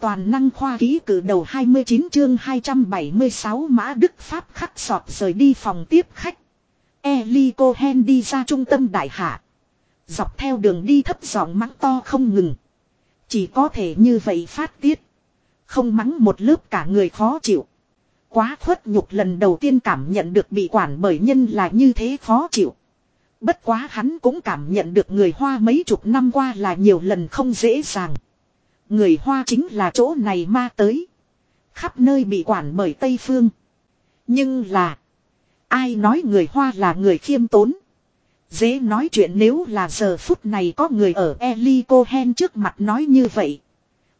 Toàn năng khoa ký cử đầu 29 chương 276 mã Đức Pháp khắc sọt rời đi phòng tiếp khách. Eli Cohen đi ra trung tâm đại hạ. Dọc theo đường đi thấp giọng mắng to không ngừng. Chỉ có thể như vậy phát tiết. Không mắng một lớp cả người khó chịu. Quá khuất nhục lần đầu tiên cảm nhận được bị quản bởi nhân là như thế khó chịu. Bất quá hắn cũng cảm nhận được người Hoa mấy chục năm qua là nhiều lần không dễ dàng. Người Hoa chính là chỗ này ma tới. Khắp nơi bị quản bởi Tây Phương. Nhưng là. Ai nói người Hoa là người khiêm tốn. Dễ nói chuyện nếu là giờ phút này có người ở Eli Cohen trước mặt nói như vậy.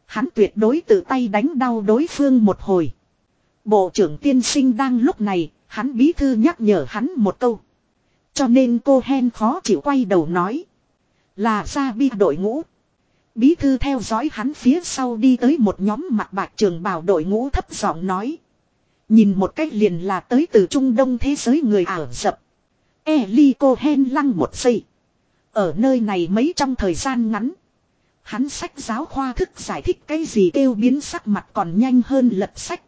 Hắn tuyệt đối tự tay đánh đau đối phương một hồi. Bộ trưởng tiên sinh đang lúc này, hắn bí thư nhắc nhở hắn một câu. Cho nên cô Hen khó chịu quay đầu nói. Là ra bi đội ngũ. Bí thư theo dõi hắn phía sau đi tới một nhóm mặt bạc trường bào đội ngũ thấp giọng nói. Nhìn một cách liền là tới từ Trung Đông thế giới người ảo dập. Eli Cohen lăng một giây. Ở nơi này mấy trong thời gian ngắn. Hắn sách giáo khoa thức giải thích cái gì kêu biến sắc mặt còn nhanh hơn lật sách.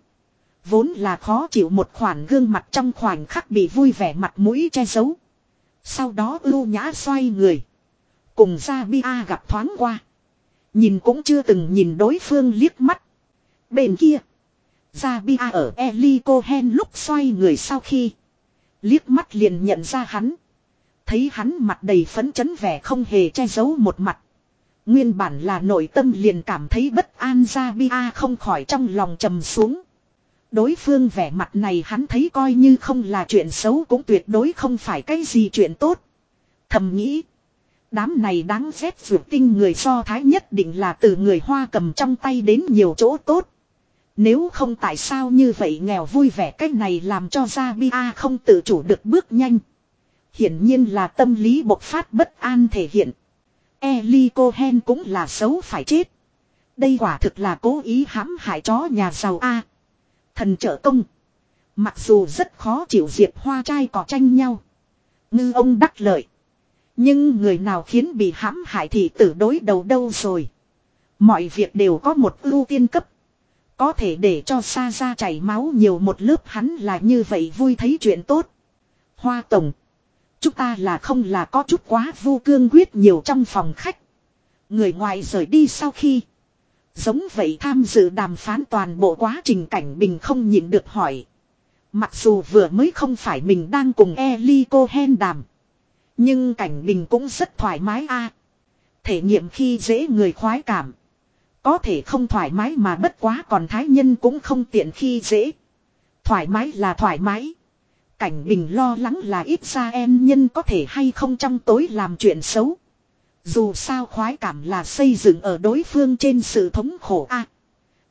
Vốn là khó chịu một khoản gương mặt trong khoảnh khắc bị vui vẻ mặt mũi che giấu. Sau đó ưu nhã xoay người. Cùng ra bia gặp thoáng qua. Nhìn cũng chưa từng nhìn đối phương liếc mắt. Bên kia. Zabia ở Eli Cohen lúc xoay người sau khi. Liếc mắt liền nhận ra hắn. Thấy hắn mặt đầy phấn chấn vẻ không hề che giấu một mặt. Nguyên bản là nội tâm liền cảm thấy bất an Zabia không khỏi trong lòng trầm xuống. Đối phương vẻ mặt này hắn thấy coi như không là chuyện xấu cũng tuyệt đối không phải cái gì chuyện tốt. Thầm nghĩ. Đám này đáng ghét vượt tinh người so thái nhất định là từ người Hoa cầm trong tay đến nhiều chỗ tốt. Nếu không tại sao như vậy nghèo vui vẻ cách này làm cho ra bia không tự chủ được bước nhanh. Hiển nhiên là tâm lý bộc phát bất an thể hiện. Eli Cohen cũng là xấu phải chết. Đây quả thực là cố ý hãm hại chó nhà giàu A. Thần trợ công. Mặc dù rất khó chịu diệp hoa trai cỏ tranh nhau. Ngư ông đắc lợi. Nhưng người nào khiến bị hãm hại thì tử đối đầu đâu rồi. Mọi việc đều có một ưu tiên cấp. Có thể để cho xa ra chảy máu nhiều một lớp hắn là như vậy vui thấy chuyện tốt. Hoa tổng. Chúng ta là không là có chút quá vu cương quyết nhiều trong phòng khách. Người ngoài rời đi sau khi. Giống vậy tham dự đàm phán toàn bộ quá trình cảnh bình không nhịn được hỏi. Mặc dù vừa mới không phải mình đang cùng Eli Cohen đàm. Nhưng cảnh bình cũng rất thoải mái a. Thể nghiệm khi dễ người khoái cảm. Có thể không thoải mái mà bất quá còn thái nhân cũng không tiện khi dễ. Thoải mái là thoải mái. Cảnh bình lo lắng là ít ra em nhân có thể hay không trong tối làm chuyện xấu. Dù sao khoái cảm là xây dựng ở đối phương trên sự thống khổ a.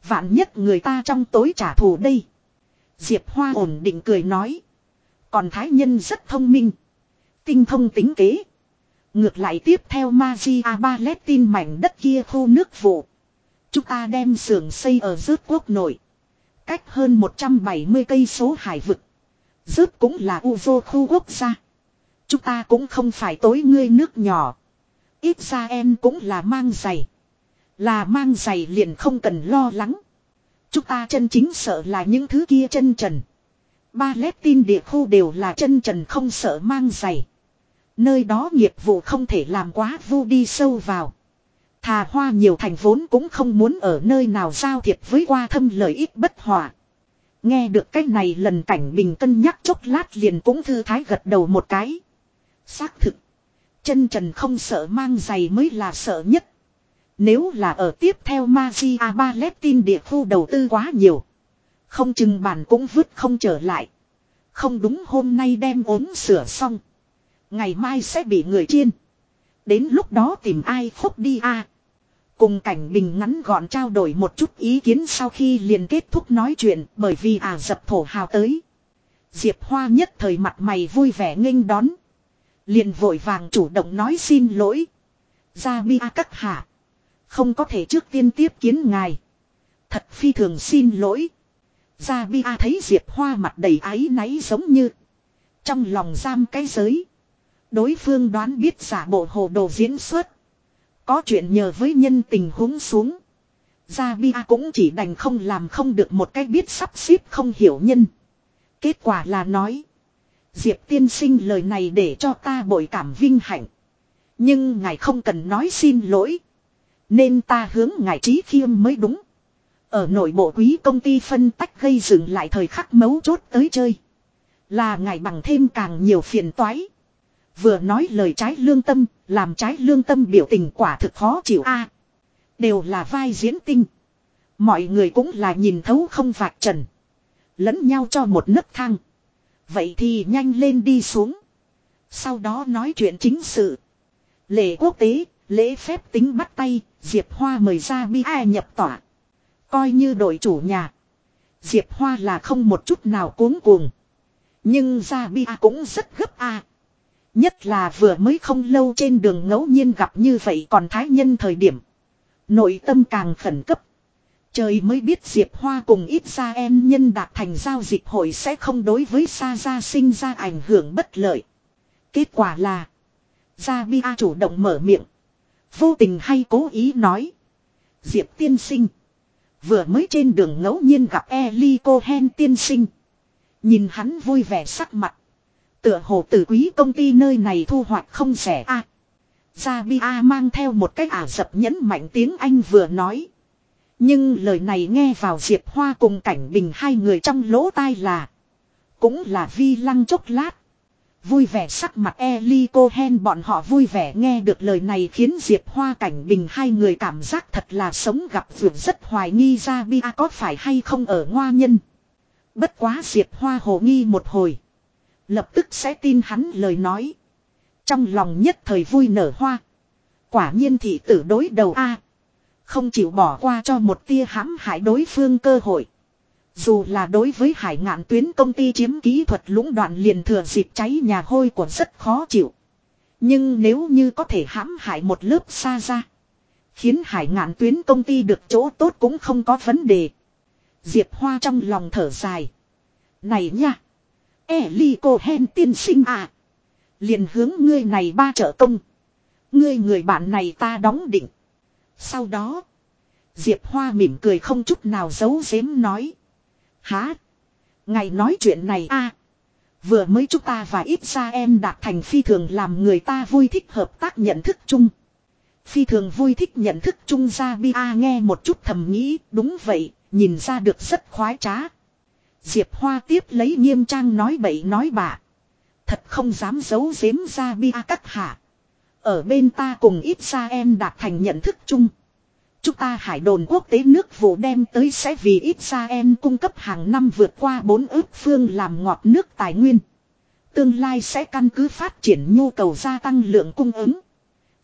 vạn nhất người ta trong tối trả thù đây. Diệp Hoa ổn định cười nói. Còn thái nhân rất thông minh. Tinh thông tính kế. Ngược lại tiếp theo Magia Balletin mảnh đất kia khu nước vụ. Chúng ta đem xưởng xây ở rớt quốc nội. Cách hơn 170 cây số hải vực. Rớt cũng là u vô khu quốc gia. Chúng ta cũng không phải tối ngươi nước nhỏ. Ít ra em cũng là mang giày. Là mang giày liền không cần lo lắng. Chúng ta chân chính sợ là những thứ kia chân trần. Ba lét tin địa khu đều là chân trần không sợ mang giày. Nơi đó nghiệp vụ không thể làm quá vu đi sâu vào. Thà hoa nhiều thành vốn cũng không muốn ở nơi nào giao thiệp với qua thâm lợi ích bất hòa. Nghe được cái này lần cảnh bình cân nhắc chốc lát liền cũng thư thái gật đầu một cái. Xác thực. Chân trần không sợ mang giày mới là sợ nhất. Nếu là ở tiếp theo Magia Balletin địa khu đầu tư quá nhiều. Không chừng bản cũng vứt không trở lại. Không đúng hôm nay đem ốm sửa xong. Ngày mai sẽ bị người chiên. Đến lúc đó tìm ai phúc đi a Cùng cảnh bình ngắn gọn trao đổi một chút ý kiến sau khi liền kết thúc nói chuyện, bởi vì à dập thổ hào tới. Diệp Hoa nhất thời mặt mày vui vẻ nghênh đón. Liền vội vàng chủ động nói xin lỗi. Ra bia các hạ. Không có thể trước tiên tiếp kiến ngài. Thật phi thường xin lỗi. Ra bia thấy Diệp Hoa mặt đầy áy náy giống như. Trong lòng giam cái giới. Đối phương đoán biết giả bộ hồ đồ diễn xuất. Có chuyện nhờ với nhân tình huống xuống. Gia Bia cũng chỉ đành không làm không được một cách biết sắp xếp không hiểu nhân. Kết quả là nói. Diệp tiên sinh lời này để cho ta bội cảm vinh hạnh. Nhưng ngài không cần nói xin lỗi. Nên ta hướng ngài trí khiêm mới đúng. Ở nội bộ quý công ty phân tách gây dựng lại thời khắc mấu chốt tới chơi. Là ngài bằng thêm càng nhiều phiền toái. Vừa nói lời trái lương tâm, làm trái lương tâm biểu tình quả thực khó chịu a Đều là vai diễn tinh. Mọi người cũng là nhìn thấu không vạc trần. Lẫn nhau cho một nấc thang. Vậy thì nhanh lên đi xuống. Sau đó nói chuyện chính sự. Lễ quốc tế, lễ phép tính bắt tay, Diệp Hoa mời ra bi ai nhập tỏa. Coi như đội chủ nhà. Diệp Hoa là không một chút nào cuống cuồng. Nhưng ra bi cũng rất gấp a. Nhất là vừa mới không lâu trên đường ngẫu nhiên gặp như vậy còn thái nhân thời điểm. Nội tâm càng khẩn cấp. Trời mới biết Diệp Hoa cùng ít ra em nhân đạt thành giao dịch hội sẽ không đối với Sa Gia sinh ra ảnh hưởng bất lợi. Kết quả là. Gia Bia chủ động mở miệng. Vô tình hay cố ý nói. Diệp tiên sinh. Vừa mới trên đường ngẫu nhiên gặp Eli Cohen tiên sinh. Nhìn hắn vui vẻ sắc mặt. Tựa hồ tử quý công ty nơi này thu hoạch không rẻ a. Gia Bia mang theo một cái ả dập nhấn mạnh tiếng Anh vừa nói. Nhưng lời này nghe vào Diệp Hoa cùng cảnh bình hai người trong lỗ tai là. Cũng là vi lăng chốc lát. Vui vẻ sắc mặt Eli Cohen bọn họ vui vẻ nghe được lời này khiến Diệp Hoa, cảnh bình hai người cảm giác thật là sống gặp vượt rất hoài nghi ra bia có phải hay không ở ngoa nhân. Bất quá Diệp Hoa hồ nghi một hồi. Lập tức sẽ tin hắn lời nói. Trong lòng nhất thời vui nở hoa. Quả nhiên thị tử đối đầu A. Không chịu bỏ qua cho một tia hãm hại đối phương cơ hội. Dù là đối với hải ngạn tuyến công ty chiếm kỹ thuật lũng đoạn liền thừa dịp cháy nhà hôi của rất khó chịu. Nhưng nếu như có thể hãm hại một lớp xa ra. Khiến hải ngạn tuyến công ty được chỗ tốt cũng không có vấn đề. Diệp Hoa trong lòng thở dài. Này nha. E ly cô hen tiên sinh à. Liền hướng ngươi này ba trợ công. Ngươi người bạn này ta đóng định. Sau đó. Diệp Hoa mỉm cười không chút nào giấu giếm nói. Há. Ngày nói chuyện này a Vừa mới chúng ta và ít ra em đạt thành phi thường làm người ta vui thích hợp tác nhận thức chung. Phi thường vui thích nhận thức chung ra bi a à, nghe một chút thầm nghĩ, đúng vậy, nhìn ra được rất khoái trá. Diệp Hoa tiếp lấy nghiêm trang nói bậy nói bạ. Thật không dám giấu giếm ra Bia các hạ. Ở bên ta cùng ít ra em đạt thành nhận thức chung. Chúng ta hải đồn quốc tế nước vụ đem tới sẽ vì ít ra em cung cấp hàng năm vượt qua bốn ước phương làm ngọt nước tài nguyên. Tương lai sẽ căn cứ phát triển nhu cầu gia tăng lượng cung ứng.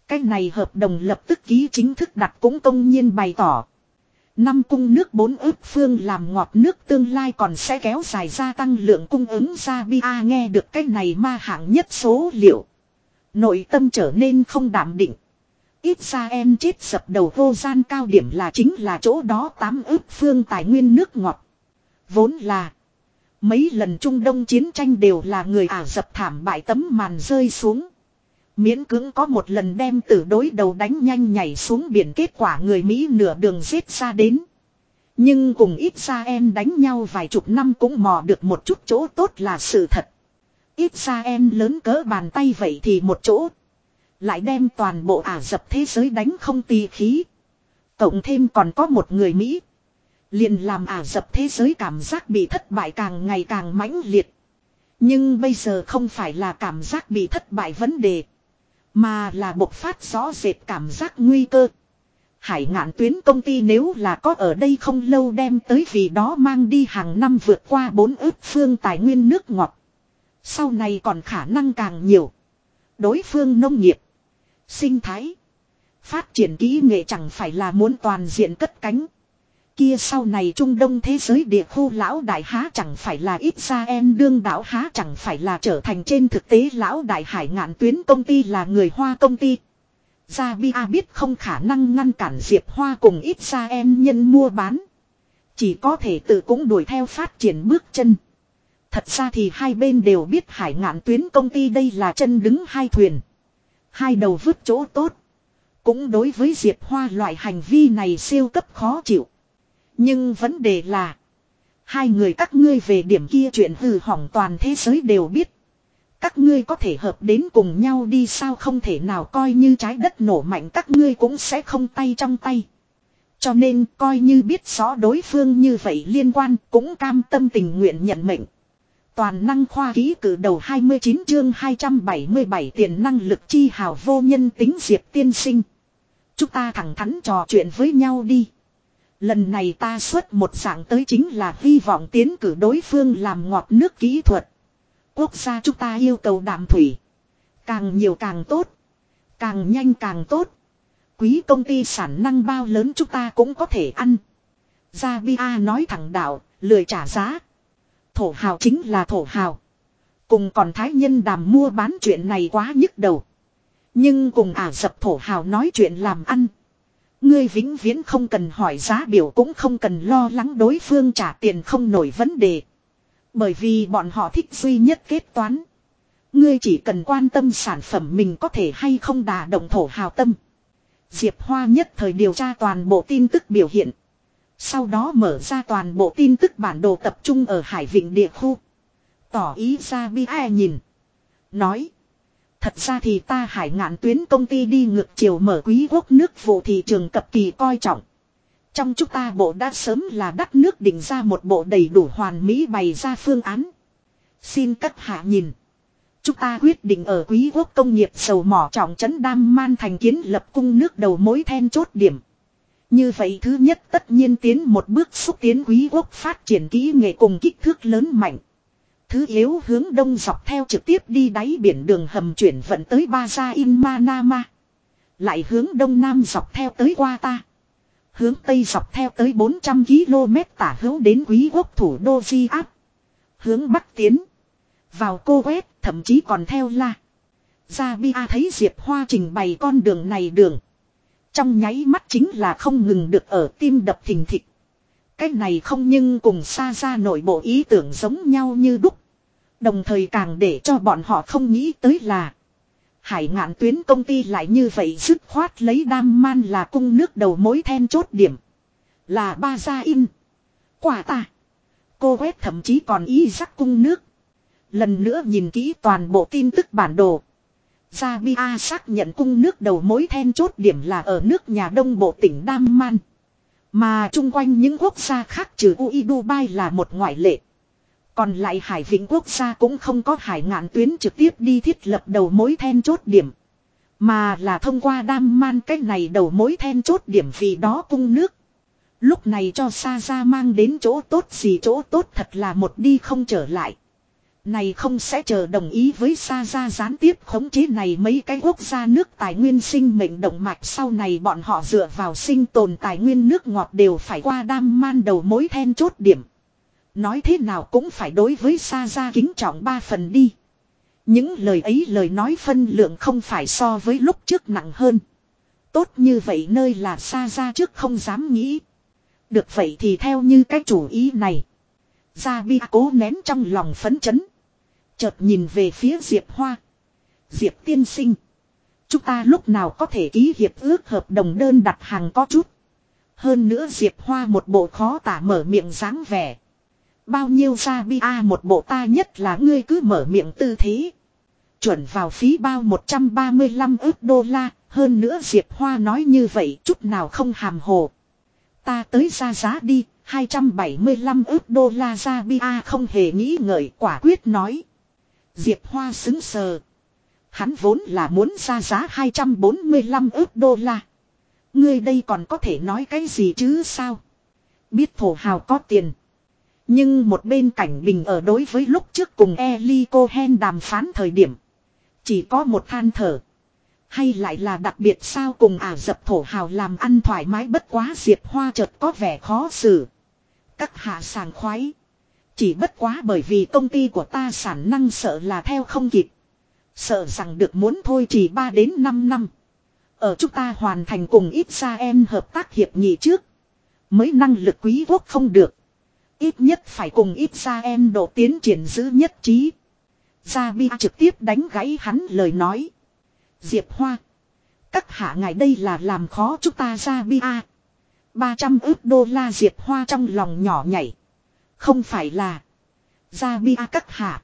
Cái này hợp đồng lập tức ký chính thức đặt cũng công nhiên bày tỏ. Năm cung nước bốn ước phương làm ngọt nước tương lai còn sẽ kéo dài gia tăng lượng cung ứng ra bia nghe được cái này ma hạng nhất số liệu. Nội tâm trở nên không đảm định. Ít ra em chết sập đầu vô gian cao điểm là chính là chỗ đó tám ước phương tài nguyên nước ngọt. Vốn là. Mấy lần Trung Đông chiến tranh đều là người Ả dập thảm bại tấm màn rơi xuống. Miễn cưỡng có một lần đem tử đối đầu đánh nhanh nhảy xuống biển kết quả người Mỹ nửa đường giết ra đến. Nhưng cùng ít ra em đánh nhau vài chục năm cũng mò được một chút chỗ tốt là sự thật. Ít ra em lớn cỡ bàn tay vậy thì một chỗ. Lại đem toàn bộ Ả dập thế giới đánh không tì khí. Cộng thêm còn có một người Mỹ. Liền làm Ả dập thế giới cảm giác bị thất bại càng ngày càng mãnh liệt. Nhưng bây giờ không phải là cảm giác bị thất bại vấn đề. Mà là bộc phát rõ rệt cảm giác nguy cơ. Hải ngạn tuyến công ty nếu là có ở đây không lâu đem tới vì đó mang đi hàng năm vượt qua bốn ước phương tài nguyên nước ngọt. Sau này còn khả năng càng nhiều. Đối phương nông nghiệp. Sinh thái. Phát triển kỹ nghệ chẳng phải là muốn toàn diện cất cánh. Kia sau này Trung Đông thế giới địa khu lão đại há chẳng phải là ít ra em đương đảo há chẳng phải là trở thành trên thực tế lão đại hải ngạn tuyến công ty là người Hoa công ty. Gia Bia biết không khả năng ngăn cản Diệp Hoa cùng ít ra em nhân mua bán. Chỉ có thể tự cũng đuổi theo phát triển bước chân. Thật ra thì hai bên đều biết hải ngạn tuyến công ty đây là chân đứng hai thuyền. Hai đầu vứt chỗ tốt. cũng đối với Diệp Hoa loại hành vi này siêu cấp khó chịu. Nhưng vấn đề là. Hai người các ngươi về điểm kia chuyện hư hỏng toàn thế giới đều biết. Các ngươi có thể hợp đến cùng nhau đi sao không thể nào coi như trái đất nổ mạnh các ngươi cũng sẽ không tay trong tay. Cho nên coi như biết rõ đối phương như vậy liên quan cũng cam tâm tình nguyện nhận mệnh. Toàn năng khoa ký cử đầu 29 chương 277 tiền năng lực chi hào vô nhân tính diệp tiên sinh. Chúng ta thẳng thắn trò chuyện với nhau đi. Lần này ta xuất một dạng tới chính là hy vọng tiến cử đối phương làm ngọt nước kỹ thuật. Quốc gia chúng ta yêu cầu đạm thủy. Càng nhiều càng tốt. Càng nhanh càng tốt. Quý công ty sản năng bao lớn chúng ta cũng có thể ăn. Gia Bia nói thẳng đạo, lười trả giá. Thổ hào chính là thổ hào. Cùng còn thái nhân đàm mua bán chuyện này quá nhức đầu. Nhưng cùng ả dập thổ hào nói chuyện làm ăn. Ngươi vĩnh viễn không cần hỏi giá biểu cũng không cần lo lắng đối phương trả tiền không nổi vấn đề. Bởi vì bọn họ thích duy nhất kết toán. Ngươi chỉ cần quan tâm sản phẩm mình có thể hay không đà động thổ hào tâm. Diệp Hoa nhất thời điều tra toàn bộ tin tức biểu hiện. Sau đó mở ra toàn bộ tin tức bản đồ tập trung ở Hải Vịnh địa khu. Tỏ ý ra bi ai nhìn. Nói. Thật ra thì ta hải ngạn tuyến công ty đi ngược chiều mở quý quốc nước vụ thị trường cập kỳ coi trọng. Trong chúng ta bộ đã sớm là đắt nước định ra một bộ đầy đủ hoàn mỹ bày ra phương án. Xin các hạ nhìn. Chúng ta quyết định ở quý quốc công nghiệp dầu mỏ trọng trấn Đam Man thành kiến lập cung nước đầu mối then chốt điểm. Như vậy thứ nhất tất nhiên tiến một bước xúc tiến quý quốc phát triển kỹ nghệ cùng kích thước lớn mạnh. Thứ yếu hướng đông dọc theo trực tiếp đi đáy biển đường hầm chuyển vận tới Baza in Manama. Lại hướng đông nam dọc theo tới qua ta. Hướng tây dọc theo tới 400 km tả hữu đến quý quốc thủ đô Di Áp. Hướng bắc tiến. Vào cô quét, thậm chí còn theo la. Gia Bia thấy Diệp Hoa trình bày con đường này đường. Trong nháy mắt chính là không ngừng được ở tim đập thình thịch. Cái này không nhưng cùng xa ra nội bộ ý tưởng giống nhau như đúc. Đồng thời càng để cho bọn họ không nghĩ tới là. Hải ngạn tuyến công ty lại như vậy dứt khoát lấy đam man là cung nước đầu mối then chốt điểm. Là ba gia in. Quả ta. Cô quét thậm chí còn ý rắc cung nước. Lần nữa nhìn kỹ toàn bộ tin tức bản đồ. Gia Bia xác nhận cung nước đầu mối then chốt điểm là ở nước nhà đông bộ tỉnh Đam Man. Mà chung quanh những quốc gia khác trừ UI Dubai là một ngoại lệ. Còn lại hải vĩnh quốc gia cũng không có hải ngạn tuyến trực tiếp đi thiết lập đầu mối then chốt điểm. Mà là thông qua đam man cách này đầu mối then chốt điểm vì đó cung nước. Lúc này cho xa ra mang đến chỗ tốt gì chỗ tốt thật là một đi không trở lại. Này không sẽ chờ đồng ý với Sa Ra gián tiếp khống chế này mấy cái quốc gia nước tài nguyên sinh mệnh động mạch sau này bọn họ dựa vào sinh tồn tài nguyên nước ngọt đều phải qua đam man đầu mối then chốt điểm. Nói thế nào cũng phải đối với Sa Ra kính trọng ba phần đi. Những lời ấy lời nói phân lượng không phải so với lúc trước nặng hơn. Tốt như vậy nơi là Sa Ra trước không dám nghĩ. Được vậy thì theo như cái chủ ý này. Gia Bi cố nén trong lòng phấn chấn. Chợt nhìn về phía Diệp Hoa. Diệp tiên sinh. Chúng ta lúc nào có thể ký hiệp ước hợp đồng đơn đặt hàng có chút. Hơn nữa Diệp Hoa một bộ khó tả mở miệng dáng vẻ. Bao nhiêu ra bi a một bộ ta nhất là ngươi cứ mở miệng tư thế. Chuẩn vào phí bao 135 ước đô la, hơn nữa Diệp Hoa nói như vậy chút nào không hàm hồ. Ta tới ra giá đi, 275 ước đô la ra bi a không hề nghĩ ngợi quả quyết nói. Diệp Hoa xứng sờ. Hắn vốn là muốn ra giá 245 ước đô la. Ngươi đây còn có thể nói cái gì chứ sao? Biết thổ hào có tiền. Nhưng một bên cảnh bình ở đối với lúc trước cùng Eli Cohen đàm phán thời điểm. Chỉ có một than thở. Hay lại là đặc biệt sao cùng ả dập thổ hào làm ăn thoải mái bất quá Diệp Hoa chợt có vẻ khó xử. Các hạ sàng khoái. Chỉ bất quá bởi vì công ty của ta sản năng sợ là theo không kịp. Sợ rằng được muốn thôi chỉ 3 đến 5 năm. Ở chúng ta hoàn thành cùng ít ra em hợp tác hiệp nghị trước. Mới năng lực quý quốc không được. Ít nhất phải cùng ít ra em độ tiến triển giữ nhất trí. Gia Bi trực tiếp đánh gãy hắn lời nói. Diệp Hoa. Các hạ ngài đây là làm khó chúng ta Gia Bi A. 300 ước đô la Diệp Hoa trong lòng nhỏ nhảy. Không phải là. gia bia các hạ.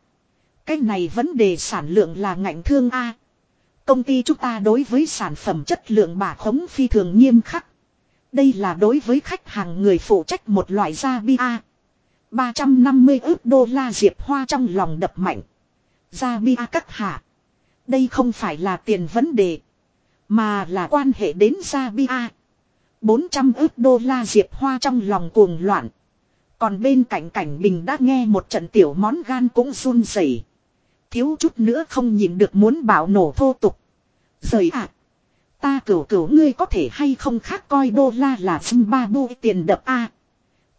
Cái này vấn đề sản lượng là ngạnh thương A. Công ty chúng ta đối với sản phẩm chất lượng bà khống phi thường nghiêm khắc. Đây là đối với khách hàng người phụ trách một loại gia bia. 350 ước đô la Diệp Hoa trong lòng đập mạnh. Gia bia các hạ. Đây không phải là tiền vấn đề. Mà là quan hệ đến gia bia. 400 ước đô la Diệp Hoa trong lòng cuồng loạn. Còn bên cạnh cảnh bình đã nghe một trận tiểu món gan cũng run rẩy Thiếu chút nữa không nhìn được muốn bảo nổ thô tục. Rời ạ. Ta cửu cửu ngươi có thể hay không khác coi đô la là Zimbabwe tiền đập a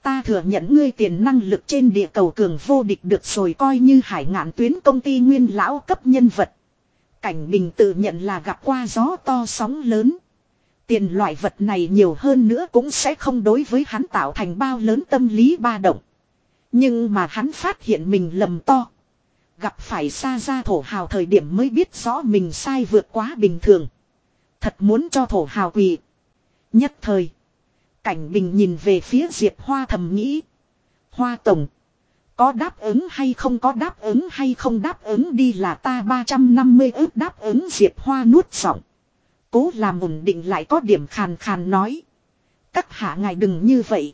Ta thừa nhận ngươi tiền năng lực trên địa cầu cường vô địch được rồi coi như hải ngạn tuyến công ty nguyên lão cấp nhân vật. Cảnh bình tự nhận là gặp qua gió to sóng lớn. Tiền loại vật này nhiều hơn nữa cũng sẽ không đối với hắn tạo thành bao lớn tâm lý ba động. Nhưng mà hắn phát hiện mình lầm to. Gặp phải xa ra thổ hào thời điểm mới biết rõ mình sai vượt quá bình thường. Thật muốn cho thổ hào quỳ. Nhất thời. Cảnh bình nhìn về phía Diệp Hoa thầm nghĩ. Hoa Tổng. Có đáp ứng hay không, có đáp ứng hay không, đáp ứng đi là ta 350 ước, đáp ứng Diệp Hoa nuốt giọng. Cố làm ổn định lại có điểm khàn khàn nói. Các hạ ngài đừng như vậy.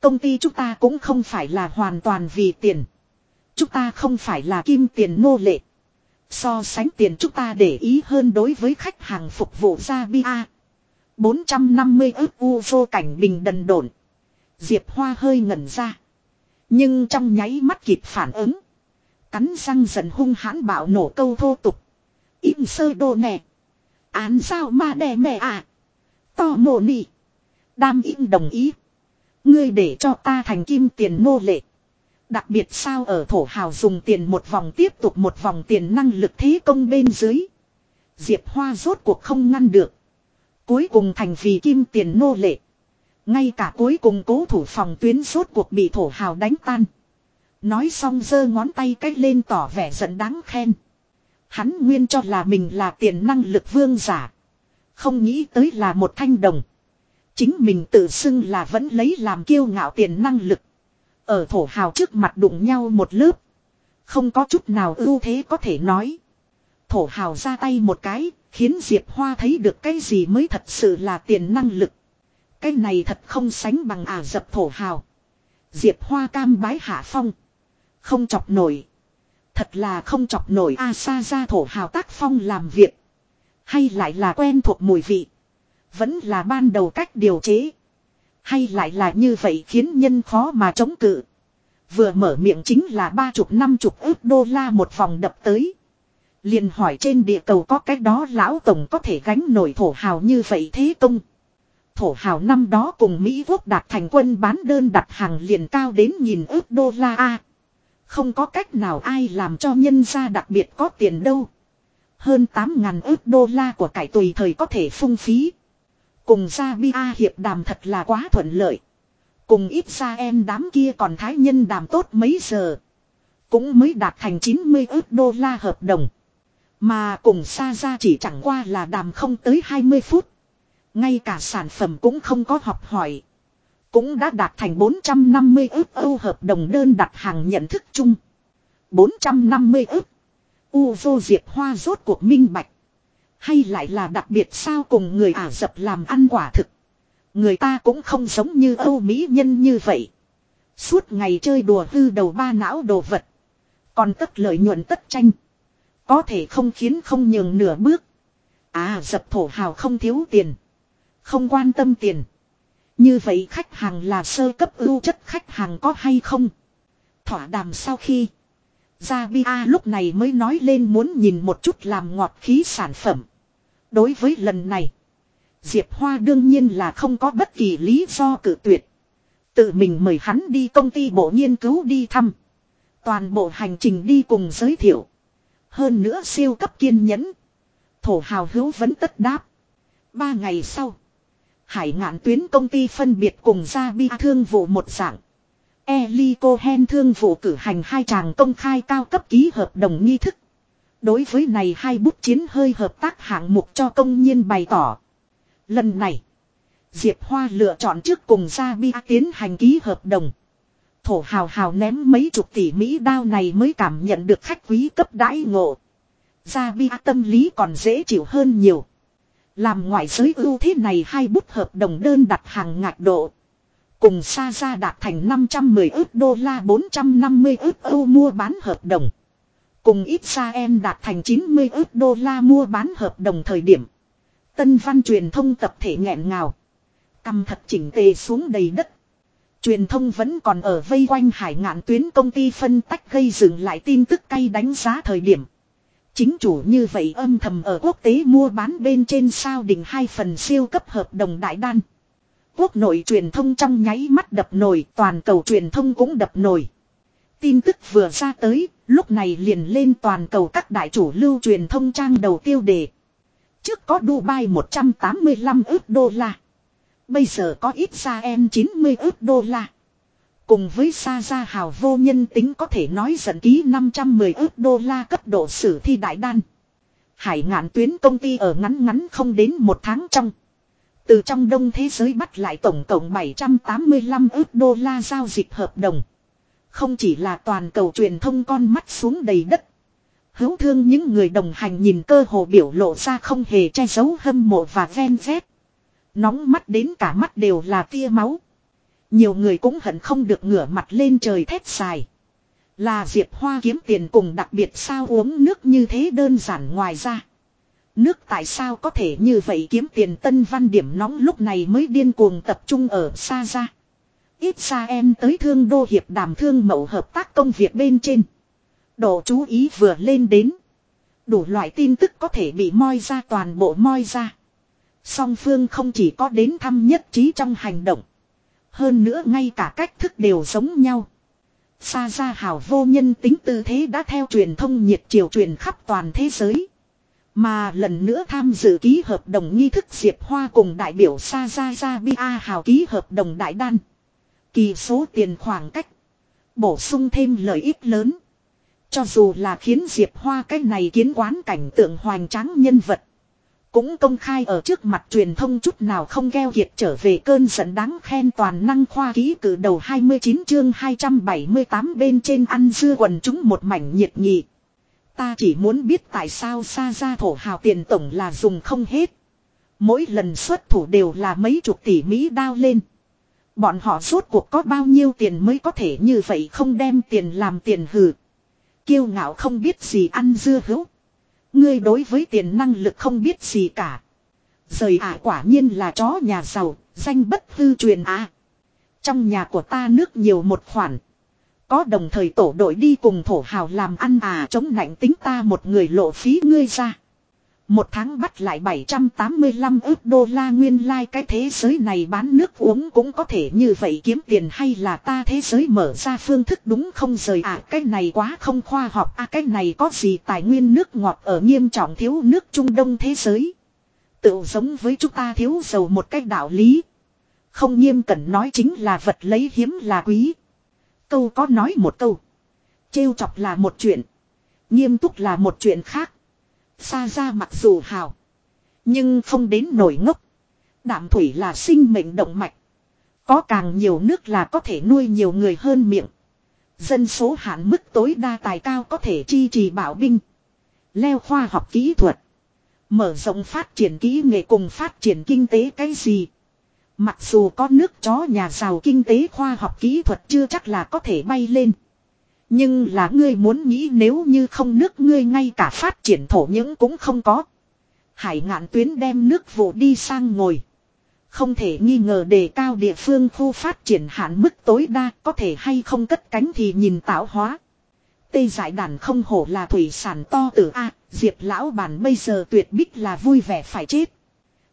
Công ty chúng ta cũng không phải là hoàn toàn vì tiền. Chúng ta không phải là kim tiền nô lệ. So sánh tiền chúng ta để ý hơn đối với khách hàng phục vụ ra bia. 450 ước u vô cảnh bình đần độn. Diệp Hoa hơi ngẩn ra. Nhưng trong nháy mắt kịp phản ứng. Cắn răng dần hung hãn bạo nổ câu thô tục. Im sơ đồ nè. Án sao mà đẻ mẹ à. To mồ nị. Đam im đồng ý. Ngươi để cho ta thành kim tiền nô lệ. Đặc biệt sao ở thổ hào dùng tiền một vòng tiếp tục một vòng tiền năng lực thế công bên dưới. Diệp Hoa rốt cuộc không ngăn được. Cuối cùng thành vì kim tiền nô lệ. Ngay cả cuối cùng cố thủ phòng tuyến rốt cuộc bị thổ hào đánh tan. Nói xong giơ ngón tay cách lên tỏ vẻ giận đáng khen. Hắn nguyên cho là mình là tiền năng lực vương giả. Không nghĩ tới là một thanh đồng. Chính mình tự xưng là vẫn lấy làm kiêu ngạo tiền năng lực. Ở thổ hào trước mặt đụng nhau một lớp. Không có chút nào ưu thế có thể nói. Thổ hào ra tay một cái, khiến Diệp Hoa thấy được cái gì mới thật sự là tiền năng lực. Cái này thật không sánh bằng ả dập thổ hào. Diệp Hoa cam bái hạ phong. Không chọc nổi. Thật là không chọc nổi a sa ra thổ hào tác phong làm việc. Hay lại là quen thuộc mùi vị. Vẫn là ban đầu cách điều chế. Hay lại là như vậy khiến nhân khó mà chống cự. Vừa mở miệng chính là ba chục năm chục ước đô la một vòng đập tới. Liền hỏi trên địa cầu có cái đó lão tổng có thể gánh nổi thổ hào như vậy thế công. Thổ hào năm đó cùng Mỹ quốc đạt thành quân bán đơn đặt hàng liền cao đến nhìn ước đô la A. Không có cách nào ai làm cho nhân gia đặc biệt có tiền đâu. Hơn 8.000 ước đô la của cải tùy thời có thể phung phí. Cùng ra bia hiệp đàm thật là quá thuận lợi. Cùng ít ra em đám kia còn thái nhân đàm tốt mấy giờ. Cũng mới đạt thành 90 ước đô la hợp đồng. Mà cùng xa ra chỉ chẳng qua là đàm không tới 20 phút. Ngay cả sản phẩm cũng không có học hỏi. Cũng đã đạt thành 450 ước Âu hợp đồng đơn đặt hàng nhận thức chung. 450 ước. U vô diệp hoa rốt cuộc minh bạch. Hay lại là đặc biệt sao cùng người Ả Rập làm ăn quả thực. Người ta cũng không giống như Âu Mỹ nhân như vậy. Suốt ngày chơi đùa hư đầu ba não đồ vật. Còn tất lợi nhuận tất tranh. Có thể không khiến không nhường nửa bước. À dập thổ hào không thiếu tiền. Không quan tâm tiền. Như vậy khách hàng là sơ cấp ưu chất khách hàng có hay không? Thỏa đàm sau khi. Gia Bia lúc này mới nói lên muốn nhìn một chút làm ngọt khí sản phẩm. Đối với lần này. Diệp Hoa đương nhiên là không có bất kỳ lý do cự tuyệt. Tự mình mời hắn đi công ty bộ nghiên cứu đi thăm. Toàn bộ hành trình đi cùng giới thiệu. Hơn nữa siêu cấp kiên nhẫn. Thổ hào hữu vẫn tất đáp. Ba ngày sau. Hải ngạn tuyến công ty phân biệt cùng ra bi thương vụ một dạng. Eli Cohen thương vụ cử hành hai chàng công khai cao cấp ký hợp đồng nghi thức. Đối với này hai bút chiến hơi hợp tác hạng mục cho công nhân bày tỏ. Lần này, Diệp Hoa lựa chọn trước cùng ra Bi tiến hành ký hợp đồng. Thổ hào hào ném mấy chục tỷ Mỹ đao này mới cảm nhận được khách quý cấp đãi ngộ. Gia Bi tâm lý còn dễ chịu hơn nhiều. Làm ngoại giới ưu thế này hai bút hợp đồng đơn đặt hàng ngạc độ. Cùng xa ra đạt thành 510 ước đô la 450 ước Âu mua bán hợp đồng. Cùng ít xa em đạt thành 90 ước đô la mua bán hợp đồng thời điểm. Tân văn truyền thông tập thể nghẹn ngào. Cầm thật chỉnh tề xuống đầy đất. Truyền thông vẫn còn ở vây quanh hải ngạn tuyến công ty phân tách gây dựng lại tin tức cay đánh giá thời điểm. Chính chủ như vậy âm thầm ở quốc tế mua bán bên trên sao đỉnh hai phần siêu cấp hợp đồng đại đan. Quốc nội truyền thông trong nháy mắt đập nổi, toàn cầu truyền thông cũng đập nổi. Tin tức vừa ra tới, lúc này liền lên toàn cầu các đại chủ lưu truyền thông trang đầu tiêu đề. Trước có Dubai 185 ước đô la. Bây giờ có Israel 90 ước đô la. Cùng với Sa Gia Hào vô nhân tính có thể nói dẫn ký 510 ước đô la cấp độ sử thi đại đan. Hải ngạn tuyến công ty ở ngắn ngắn không đến một tháng trong. Từ trong đông thế giới bắt lại tổng cộng 785 ước đô la giao dịch hợp đồng. Không chỉ là toàn cầu truyền thông con mắt xuống đầy đất. Hữu thương những người đồng hành nhìn cơ hồ biểu lộ ra không hề che giấu hâm mộ và ven vét. Nóng mắt đến cả mắt đều là tia máu. Nhiều người cũng hận không được ngửa mặt lên trời thét dài. Là Diệp Hoa kiếm tiền cùng đặc biệt sao uống nước như thế đơn giản ngoài ra. Nước tại sao có thể như vậy kiếm tiền tân văn điểm nóng lúc này mới điên cuồng tập trung ở xa ra. Ít xa em tới thương đô hiệp đàm thương mậu hợp tác công việc bên trên. Độ chú ý vừa lên đến. Đủ loại tin tức có thể bị moi ra toàn bộ moi ra. Song phương không chỉ có đến thăm nhất trí trong hành động. Hơn nữa ngay cả cách thức đều giống nhau. Xa ra hảo vô nhân tính tư thế đã theo truyền thông nhiệt triều truyền khắp toàn thế giới. Mà lần nữa tham dự ký hợp đồng nghi thức Diệp Hoa cùng đại biểu Sa Gia Gia Bia hào ký hợp đồng đại đan. Kỳ số tiền khoảng cách. Bổ sung thêm lợi ích lớn. Cho dù là khiến Diệp Hoa cái này kiến quán cảnh tượng hoành tráng nhân vật. Cũng công khai ở trước mặt truyền thông chút nào không gheo kiệt trở về cơn giận đáng khen toàn năng khoa ký cử đầu 29 chương 278 bên trên ăn dưa quần chúng một mảnh nhiệt nghị. Ta chỉ muốn biết tại sao xa ra thổ hào tiền tổng là dùng không hết. Mỗi lần xuất thủ đều là mấy chục tỷ Mỹ đao lên. Bọn họ suốt cuộc có bao nhiêu tiền mới có thể như vậy không đem tiền làm tiền hử Kiêu ngạo không biết gì ăn dưa hữu. Ngươi đối với tiền năng lực không biết gì cả. Rời ả quả nhiên là chó nhà giàu, danh bất hư truyền à. Trong nhà của ta nước nhiều một khoản. Có đồng thời tổ đội đi cùng thổ hào làm ăn à chống nạnh tính ta một người lộ phí ngươi ra. Một tháng bắt lại 785 ước đô la nguyên lai like cái thế giới này bán nước uống cũng có thể như vậy kiếm tiền hay là ta thế giới mở ra phương thức đúng không rời à cái này quá không khoa học à cái này có gì tài nguyên nước ngọt ở nghiêm trọng thiếu nước Trung Đông thế giới. Tự giống với chúng ta thiếu dầu một cách đạo lý. Không nghiêm cẩn nói chính là vật lấy hiếm là quý. Câu có nói một câu. Trêu chọc là một chuyện. Nghiêm túc là một chuyện khác. Xa ra mặc dù hào. Nhưng không đến nổi ngốc. Đạm thủy là sinh mệnh động mạch. Có càng nhiều nước là có thể nuôi nhiều người hơn miệng. Dân số hạn mức tối đa tài cao có thể chi trì bảo binh. Leo khoa học kỹ thuật. Mở rộng phát triển kỹ nghệ cùng phát triển kinh tế cái gì. Mặc dù có nước chó nhà giàu kinh tế khoa học kỹ thuật chưa chắc là có thể bay lên. Nhưng là ngươi muốn nghĩ nếu như không nước ngươi ngay cả phát triển thổ những cũng không có. Hải ngạn tuyến đem nước vụ đi sang ngồi. Không thể nghi ngờ đề cao địa phương khu phát triển hạn mức tối đa có thể hay không cất cánh thì nhìn tạo hóa. Tê giải đàn không hổ là thủy sản to tử A, diệp lão bản bây giờ tuyệt bích là vui vẻ phải chết.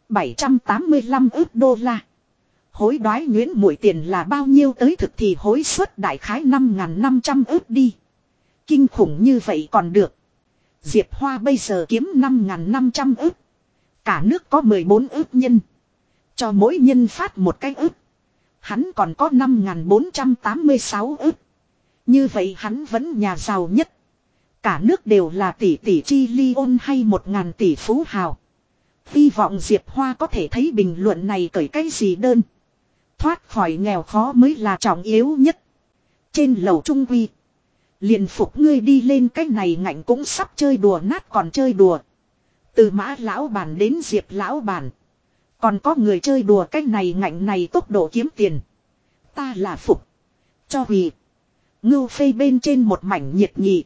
785 ước đô la. Hối đoái nguyễn mũi tiền là bao nhiêu tới thực thì hối suất đại khái 5.500 ước đi. Kinh khủng như vậy còn được. Diệp Hoa bây giờ kiếm 5.500 ước. Cả nước có 14 ước nhân. Cho mỗi nhân phát một cái ước. Hắn còn có 5.486 ước. Như vậy hắn vẫn nhà giàu nhất. Cả nước đều là tỷ tỷ chi ly ôn hay một ngàn tỷ phú hào. Hy vọng Diệp Hoa có thể thấy bình luận này cởi cái gì đơn. Thoát khỏi nghèo khó mới là trọng yếu nhất. Trên lầu trung quy. Liền phục ngươi đi lên cái này ngạnh cũng sắp chơi đùa nát còn chơi đùa. Từ mã lão bản đến diệp lão bản. Còn có người chơi đùa cái này ngạnh này tốc độ kiếm tiền. Ta là phục. Cho hủy. Ngưu phê bên trên một mảnh nhiệt nhị.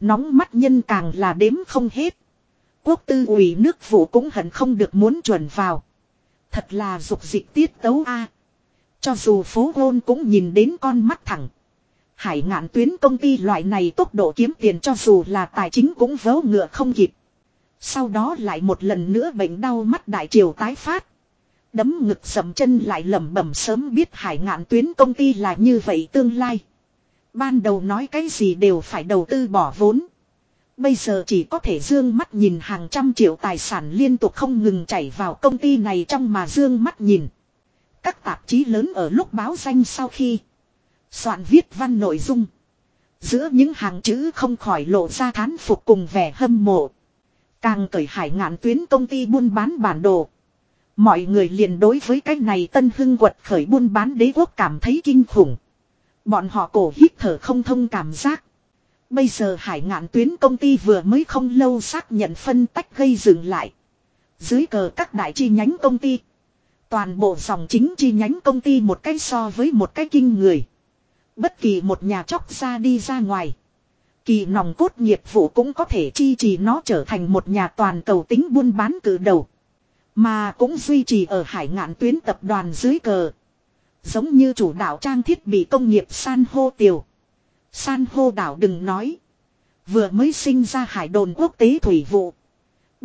Nóng mắt nhân càng là đếm không hết. Quốc tư ủy nước vụ cũng hận không được muốn chuẩn vào. Thật là dục dịch tiết tấu a. Cho dù phố gôn cũng nhìn đến con mắt thẳng. Hải ngạn tuyến công ty loại này tốc độ kiếm tiền cho dù là tài chính cũng vớ ngựa không kịp. Sau đó lại một lần nữa bệnh đau mắt đại triều tái phát. Đấm ngực sầm chân lại lẩm bẩm sớm biết hải ngạn tuyến công ty là như vậy tương lai. Ban đầu nói cái gì đều phải đầu tư bỏ vốn. Bây giờ chỉ có thể dương mắt nhìn hàng trăm triệu tài sản liên tục không ngừng chảy vào công ty này trong mà dương mắt nhìn. Các tạp chí lớn ở lúc báo danh sau khi soạn viết văn nội dung. Giữa những hàng chữ không khỏi lộ ra thán phục cùng vẻ hâm mộ. Càng cởi hải ngạn tuyến công ty buôn bán bản đồ. Mọi người liền đối với cái này tân hưng quật khởi buôn bán đế quốc cảm thấy kinh khủng. Bọn họ cổ hít thở không thông cảm giác. Bây giờ hải ngạn tuyến công ty vừa mới không lâu xác nhận phân tách gây dừng lại. Dưới cờ các đại chi nhánh công ty. Toàn bộ dòng chính chi nhánh công ty một cái so với một cái kinh người. Bất kỳ một nhà chóc ra đi ra ngoài. Kỳ nòng cốt nghiệp vụ cũng có thể chi trì nó trở thành một nhà toàn cầu tính buôn bán cử đầu. Mà cũng duy trì ở hải ngạn tuyến tập đoàn dưới cờ. Giống như chủ đạo trang thiết bị công nghiệp san hô tiều. San hô đảo đừng nói. Vừa mới sinh ra hải đồn quốc tế thủy vụ.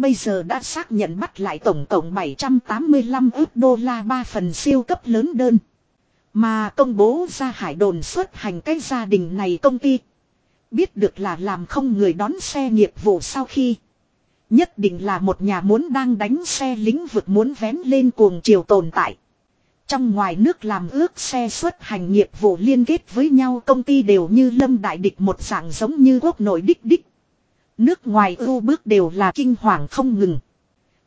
Bây giờ đã xác nhận bắt lại tổng cộng 785 ước đô la ba phần siêu cấp lớn đơn. Mà công bố ra hải đồn xuất hành cái gia đình này công ty. Biết được là làm không người đón xe nghiệp vụ sau khi. Nhất định là một nhà muốn đang đánh xe lĩnh vực muốn vén lên cuồng chiều tồn tại. Trong ngoài nước làm ước xe xuất hành nghiệp vụ liên kết với nhau công ty đều như lâm đại địch một dạng giống như quốc nội đích đích. Nước ngoài ưu bước đều là kinh hoàng không ngừng.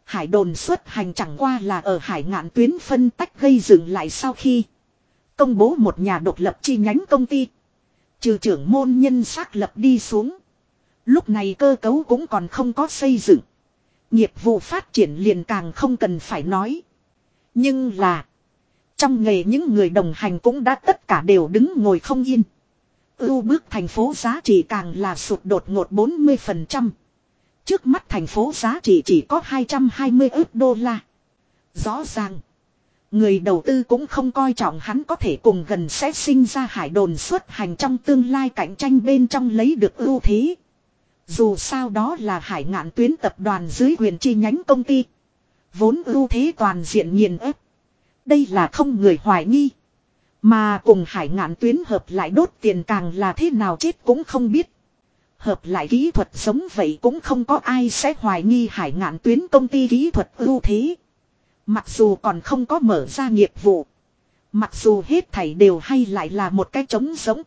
Hải đồn xuất hành chẳng qua là ở hải ngạn tuyến phân tách gây dựng lại sau khi công bố một nhà độc lập chi nhánh công ty. Trừ trưởng môn nhân xác lập đi xuống. Lúc này cơ cấu cũng còn không có xây dựng. Nghiệp vụ phát triển liền càng không cần phải nói. Nhưng là. Trong nghề những người đồng hành cũng đã tất cả đều đứng ngồi không yên. Ưu bước thành phố giá trị càng là sụt đột ngột 40%. Trước mắt thành phố giá trị chỉ có 220 ức đô la. Rõ ràng. Người đầu tư cũng không coi trọng hắn có thể cùng gần sẽ sinh ra hải đồn xuất hành trong tương lai cạnh tranh bên trong lấy được ưu thế. Dù sao đó là hải ngạn tuyến tập đoàn dưới quyền chi nhánh công ty. Vốn ưu thế toàn diện nghiền ép. Đây là không người hoài nghi. Mà cùng hải ngạn tuyến hợp lại đốt tiền càng là thế nào chết cũng không biết. Hợp lại kỹ thuật sống vậy cũng không có ai sẽ hoài nghi hải ngạn tuyến công ty kỹ thuật ưu thế. Mặc dù còn không có mở ra nghiệp vụ. Mặc dù hết thảy đều hay lại là một cái trống sống.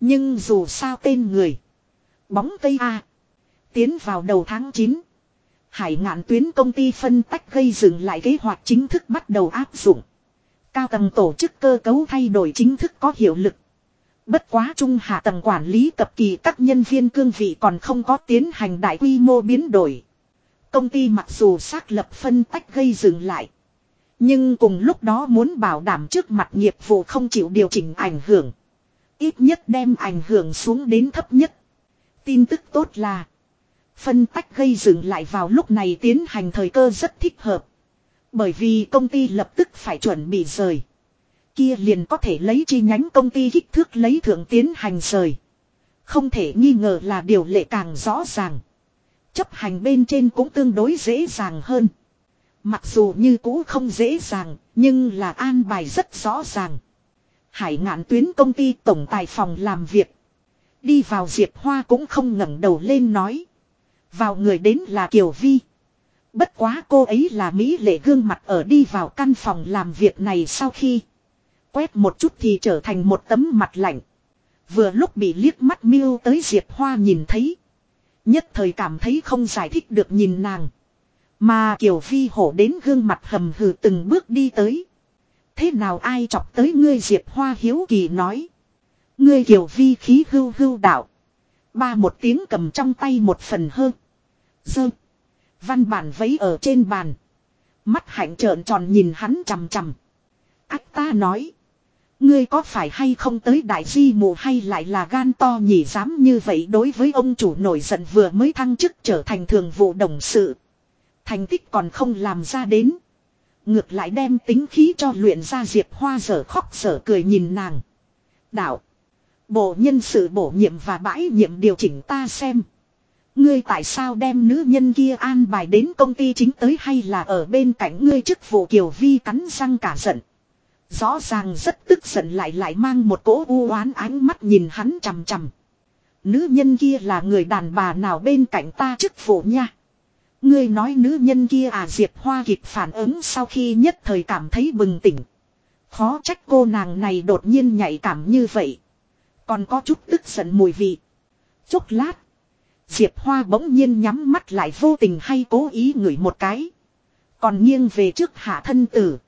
Nhưng dù sao tên người. Bóng Tây A. Tiến vào đầu tháng 9. Hải ngạn tuyến công ty phân tách gây dựng lại kế hoạch chính thức bắt đầu áp dụng. Cao tầng tổ chức cơ cấu thay đổi chính thức có hiệu lực. Bất quá trung hạ tầng quản lý cập kỳ các nhân viên cương vị còn không có tiến hành đại quy mô biến đổi. Công ty mặc dù xác lập phân tách gây dừng lại. Nhưng cùng lúc đó muốn bảo đảm trước mặt nghiệp vụ không chịu điều chỉnh ảnh hưởng. Ít nhất đem ảnh hưởng xuống đến thấp nhất. Tin tức tốt là. Phân tách gây dừng lại vào lúc này tiến hành thời cơ rất thích hợp. Bởi vì công ty lập tức phải chuẩn bị rời. Kia liền có thể lấy chi nhánh công ty kích thước lấy thượng tiến hành rời. Không thể nghi ngờ là điều lệ càng rõ ràng. Chấp hành bên trên cũng tương đối dễ dàng hơn. Mặc dù như cũ không dễ dàng, nhưng là an bài rất rõ ràng. Hải ngạn tuyến công ty tổng tài phòng làm việc. Đi vào Diệp Hoa cũng không ngẩng đầu lên nói. Vào người đến là Kiều Vi. Bất quá cô ấy là Mỹ lệ gương mặt ở đi vào căn phòng làm việc này sau khi. Quét một chút thì trở thành một tấm mặt lạnh. Vừa lúc bị liếc mắt miêu tới Diệp Hoa nhìn thấy. Nhất thời cảm thấy không giải thích được nhìn nàng. Mà Kiều Vi hổ đến gương mặt hầm hừ từng bước đi tới. Thế nào ai chọc tới ngươi Diệp Hoa hiếu kỳ nói. Ngươi Kiều Vi khí hưu hưu đạo. Ba một tiếng cầm trong tay một phần hơn. Dơ. Văn bản vấy ở trên bàn. Mắt hạnh trợn tròn nhìn hắn chằm chằm. Ách ta nói. Ngươi có phải hay không tới đại di mù hay lại là gan to nhỉ dám như vậy đối với ông chủ nổi giận vừa mới thăng chức trở thành thường vụ đồng sự. Thành tích còn không làm ra đến. Ngược lại đem tính khí cho luyện ra diệp hoa dở khóc dở cười nhìn nàng. Đạo. Bộ nhân sự bổ nhiệm và bãi nhiệm điều chỉnh ta xem. Ngươi tại sao đem nữ nhân kia an bài đến công ty chính tới hay là ở bên cạnh ngươi chức vụ Kiều Vi cắn răng cả giận. Rõ ràng rất tức giận lại lại mang một cỗ u oán ánh mắt nhìn hắn chằm chằm. Nữ nhân kia là người đàn bà nào bên cạnh ta chức vụ nha. Ngươi nói nữ nhân kia à Diệp Hoa kịp phản ứng sau khi nhất thời cảm thấy bừng tỉnh. Khó trách cô nàng này đột nhiên nhạy cảm như vậy. Còn có chút tức giận mùi vị. Chốc lát. Diệp Hoa bỗng nhiên nhắm mắt lại vô tình hay cố ý ngửi một cái. Còn nghiêng về trước hạ thân tử.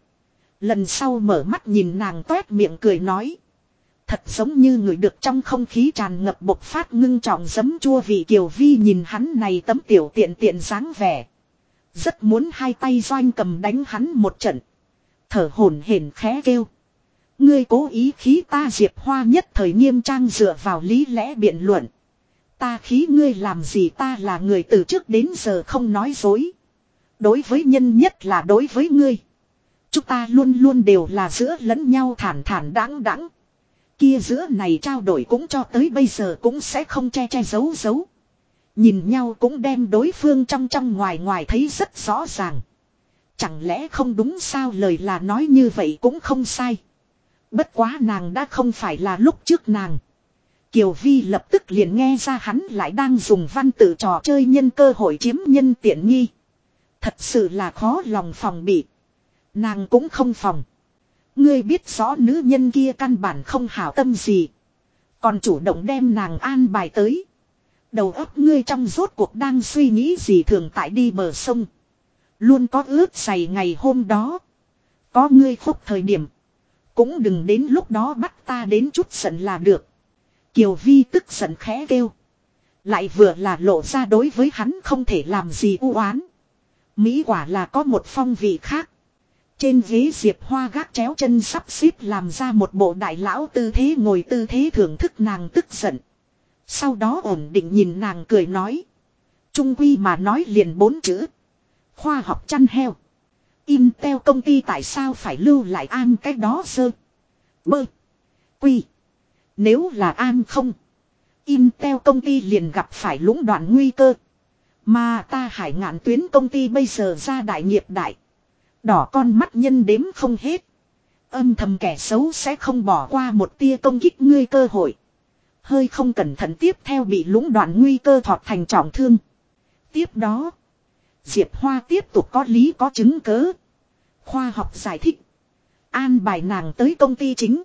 Lần sau mở mắt nhìn nàng toét miệng cười nói. Thật giống như người được trong không khí tràn ngập bộc phát ngưng trọng giấm chua vị kiều vi nhìn hắn này tấm tiểu tiện tiện dáng vẻ. Rất muốn hai tay doanh cầm đánh hắn một trận. Thở hổn hển khẽ kêu. Ngươi cố ý khí ta diệp hoa nhất thời nghiêm trang dựa vào lý lẽ biện luận. Ta khí ngươi làm gì ta là người từ trước đến giờ không nói dối. Đối với nhân nhất là đối với ngươi. Chúng ta luôn luôn đều là giữa lẫn nhau thản thản đáng đáng. Kia giữa này trao đổi cũng cho tới bây giờ cũng sẽ không che che giấu giấu. Nhìn nhau cũng đem đối phương trong trong ngoài ngoài thấy rất rõ ràng. Chẳng lẽ không đúng sao lời là nói như vậy cũng không sai. Bất quá nàng đã không phải là lúc trước nàng. Kiều Vi lập tức liền nghe ra hắn lại đang dùng văn tự trò chơi nhân cơ hội chiếm nhân tiện nghi. Thật sự là khó lòng phòng bị. Nàng cũng không phòng. Ngươi biết rõ nữ nhân kia căn bản không hảo tâm gì. Còn chủ động đem nàng an bài tới. Đầu óc ngươi trong rốt cuộc đang suy nghĩ gì thường tại đi bờ sông. Luôn có ướt dày ngày hôm đó. Có ngươi khúc thời điểm. Cũng đừng đến lúc đó bắt ta đến chút giận là được. Kiều Vi tức giận khẽ kêu. Lại vừa là lộ ra đối với hắn không thể làm gì u oán. Mỹ quả là có một phong vị khác. Trên ghế diệp hoa gác chéo chân sắp xếp làm ra một bộ đại lão tư thế ngồi tư thế thưởng thức nàng tức giận. Sau đó ổn định nhìn nàng cười nói. Trung quy mà nói liền bốn chữ. Khoa học chăn heo. Intel công ty tại sao phải lưu lại an cái đó sơ. Bơ. Quy. Nếu là an không. Intel công ty liền gặp phải lũng đoạn nguy cơ. Mà ta hải ngạn tuyến công ty bây giờ ra đại nghiệp đại. Đỏ con mắt nhân đếm không hết. Âm thầm kẻ xấu sẽ không bỏ qua một tia công kích ngươi cơ hội. Hơi không cẩn thận tiếp theo bị lũng đoạn nguy cơ thọt thành trọng thương. Tiếp đó. Diệp Hoa tiếp tục có lý có chứng cớ. Khoa học giải thích. An bài nàng tới công ty chính.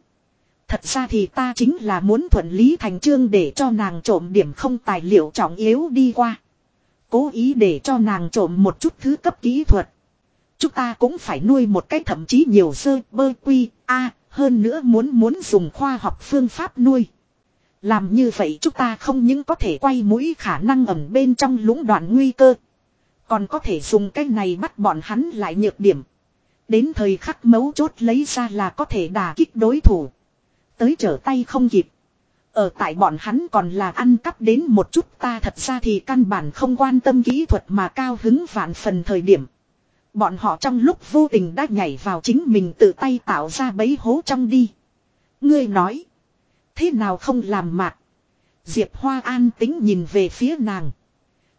Thật ra thì ta chính là muốn thuận lý thành trương để cho nàng trộm điểm không tài liệu trọng yếu đi qua. Cố ý để cho nàng trộm một chút thứ cấp kỹ thuật. Chúng ta cũng phải nuôi một cách thậm chí nhiều sơ bơ quy, a, hơn nữa muốn muốn dùng khoa học phương pháp nuôi. Làm như vậy chúng ta không những có thể quay mũi khả năng ẩn bên trong lũng đoạn nguy cơ. Còn có thể dùng cái này bắt bọn hắn lại nhược điểm. Đến thời khắc mấu chốt lấy ra là có thể đà kích đối thủ. Tới trở tay không kịp. Ở tại bọn hắn còn là ăn cắp đến một chút ta thật ra thì căn bản không quan tâm kỹ thuật mà cao hứng vạn phần thời điểm. Bọn họ trong lúc vô tình đã nhảy vào chính mình tự tay tạo ra bấy hố trong đi. Ngươi nói. Thế nào không làm mạc. Diệp Hoa an tính nhìn về phía nàng.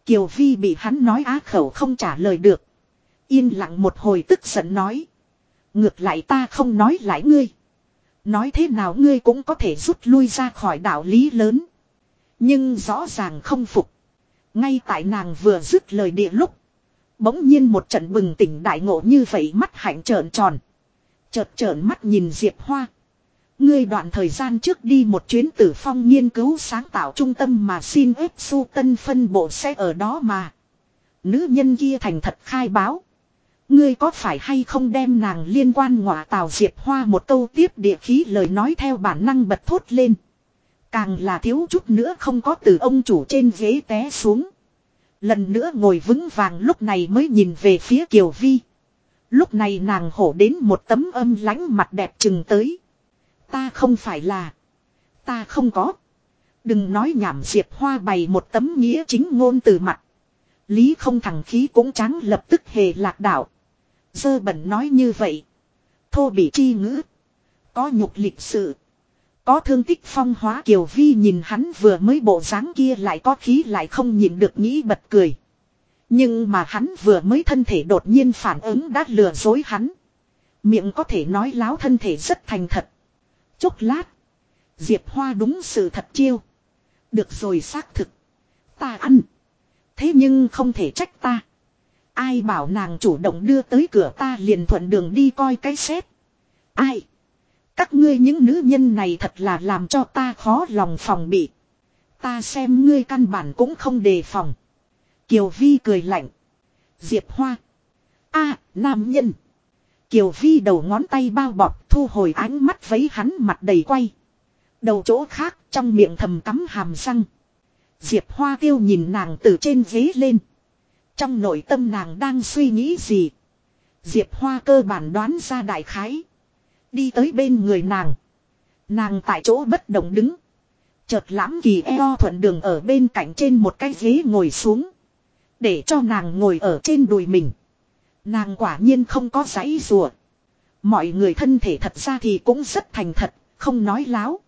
Kiều Vi bị hắn nói á khẩu không trả lời được. Yên lặng một hồi tức giận nói. Ngược lại ta không nói lại ngươi. Nói thế nào ngươi cũng có thể rút lui ra khỏi đạo lý lớn. Nhưng rõ ràng không phục. Ngay tại nàng vừa dứt lời địa lúc. Bỗng nhiên một trận bừng tỉnh đại ngộ như vậy mắt hạnh trợn tròn. Chợt trợn mắt nhìn Diệp Hoa. Ngươi đoạn thời gian trước đi một chuyến tử phong nghiên cứu sáng tạo trung tâm mà xin ép su tân phân bộ sẽ ở đó mà. Nữ nhân kia thành thật khai báo. Ngươi có phải hay không đem nàng liên quan ngọa tào diệp hoa một câu tiếp địa khí lời nói theo bản năng bật thốt lên. Càng là thiếu chút nữa không có từ ông chủ trên ghế té xuống. Lần nữa ngồi vững vàng lúc này mới nhìn về phía Kiều Vi. Lúc này nàng hổ đến một tấm âm lánh mặt đẹp chừng tới. Ta không phải là. Ta không có. Đừng nói nhảm diệp hoa bày một tấm nghĩa chính ngôn từ mặt. Lý không thằng khí cũng trắng lập tức hề lạc đảo. Dơ bẩn nói như vậy. Thô bị chi ngữ. Có nhục lịch sự. Có thương tích phong hóa Kiều Vi nhìn hắn vừa mới bộ dáng kia lại có khí lại không nhìn được nghĩ bật cười. Nhưng mà hắn vừa mới thân thể đột nhiên phản ứng đã lừa dối hắn. Miệng có thể nói láo thân thể rất thành thật. Chốc lát. Diệp Hoa đúng sự thật chiêu. Được rồi xác thực. Ta ăn. Thế nhưng không thể trách ta. Ai bảo nàng chủ động đưa tới cửa ta liền thuận đường đi coi cái xét. Ai? Các ngươi những nữ nhân này thật là làm cho ta khó lòng phòng bị. Ta xem ngươi căn bản cũng không đề phòng. Kiều Vi cười lạnh. Diệp Hoa. a, nam nhân. Kiều Vi đầu ngón tay bao bọc, thu hồi ánh mắt vấy hắn mặt đầy quay. Đầu chỗ khác, trong miệng thầm cắm hàm răng. Diệp Hoa tiêu nhìn nàng từ trên ghế lên. Trong nội tâm nàng đang suy nghĩ gì. Diệp Hoa cơ bản đoán ra đại khái. Đi tới bên người nàng. Nàng tại chỗ bất động đứng. Chợt lãm kỳ eo thuận đường ở bên cạnh trên một cái ghế ngồi xuống. Để cho nàng ngồi ở trên đùi mình. Nàng quả nhiên không có giấy rùa. Mọi người thân thể thật ra thì cũng rất thành thật, không nói láo.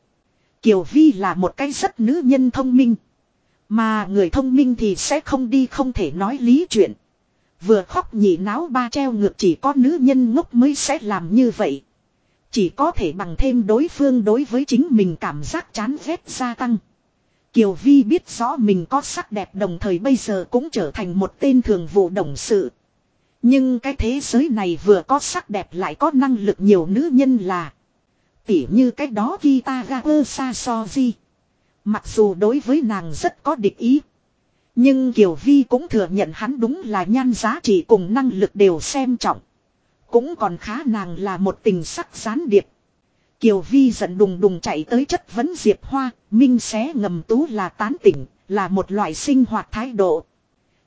Kiều Vi là một cái rất nữ nhân thông minh. Mà người thông minh thì sẽ không đi không thể nói lý chuyện. Vừa khóc nhị náo ba treo ngược chỉ có nữ nhân ngốc mới sẽ làm như vậy. Chỉ có thể bằng thêm đối phương đối với chính mình cảm giác chán ghét gia tăng. Kiều Vi biết rõ mình có sắc đẹp đồng thời bây giờ cũng trở thành một tên thường vụ đồng sự. Nhưng cái thế giới này vừa có sắc đẹp lại có năng lực nhiều nữ nhân là. Tỉ như cái đó Kitagawa Sasoji. Mặc dù đối với nàng rất có địch ý. Nhưng Kiều Vi cũng thừa nhận hắn đúng là nhan giá trị cùng năng lực đều xem trọng. Cũng còn khá nàng là một tình sắc gián điệp. Kiều Vi giận đùng đùng chạy tới chất vấn Diệp Hoa, minh xé ngầm tú là tán tỉnh, là một loại sinh hoạt thái độ.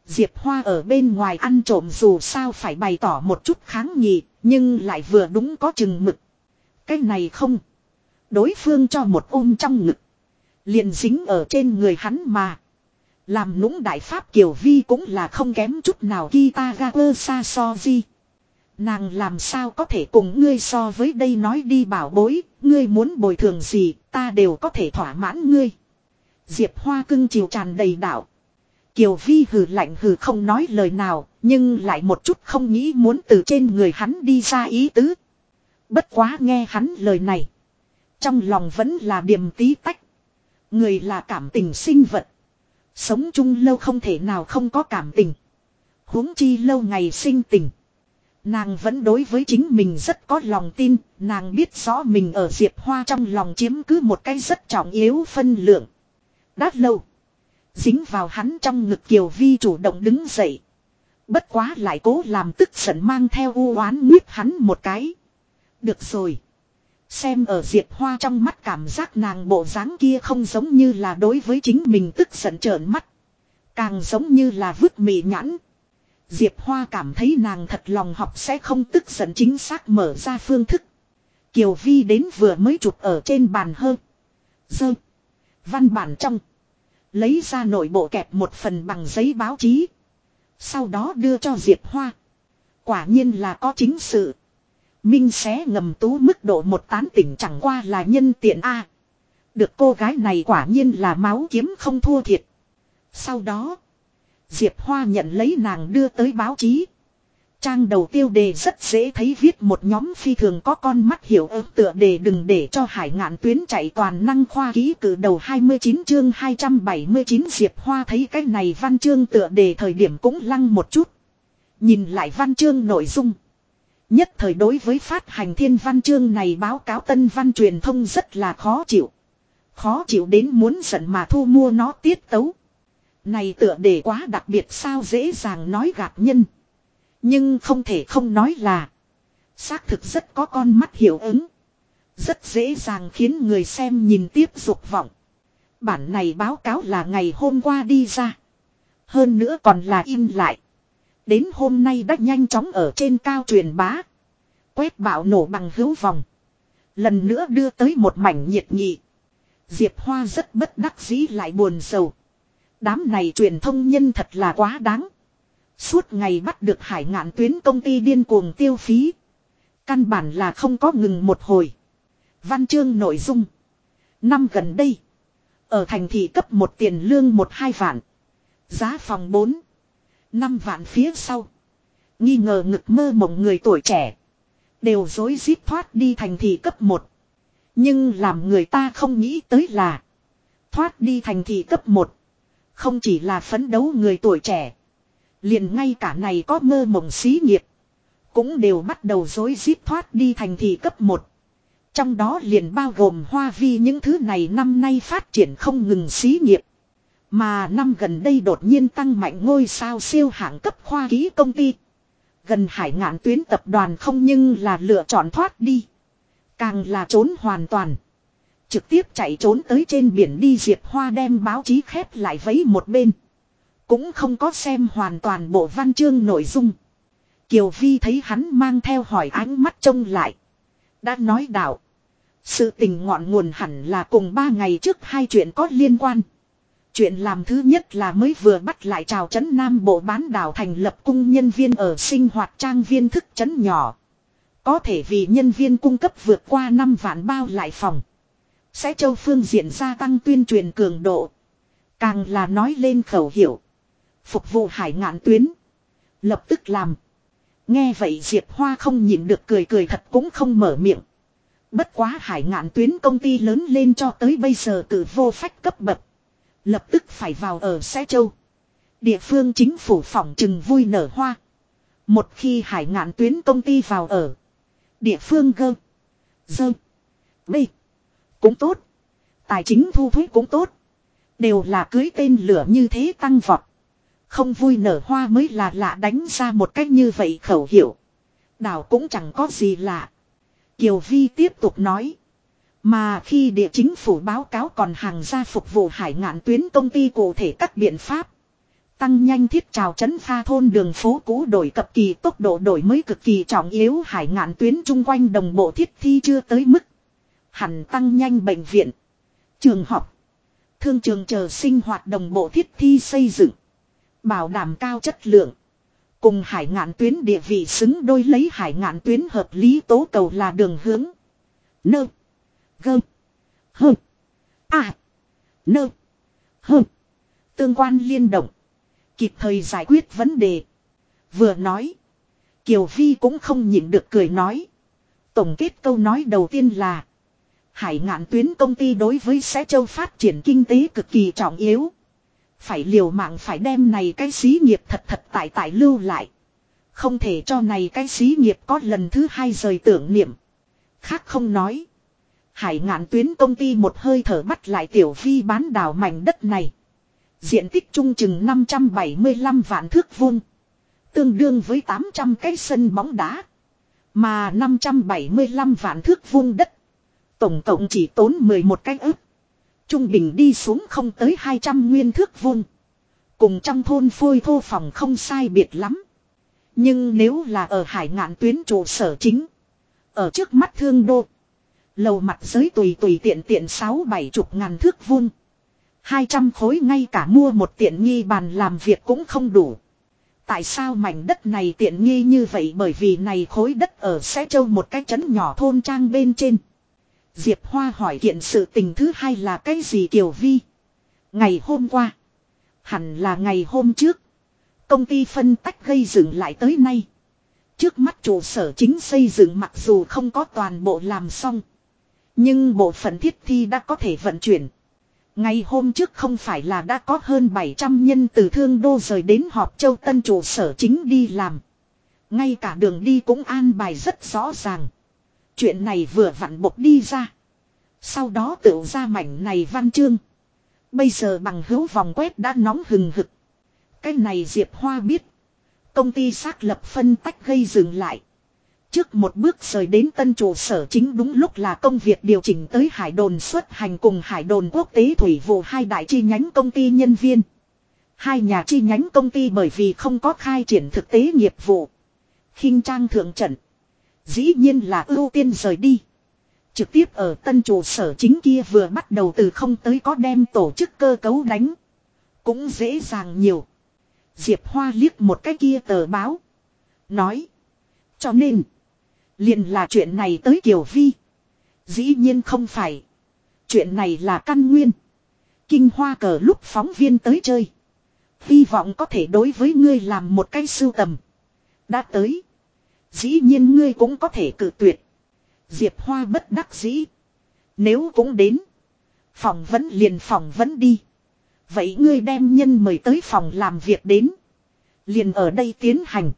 Diệp Hoa ở bên ngoài ăn trộm dù sao phải bày tỏ một chút kháng nghị, nhưng lại vừa đúng có chừng mực. Cái này không. Đối phương cho một ôm trong ngực. Liền dính ở trên người hắn mà. Làm nũng đại pháp Kiều Vi cũng là không kém chút nào Kitagawa Sasoji. Nàng làm sao có thể cùng ngươi so với đây nói đi bảo bối, ngươi muốn bồi thường gì, ta đều có thể thỏa mãn ngươi. Diệp Hoa cưng chiều tràn đầy đạo. Kiều Vi hừ lạnh hừ không nói lời nào, nhưng lại một chút không nghĩ muốn từ trên người hắn đi ra ý tứ. Bất quá nghe hắn lời này. Trong lòng vẫn là điềm tí tách. Người là cảm tình sinh vật. Sống chung lâu không thể nào không có cảm tình. huống chi lâu ngày sinh tình. Nàng vẫn đối với chính mình rất có lòng tin, nàng biết rõ mình ở Diệp Hoa trong lòng chiếm cứ một cái rất trọng yếu phân lượng. Đát lâu. Dính vào hắn trong ngực Kiều Vi chủ động đứng dậy. Bất quá lại cố làm tức giận mang theo u oán nguyết hắn một cái. Được rồi. Xem ở Diệp Hoa trong mắt cảm giác nàng bộ dáng kia không giống như là đối với chính mình tức giận trợn mắt. Càng giống như là vứt mì nhãn. Diệp Hoa cảm thấy nàng thật lòng học sẽ không tức giận chính xác mở ra phương thức. Kiều Vi đến vừa mới chụp ở trên bàn hơn. Dơ. Văn bản trong. Lấy ra nội bộ kẹp một phần bằng giấy báo chí. Sau đó đưa cho Diệp Hoa. Quả nhiên là có chính sự. Minh xé ngầm tú mức độ một tán tỉnh chẳng qua là nhân tiện A. Được cô gái này quả nhiên là máu kiếm không thua thiệt. Sau đó. Diệp Hoa nhận lấy nàng đưa tới báo chí. Trang đầu tiêu đề rất dễ thấy viết một nhóm phi thường có con mắt hiểu ớt tựa đề đừng để cho hải ngạn tuyến chạy toàn năng khoa ký cử đầu 29 chương 279 Diệp Hoa thấy cái này văn chương tựa đề thời điểm cũng lăng một chút. Nhìn lại văn chương nội dung. Nhất thời đối với phát hành thiên văn chương này báo cáo tân văn truyền thông rất là khó chịu. Khó chịu đến muốn giận mà thu mua nó tiết tấu. Này tựa để quá đặc biệt sao dễ dàng nói gạt nhân. Nhưng không thể không nói là. Xác thực rất có con mắt hiệu ứng. Rất dễ dàng khiến người xem nhìn tiếp dục vọng. Bản này báo cáo là ngày hôm qua đi ra. Hơn nữa còn là in lại. Đến hôm nay đã nhanh chóng ở trên cao truyền bá. Quét bạo nổ bằng hữu vòng. Lần nữa đưa tới một mảnh nhiệt nghị. Diệp Hoa rất bất đắc dĩ lại buồn sầu. Đám này truyền thông nhân thật là quá đáng. Suốt ngày bắt được hải ngạn tuyến công ty điên cuồng tiêu phí. Căn bản là không có ngừng một hồi. Văn chương nội dung. Năm gần đây. Ở thành thị cấp một tiền lương một hai vạn. Giá phòng 4 năm vạn phía sau. Nghi ngờ ngực mơ mộng người tuổi trẻ. Đều dối rít thoát đi thành thị cấp 1. Nhưng làm người ta không nghĩ tới là. Thoát đi thành thị cấp 1. Không chỉ là phấn đấu người tuổi trẻ. Liền ngay cả này có mơ mộng xí nghiệp. Cũng đều bắt đầu dối rít thoát đi thành thị cấp 1. Trong đó liền bao gồm hoa vi những thứ này năm nay phát triển không ngừng xí nghiệp. Mà năm gần đây đột nhiên tăng mạnh ngôi sao siêu hạng cấp khoa ký công ty. Gần hải ngạn tuyến tập đoàn không nhưng là lựa chọn thoát đi. Càng là trốn hoàn toàn. Trực tiếp chạy trốn tới trên biển đi Diệp Hoa đem báo chí khép lại vấy một bên. Cũng không có xem hoàn toàn bộ văn chương nội dung. Kiều Vi thấy hắn mang theo hỏi ánh mắt trông lại. Đã nói đạo. Sự tình ngọn nguồn hẳn là cùng ba ngày trước hai chuyện có liên quan. Chuyện làm thứ nhất là mới vừa bắt lại trào trấn Nam Bộ bán đảo thành lập cung nhân viên ở sinh hoạt trang viên thức trấn nhỏ. Có thể vì nhân viên cung cấp vượt qua 5 vạn bao lại phòng. Sẽ châu phương diện gia tăng tuyên truyền cường độ. Càng là nói lên khẩu hiệu. Phục vụ hải ngạn tuyến. Lập tức làm. Nghe vậy Diệp Hoa không nhịn được cười cười thật cũng không mở miệng. Bất quá hải ngạn tuyến công ty lớn lên cho tới bây giờ từ vô phách cấp bậc. Lập tức phải vào ở Xe Châu. Địa phương chính phủ phỏng trừng vui nở hoa. Một khi hải ngạn tuyến công ty vào ở. Địa phương gơ. Dơ. Bê. Cũng tốt. Tài chính thu thuế cũng tốt. Đều là cưới tên lửa như thế tăng vọt. Không vui nở hoa mới là lạ đánh ra một cách như vậy khẩu hiệu. Đảo cũng chẳng có gì lạ. Kiều Vi tiếp tục nói. Mà khi địa chính phủ báo cáo còn hàng ra phục vụ hải ngạn tuyến công ty cụ thể các biện pháp. Tăng nhanh thiết trào chấn pha thôn đường phố cũ đổi cập kỳ tốc độ đổi mới cực kỳ trọng yếu hải ngạn tuyến chung quanh đồng bộ thiết thi chưa tới mức. Hẳn tăng nhanh bệnh viện, trường học, thương trường chờ sinh hoạt đồng bộ thiết thi xây dựng. Bảo đảm cao chất lượng. Cùng hải ngạn tuyến địa vị xứng đôi lấy hải ngạn tuyến hợp lý tố cầu là đường hướng. Nơ. Gơ. Hơ. À. Nơ. Hơ. Tương quan liên động. Kịp thời giải quyết vấn đề. Vừa nói. Kiều Vi cũng không nhịn được cười nói. Tổng kết câu nói đầu tiên là. Hải ngạn tuyến công ty đối với Xé Châu phát triển kinh tế cực kỳ trọng yếu. Phải liều mạng phải đem này cái xí nghiệp thật thật tại tại lưu lại. Không thể cho này cái xí nghiệp có lần thứ hai rời tưởng niệm. Khác không nói. Hải ngạn tuyến công ty một hơi thở bắt lại tiểu vi bán đảo mảnh đất này. Diện tích trung chừng 575 vạn thước vuông. Tương đương với 800 cái sân bóng đá. Mà 575 vạn thước vuông đất. Tổng cộng chỉ tốn 11 cái ức. Trung bình đi xuống không tới 200 nguyên thước vuông. Cùng trong thôn phôi thô phòng không sai biệt lắm. Nhưng nếu là ở hải ngạn tuyến trụ sở chính. Ở trước mắt thương đô. Lầu mặt giới tùy tùy tiện tiện sáu bảy chục ngàn thước vuông. 200 khối ngay cả mua một tiện nghi bàn làm việc cũng không đủ. Tại sao mảnh đất này tiện nghi như vậy bởi vì này khối đất ở sẽ Châu một cái trấn nhỏ thôn trang bên trên. Diệp Hoa hỏi kiện sự tình thứ hai là cái gì Kiều Vi. Ngày hôm qua. Hẳn là ngày hôm trước. Công ty phân tách gây dựng lại tới nay. Trước mắt trụ sở chính xây dựng mặc dù không có toàn bộ làm xong. Nhưng bộ phận thiết thi đã có thể vận chuyển. Ngày hôm trước không phải là đã có hơn 700 nhân từ thương đô rời đến họp châu tân trụ sở chính đi làm. Ngay cả đường đi cũng an bài rất rõ ràng. Chuyện này vừa vặn bộc đi ra. Sau đó tự ra mảnh này văn chương. Bây giờ bằng hữu vòng quét đã nóng hừng hực. Cái này Diệp Hoa biết. Công ty xác lập phân tách gây dừng lại. Trước một bước rời đến tân trụ sở chính đúng lúc là công việc điều chỉnh tới hải đồn xuất hành cùng hải đồn quốc tế thủy vụ hai đại chi nhánh công ty nhân viên. Hai nhà chi nhánh công ty bởi vì không có khai triển thực tế nghiệp vụ. khinh trang thượng trận. Dĩ nhiên là ưu tiên rời đi. Trực tiếp ở tân trụ sở chính kia vừa bắt đầu từ không tới có đem tổ chức cơ cấu đánh. Cũng dễ dàng nhiều. Diệp Hoa liếc một cái kia tờ báo. Nói. Cho nên liền là chuyện này tới Kiều Vi. Dĩ nhiên không phải. Chuyện này là căn nguyên. Kinh hoa cờ lúc phóng viên tới chơi. Hy vọng có thể đối với ngươi làm một cái sưu tầm. Đã tới. Dĩ nhiên ngươi cũng có thể cử tuyệt. Diệp Hoa bất đắc dĩ. Nếu cũng đến. Phòng vẫn liền phòng vẫn đi. Vậy ngươi đem nhân mời tới phòng làm việc đến. Liền ở đây tiến hành.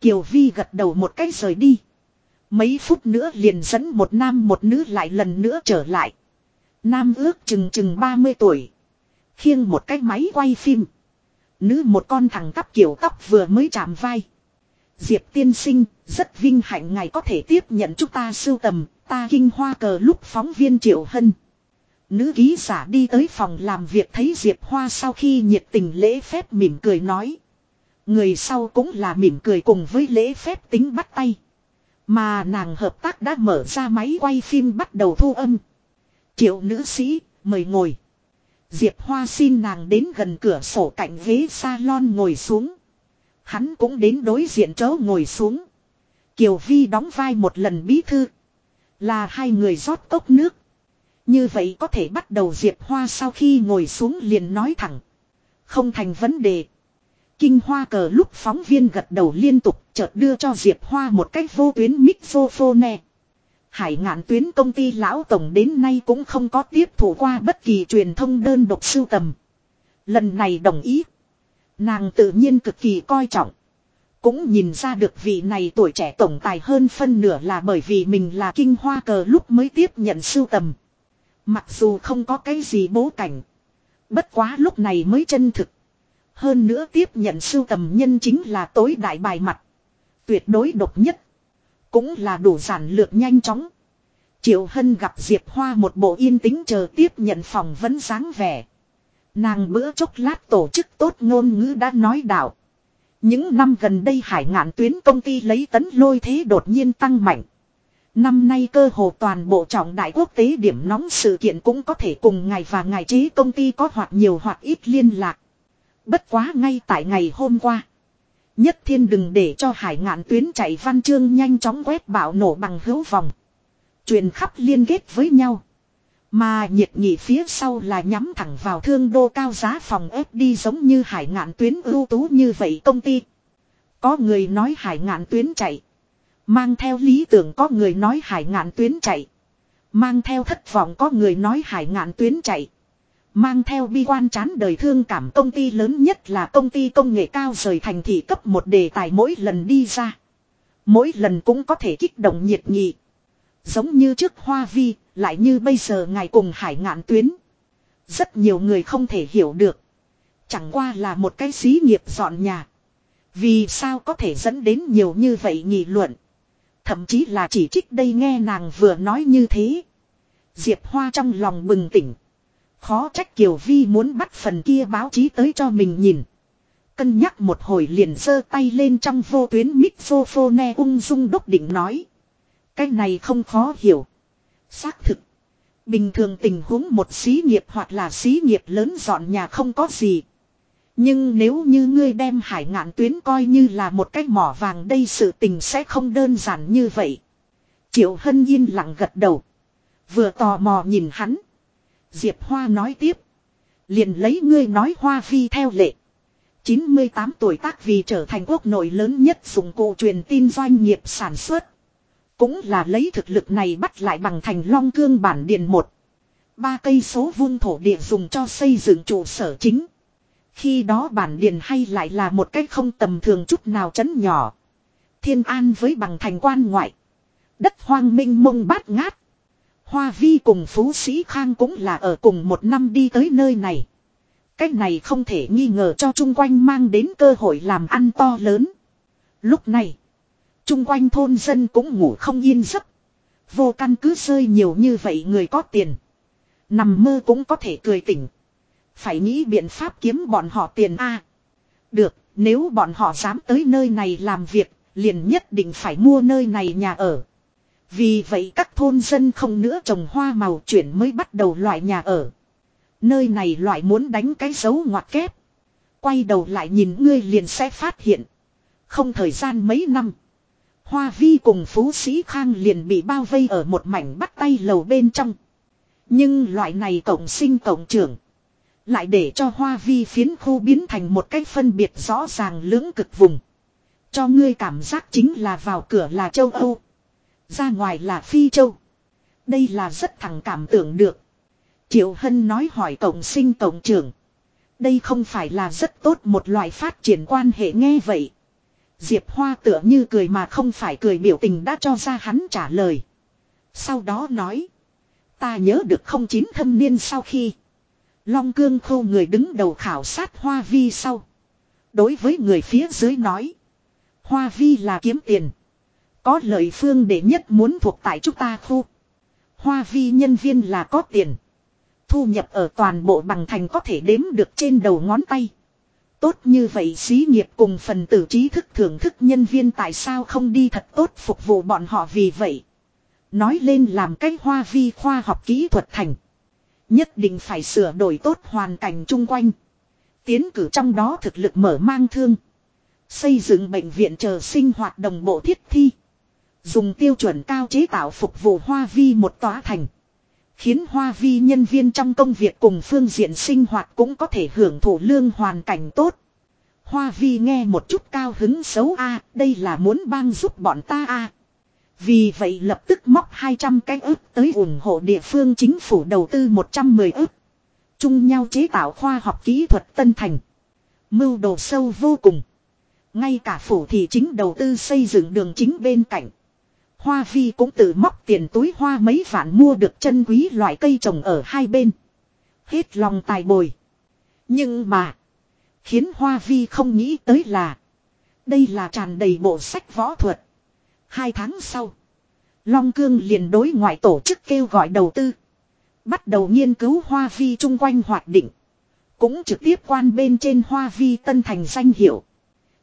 Kiều Vi gật đầu một cái rời đi. Mấy phút nữa liền dẫn một nam một nữ lại lần nữa trở lại. Nam ước chừng chừng 30 tuổi. Khiêng một cái máy quay phim. Nữ một con thằng cắp kiểu tóc vừa mới chạm vai. Diệp tiên sinh, rất vinh hạnh ngài có thể tiếp nhận chúng ta sưu tầm, ta kinh hoa cờ lúc phóng viên Triệu Hân. Nữ ký giả đi tới phòng làm việc thấy Diệp Hoa sau khi nhiệt tình lễ phép mỉm cười nói. Người sau cũng là mỉm cười cùng với lễ phép tính bắt tay. Mà nàng hợp tác đã mở ra máy quay phim bắt đầu thu âm. Triệu nữ sĩ, mời ngồi. Diệp Hoa xin nàng đến gần cửa sổ cạnh ghế salon ngồi xuống. Hắn cũng đến đối diện chỗ ngồi xuống. Kiều Vi đóng vai một lần bí thư. Là hai người rót cốc nước. Như vậy có thể bắt đầu Diệp Hoa sau khi ngồi xuống liền nói thẳng. Không thành vấn đề. Kinh hoa cờ lúc phóng viên gật đầu liên tục, chợt đưa cho Diệp Hoa một cách vô tuyến mixophone. Hải ngạn tuyến công ty lão tổng đến nay cũng không có tiếp thủ qua bất kỳ truyền thông đơn độc sưu tầm. Lần này đồng ý. Nàng tự nhiên cực kỳ coi trọng. Cũng nhìn ra được vị này tuổi trẻ tổng tài hơn phân nửa là bởi vì mình là kinh hoa cờ lúc mới tiếp nhận sưu tầm. Mặc dù không có cái gì bố cảnh. Bất quá lúc này mới chân thực. Hơn nữa tiếp nhận sưu tầm nhân chính là tối đại bài mặt. Tuyệt đối độc nhất. Cũng là đủ giản lược nhanh chóng. Triệu Hân gặp Diệp Hoa một bộ yên tĩnh chờ tiếp nhận phòng vấn dáng vẻ. Nàng bữa chốc lát tổ chức tốt ngôn ngữ đã nói đạo. Những năm gần đây hải ngạn tuyến công ty lấy tấn lôi thế đột nhiên tăng mạnh. Năm nay cơ hồ toàn bộ trọng đại quốc tế điểm nóng sự kiện cũng có thể cùng ngày và ngày chế công ty có hoặc nhiều hoặc ít liên lạc. Bất quá ngay tại ngày hôm qua. Nhất thiên đừng để cho hải ngạn tuyến chạy văn chương nhanh chóng quét bạo nổ bằng hữu vòng. Truyền khắp liên kết với nhau. Mà nhiệt nghị phía sau là nhắm thẳng vào thương đô cao giá phòng ép đi giống như hải ngạn tuyến ưu tú như vậy công ty. Có người nói hải ngạn tuyến chạy. Mang theo lý tưởng có người nói hải ngạn tuyến chạy. Mang theo thất vọng có người nói hải ngạn tuyến chạy. Mang theo bi quan chán đời thương cảm công ty lớn nhất là công ty công nghệ cao rời thành thị cấp một đề tài mỗi lần đi ra. Mỗi lần cũng có thể kích động nhiệt nghị. Giống như trước Hoa Vi, lại như bây giờ ngài cùng hải ngạn tuyến. Rất nhiều người không thể hiểu được. Chẳng qua là một cái xí nghiệp dọn nhà. Vì sao có thể dẫn đến nhiều như vậy nghị luận. Thậm chí là chỉ trích đây nghe nàng vừa nói như thế. Diệp Hoa trong lòng bừng tỉnh. Khó trách Kiều Vi muốn bắt phần kia báo chí tới cho mình nhìn. Cân nhắc một hồi liền giơ tay lên trong vô tuyến mixophone ung dung đốc định nói. Cái này không khó hiểu. Xác thực. Bình thường tình huống một xí nghiệp hoặc là xí nghiệp lớn dọn nhà không có gì. Nhưng nếu như ngươi đem hải ngạn tuyến coi như là một cái mỏ vàng đây sự tình sẽ không đơn giản như vậy. Triệu Hân yên lặng gật đầu. Vừa tò mò nhìn hắn. Diệp Hoa nói tiếp. Liền lấy ngươi nói Hoa phi theo lệ. 98 tuổi tác vì trở thành quốc nội lớn nhất dụng cụ truyền tin doanh nghiệp sản xuất. Cũng là lấy thực lực này bắt lại bằng thành long cương bản điện một. Ba cây số vuông thổ địa dùng cho xây dựng trụ sở chính. Khi đó bản điện hay lại là một cách không tầm thường chút nào chấn nhỏ. thiên an với bằng thành quan ngoại. Đất hoang minh mông bát ngát. Hoa vi cùng Phú Sĩ Khang cũng là ở cùng một năm đi tới nơi này. Cách này không thể nghi ngờ cho chung quanh mang đến cơ hội làm ăn to lớn. Lúc này, chung quanh thôn dân cũng ngủ không yên giấc. Vô căn cứ rơi nhiều như vậy người có tiền. Nằm mơ cũng có thể cười tỉnh. Phải nghĩ biện pháp kiếm bọn họ tiền A. được, nếu bọn họ dám tới nơi này làm việc, liền nhất định phải mua nơi này nhà ở. Vì vậy các thôn dân không nữa trồng hoa màu chuyển mới bắt đầu loại nhà ở. Nơi này loại muốn đánh cái dấu ngoặt kép. Quay đầu lại nhìn ngươi liền sẽ phát hiện. Không thời gian mấy năm. Hoa vi cùng Phú Sĩ Khang liền bị bao vây ở một mảnh bắt tay lầu bên trong. Nhưng loại này cộng sinh cộng trưởng. Lại để cho hoa vi phiến khu biến thành một cách phân biệt rõ ràng lưỡng cực vùng. Cho ngươi cảm giác chính là vào cửa là châu Âu. Ra ngoài là Phi Châu. Đây là rất thẳng cảm tưởng được. Triệu Hân nói hỏi cộng sinh tổng trưởng. Đây không phải là rất tốt một loại phát triển quan hệ nghe vậy. Diệp Hoa tựa như cười mà không phải cười biểu tình đã cho ra hắn trả lời. Sau đó nói. Ta nhớ được không chín thâm niên sau khi. Long cương khô người đứng đầu khảo sát Hoa Vi sau. Đối với người phía dưới nói. Hoa Vi là kiếm tiền. Có lợi phương để nhất muốn thuộc tại chúng ta khu. Hoa Vi nhân viên là có tiền. Thu nhập ở toàn bộ bằng thành có thể đếm được trên đầu ngón tay. Tốt như vậy xí nghiệp cùng phần tử trí thức thưởng thức nhân viên tại sao không đi thật tốt phục vụ bọn họ vì vậy. Nói lên làm cách hoa vi khoa học kỹ thuật thành. Nhất định phải sửa đổi tốt hoàn cảnh chung quanh. Tiến cử trong đó thực lực mở mang thương. Xây dựng bệnh viện chờ sinh hoạt đồng bộ thiết thi. Dùng tiêu chuẩn cao chế tạo phục vụ hoa vi một tòa thành. Khiến hoa vi nhân viên trong công việc cùng phương diện sinh hoạt cũng có thể hưởng thụ lương hoàn cảnh tốt. Hoa vi nghe một chút cao hứng xấu a, đây là muốn bang giúp bọn ta a Vì vậy lập tức móc 200 cái ức tới ủng hộ địa phương chính phủ đầu tư 110 ức. Chung nhau chế tạo khoa học kỹ thuật tân thành. Mưu đồ sâu vô cùng. Ngay cả phủ thị chính đầu tư xây dựng đường chính bên cạnh. Hoa Vi cũng tự móc tiền túi hoa mấy vạn mua được chân quý loại cây trồng ở hai bên. Hết lòng tài bồi. Nhưng mà. Khiến Hoa Vi không nghĩ tới là. Đây là tràn đầy bộ sách võ thuật. Hai tháng sau. Long Cương liền đối ngoại tổ chức kêu gọi đầu tư. Bắt đầu nghiên cứu Hoa Vi chung quanh hoạt định. Cũng trực tiếp quan bên trên Hoa Vi tân thành danh hiệu.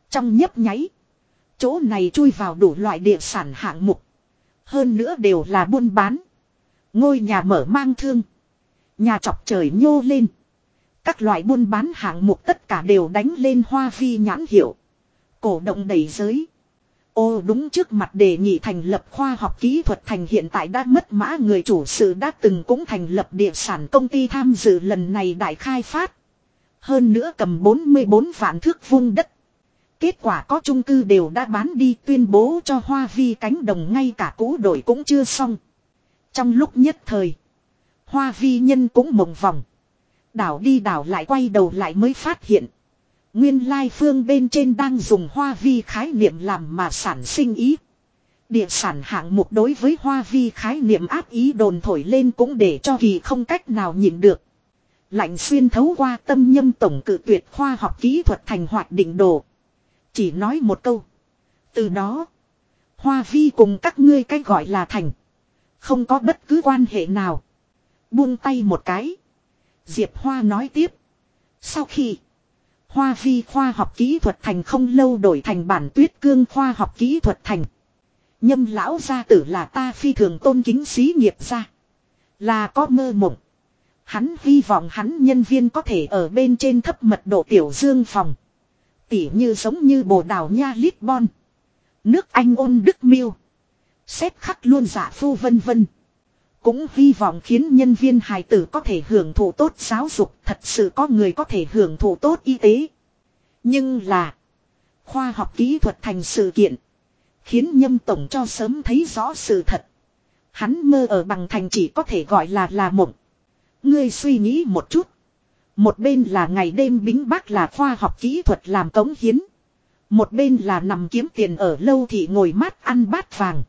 Trong nhấp nháy. Chỗ này chui vào đủ loại địa sản hạng mục. Hơn nữa đều là buôn bán. Ngôi nhà mở mang thương. Nhà chọc trời nhô lên. Các loại buôn bán hạng mục tất cả đều đánh lên hoa phi nhãn hiệu. Cổ động đầy giới. Ô đúng trước mặt đề nghị thành lập khoa học kỹ thuật thành hiện tại đã mất mã người chủ sự đã từng cũng thành lập địa sản công ty tham dự lần này đại khai phát. Hơn nữa cầm 44 vạn thước vuông đất. Kết quả có chung cư đều đã bán đi tuyên bố cho hoa vi cánh đồng ngay cả cũ đổi cũng chưa xong. Trong lúc nhất thời, hoa vi nhân cũng mộng vòng. Đảo đi đảo lại quay đầu lại mới phát hiện. Nguyên lai phương bên trên đang dùng hoa vi khái niệm làm mà sản sinh ý. Địa sản hạng mục đối với hoa vi khái niệm áp ý đồn thổi lên cũng để cho kỳ không cách nào nhìn được. Lạnh xuyên thấu qua tâm nhâm tổng cự tuyệt khoa học kỹ thuật thành hoạt định đồ. Chỉ nói một câu. Từ đó. Hoa vi cùng các ngươi cách gọi là thành. Không có bất cứ quan hệ nào. Buông tay một cái. Diệp Hoa nói tiếp. Sau khi. Hoa vi khoa học kỹ thuật thành không lâu đổi thành bản tuyết cương khoa học kỹ thuật thành. Nhâm lão gia tử là ta phi thường tôn kính xí nghiệp gia, Là có mơ mộng. Hắn hy vọng hắn nhân viên có thể ở bên trên thấp mật độ tiểu dương phòng. Tỉ như giống như bồ đào nha Lisbon. Nước Anh ôn Đức Miêu. xếp khắc luôn giả phu vân vân. Cũng hy vọng khiến nhân viên hài tử có thể hưởng thụ tốt giáo dục, thật sự có người có thể hưởng thụ tốt y tế. Nhưng là, khoa học kỹ thuật thành sự kiện, khiến nhâm tổng cho sớm thấy rõ sự thật. Hắn mơ ở bằng thành chỉ có thể gọi là là mộng. Ngươi suy nghĩ một chút. Một bên là ngày đêm bính bác là khoa học kỹ thuật làm cống hiến. Một bên là nằm kiếm tiền ở lâu thì ngồi mát ăn bát vàng.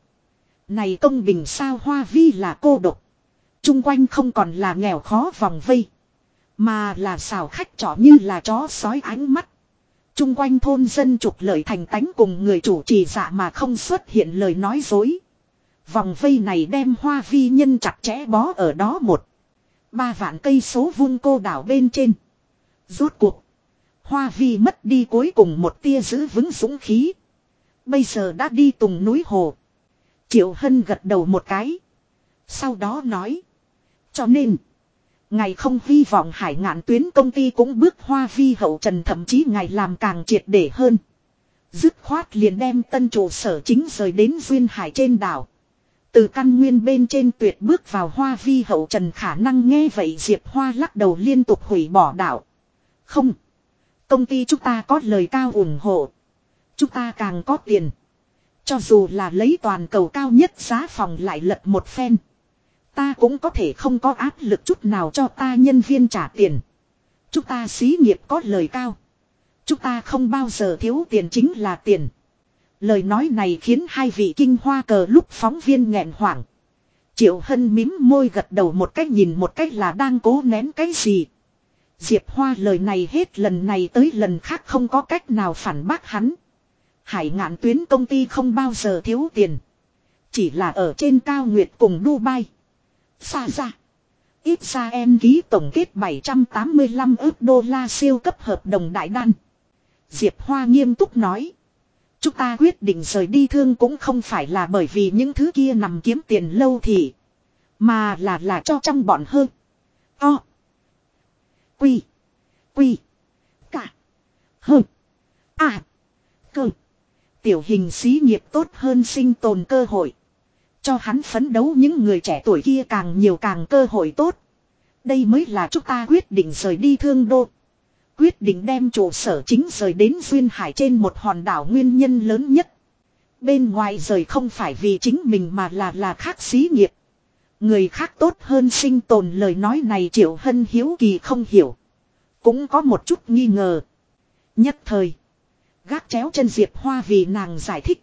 Này công bình sao hoa vi là cô độc. Trung quanh không còn là nghèo khó vòng vây. Mà là xào khách trỏ như là chó sói ánh mắt. Trung quanh thôn dân trục lợi thành tánh cùng người chủ trì dạ mà không xuất hiện lời nói dối. Vòng vây này đem hoa vi nhân chặt chẽ bó ở đó một. Ba vạn cây số vuông cô đảo bên trên. Rốt cuộc. Hoa vi mất đi cuối cùng một tia giữ vững dũng khí. Bây giờ đã đi tùng núi hồ. Triệu Hân gật đầu một cái. Sau đó nói. Cho nên. Ngài không hy vọng hải ngạn tuyến công ty cũng bước hoa vi hậu trần thậm chí ngài làm càng triệt để hơn. Dứt khoát liền đem tân trụ sở chính rời đến duyên hải trên đảo. Từ căn nguyên bên trên tuyệt bước vào hoa vi hậu trần khả năng nghe vậy Diệp Hoa lắc đầu liên tục hủy bỏ đảo. Không. Công ty chúng ta có lời cao ủng hộ. Chúng ta càng có tiền. Cho dù là lấy toàn cầu cao nhất giá phòng lại lật một phen. Ta cũng có thể không có áp lực chút nào cho ta nhân viên trả tiền. Chúng ta xí nghiệp có lời cao. Chúng ta không bao giờ thiếu tiền chính là tiền. Lời nói này khiến hai vị kinh hoa cờ lúc phóng viên nghẹn hoảng. Triệu Hân mím môi gật đầu một cách nhìn một cách là đang cố nén cái gì. Diệp Hoa lời này hết lần này tới lần khác không có cách nào phản bác hắn. Hải ngạn tuyến công ty không bao giờ thiếu tiền. Chỉ là ở trên cao nguyệt cùng Dubai. Xa ra. Ít ra em ký tổng kết 785 ước đô la siêu cấp hợp đồng đại đan. Diệp Hoa nghiêm túc nói. Chúng ta quyết định rời đi thương cũng không phải là bởi vì những thứ kia nằm kiếm tiền lâu thì. Mà là là cho trong bọn hơn. O. Quy. Quy. Cả. Hơn. À. Cơ. Tiểu hình xí nghiệp tốt hơn sinh tồn cơ hội. Cho hắn phấn đấu những người trẻ tuổi kia càng nhiều càng cơ hội tốt. Đây mới là chúng ta quyết định rời đi thương đô. Quyết định đem trụ sở chính rời đến Duyên Hải trên một hòn đảo nguyên nhân lớn nhất. Bên ngoài rời không phải vì chính mình mà là là khác xí nghiệp. Người khác tốt hơn sinh tồn, lời nói này Triệu Hân hiếu kỳ không hiểu. Cũng có một chút nghi ngờ. Nhất thời. Gác chéo chân Diệp Hoa vì nàng giải thích.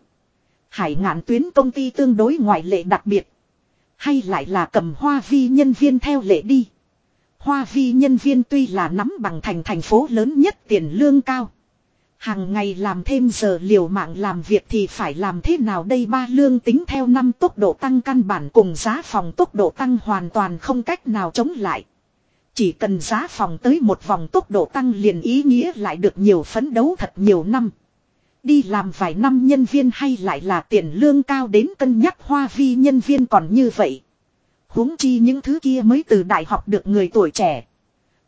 Hải ngạn tuyến công ty tương đối ngoại lệ đặc biệt. Hay lại là cầm hoa vi nhân viên theo lệ đi. Hoa vi nhân viên tuy là nắm bằng thành thành phố lớn nhất tiền lương cao. Hàng ngày làm thêm giờ liều mạng làm việc thì phải làm thế nào đây ba lương tính theo năm tốc độ tăng căn bản cùng giá phòng tốc độ tăng hoàn toàn không cách nào chống lại. Chỉ cần giá phòng tới một vòng tốc độ tăng liền ý nghĩa lại được nhiều phấn đấu thật nhiều năm. Đi làm vài năm nhân viên hay lại là tiền lương cao đến cân nhắc, hoa vi nhân viên còn như vậy huống chi những thứ kia mới từ đại học được người tuổi trẻ.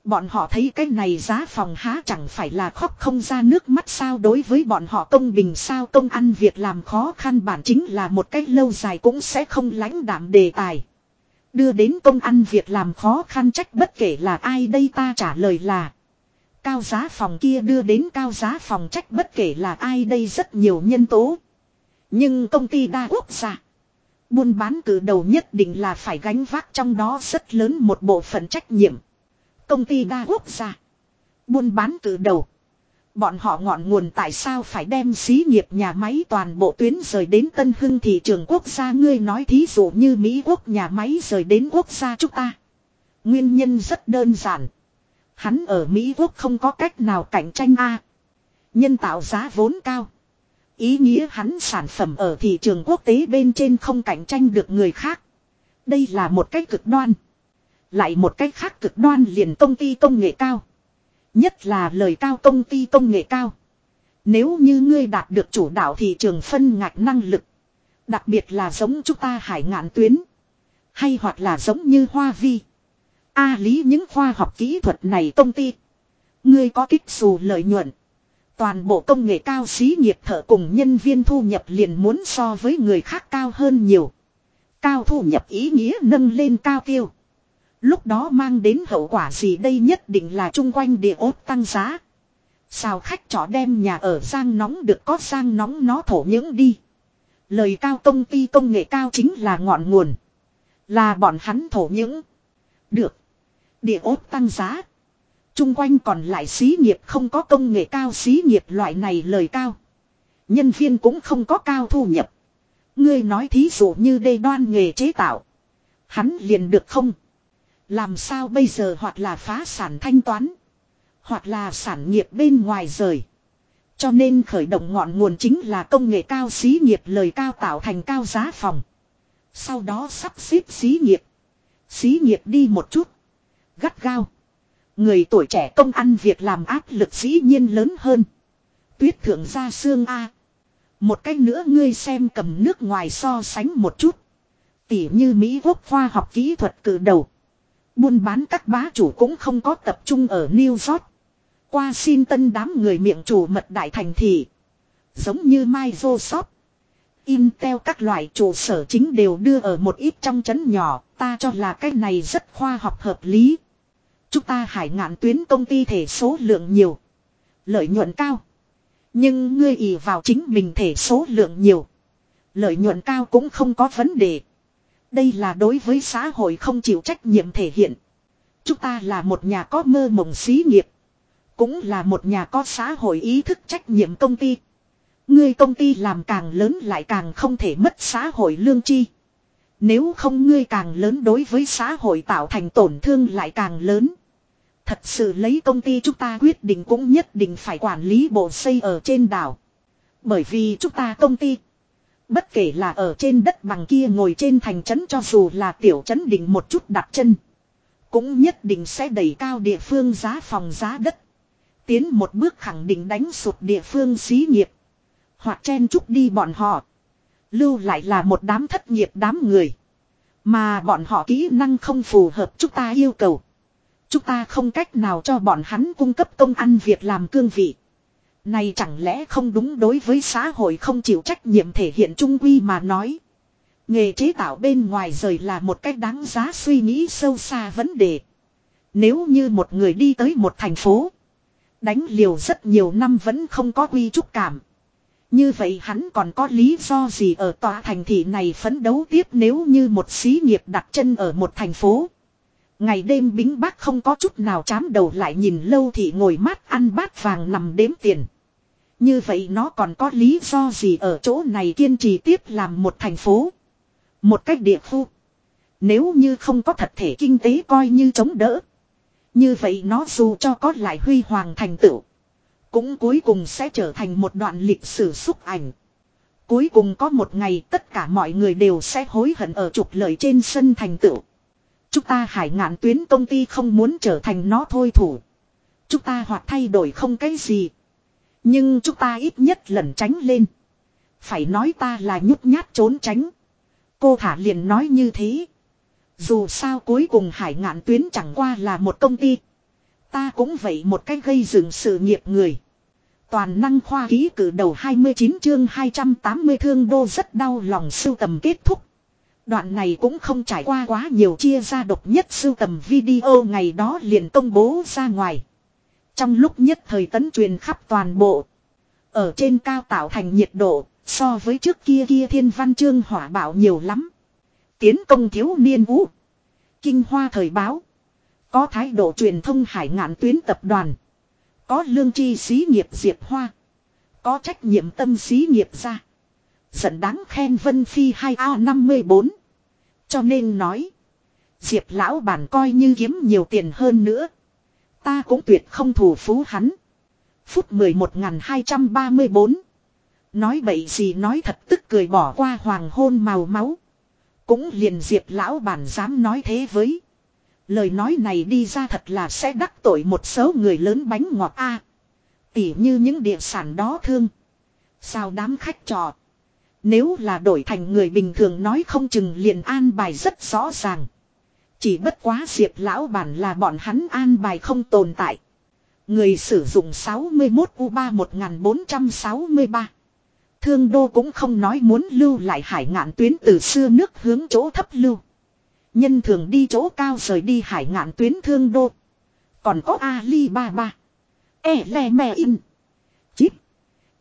Bọn họ thấy cái này giá phòng há chẳng phải là khóc không ra nước mắt sao đối với bọn họ công bình sao công ăn việc làm khó khăn bản chính là một cách lâu dài cũng sẽ không lãnh đạm đề tài. Đưa đến công ăn việc làm khó khăn trách bất kể là ai đây ta trả lời là. Cao giá phòng kia đưa đến cao giá phòng trách bất kể là ai đây rất nhiều nhân tố. Nhưng công ty đa quốc gia. Buôn bán cử đầu nhất định là phải gánh vác trong đó rất lớn một bộ phận trách nhiệm. Công ty đa quốc gia. Buôn bán cử đầu. Bọn họ ngọn nguồn tại sao phải đem xí nghiệp nhà máy toàn bộ tuyến rời đến Tân Hưng thị trường quốc gia ngươi nói thí dụ như Mỹ quốc nhà máy rời đến quốc gia chúng ta. Nguyên nhân rất đơn giản. Hắn ở Mỹ quốc không có cách nào cạnh tranh a Nhân tạo giá vốn cao. Ý nghĩa hắn sản phẩm ở thị trường quốc tế bên trên không cạnh tranh được người khác. Đây là một cách cực đoan. Lại một cách khác cực đoan liền công ty công nghệ cao. Nhất là lời cao công ty công nghệ cao. Nếu như ngươi đạt được chủ đạo thị trường phân ngạch năng lực. Đặc biệt là giống chúng ta hải ngạn tuyến. Hay hoặc là giống như hoa vi. A lý những khoa học kỹ thuật này công ty. Ngươi có kích xù lợi nhuận. Toàn bộ công nghệ cao xí nghiệp thợ cùng nhân viên thu nhập liền muốn so với người khác cao hơn nhiều. Cao thu nhập ý nghĩa nâng lên cao tiêu. Lúc đó mang đến hậu quả gì đây nhất định là chung quanh địa ốt tăng giá. Sao khách trọ đem nhà ở sang nóng được có sang nóng nó thổ những đi. Lời cao công ty công nghệ cao chính là ngọn nguồn. Là bọn hắn thổ những. Được. Địa ốt tăng giá. Trung quanh còn lại xí nghiệp không có công nghệ cao, xí nghiệp loại này lời cao. Nhân viên cũng không có cao thu nhập. Ngươi nói thí dụ như đê đoan nghề chế tạo. Hắn liền được không? Làm sao bây giờ hoặc là phá sản thanh toán. Hoặc là sản nghiệp bên ngoài rời. Cho nên khởi động ngọn nguồn chính là công nghệ cao, xí nghiệp lời cao tạo thành cao giá phòng. Sau đó sắp xếp xí nghiệp. Xí nghiệp đi một chút. Gắt gao. Người tuổi trẻ công ăn việc làm áp lực dĩ nhiên lớn hơn. Tuyết thượng ra xương A. Một cách nữa ngươi xem cầm nước ngoài so sánh một chút. Tỉ như Mỹ quốc khoa học kỹ thuật cử đầu. Buôn bán các bá chủ cũng không có tập trung ở New York. Qua xin tân đám người miệng chủ mật đại thành thị. Giống như Microsoft. Intel các loại trụ sở chính đều đưa ở một ít trong chấn nhỏ. Ta cho là cái này rất khoa học hợp lý. Chúng ta hải ngạn tuyến công ty thể số lượng nhiều. Lợi nhuận cao. Nhưng ngươi ỷ vào chính mình thể số lượng nhiều. Lợi nhuận cao cũng không có vấn đề. Đây là đối với xã hội không chịu trách nhiệm thể hiện. Chúng ta là một nhà có mơ mộng xí nghiệp. Cũng là một nhà có xã hội ý thức trách nhiệm công ty. Ngươi công ty làm càng lớn lại càng không thể mất xã hội lương chi. Nếu không ngươi càng lớn đối với xã hội tạo thành tổn thương lại càng lớn. Thật sự lấy công ty chúng ta quyết định cũng nhất định phải quản lý bộ xây ở trên đảo. Bởi vì chúng ta công ty. Bất kể là ở trên đất bằng kia ngồi trên thành trấn cho dù là tiểu trấn định một chút đặt chân. Cũng nhất định sẽ đẩy cao địa phương giá phòng giá đất. Tiến một bước khẳng định đánh sụt địa phương xí nghiệp. Hoặc chen chúc đi bọn họ. Lưu lại là một đám thất nghiệp đám người. Mà bọn họ kỹ năng không phù hợp chúng ta yêu cầu. Chúng ta không cách nào cho bọn hắn cung cấp công ăn việc làm cương vị. Này chẳng lẽ không đúng đối với xã hội không chịu trách nhiệm thể hiện trung quy mà nói. Nghề chế tạo bên ngoài rời là một cách đáng giá suy nghĩ sâu xa vấn đề. Nếu như một người đi tới một thành phố. Đánh liều rất nhiều năm vẫn không có quy trúc cảm. Như vậy hắn còn có lý do gì ở tòa thành thị này phấn đấu tiếp nếu như một xí nghiệp đặt chân ở một thành phố. Ngày đêm bính bác không có chút nào chám đầu lại nhìn lâu thì ngồi mát ăn bát vàng nằm đếm tiền. Như vậy nó còn có lý do gì ở chỗ này kiên trì tiếp làm một thành phố. Một cách địa khu. Nếu như không có thật thể kinh tế coi như chống đỡ. Như vậy nó dù cho có lại huy hoàng thành tựu. Cũng cuối cùng sẽ trở thành một đoạn lịch sử xúc ảnh. Cuối cùng có một ngày tất cả mọi người đều sẽ hối hận ở trục lợi trên sân thành tựu. Chúng ta hải ngạn tuyến công ty không muốn trở thành nó thôi thủ. Chúng ta hoặc thay đổi không cái gì. Nhưng chúng ta ít nhất lần tránh lên. Phải nói ta là nhút nhát trốn tránh. Cô thả liền nói như thế. Dù sao cuối cùng hải ngạn tuyến chẳng qua là một công ty. Ta cũng vậy một cách gây dựng sự nghiệp người. Toàn năng khoa ký cử đầu 29 chương 280 thương đô rất đau lòng sưu tầm kết thúc. Đoạn này cũng không trải qua quá nhiều chia ra độc nhất sưu tầm video ngày đó liền công bố ra ngoài. Trong lúc nhất thời tấn truyền khắp toàn bộ. Ở trên cao tạo thành nhiệt độ, so với trước kia kia thiên văn chương hỏa bảo nhiều lắm. Tiến công thiếu niên vũ. Kinh hoa thời báo. Có thái độ truyền thông hải ngạn tuyến tập đoàn. Có lương tri xí nghiệp diệp hoa. Có trách nhiệm tâm xí nghiệp ra. Giận đáng khen Vân Phi 2A54. Cho nên nói. Diệp lão bản coi như kiếm nhiều tiền hơn nữa. Ta cũng tuyệt không thủ phú hắn. Phút 11.234. Nói bậy gì nói thật tức cười bỏ qua hoàng hôn màu máu. Cũng liền diệp lão bản dám nói thế với. Lời nói này đi ra thật là sẽ đắc tội một số người lớn bánh ngọt a. Tỉ như những địa sản đó thương. Sao đám khách trò. Nếu là đổi thành người bình thường nói không chừng liền an bài rất rõ ràng. Chỉ bất quá diệp lão bản là bọn hắn an bài không tồn tại. Người sử dụng 61 U3 1463. Thương đô cũng không nói muốn lưu lại hải ngạn tuyến từ xưa nước hướng chỗ thấp lưu. Nhân thường đi chỗ cao rời đi hải ngạn tuyến thương đô. Còn có Alibaba. E le me in. Chip.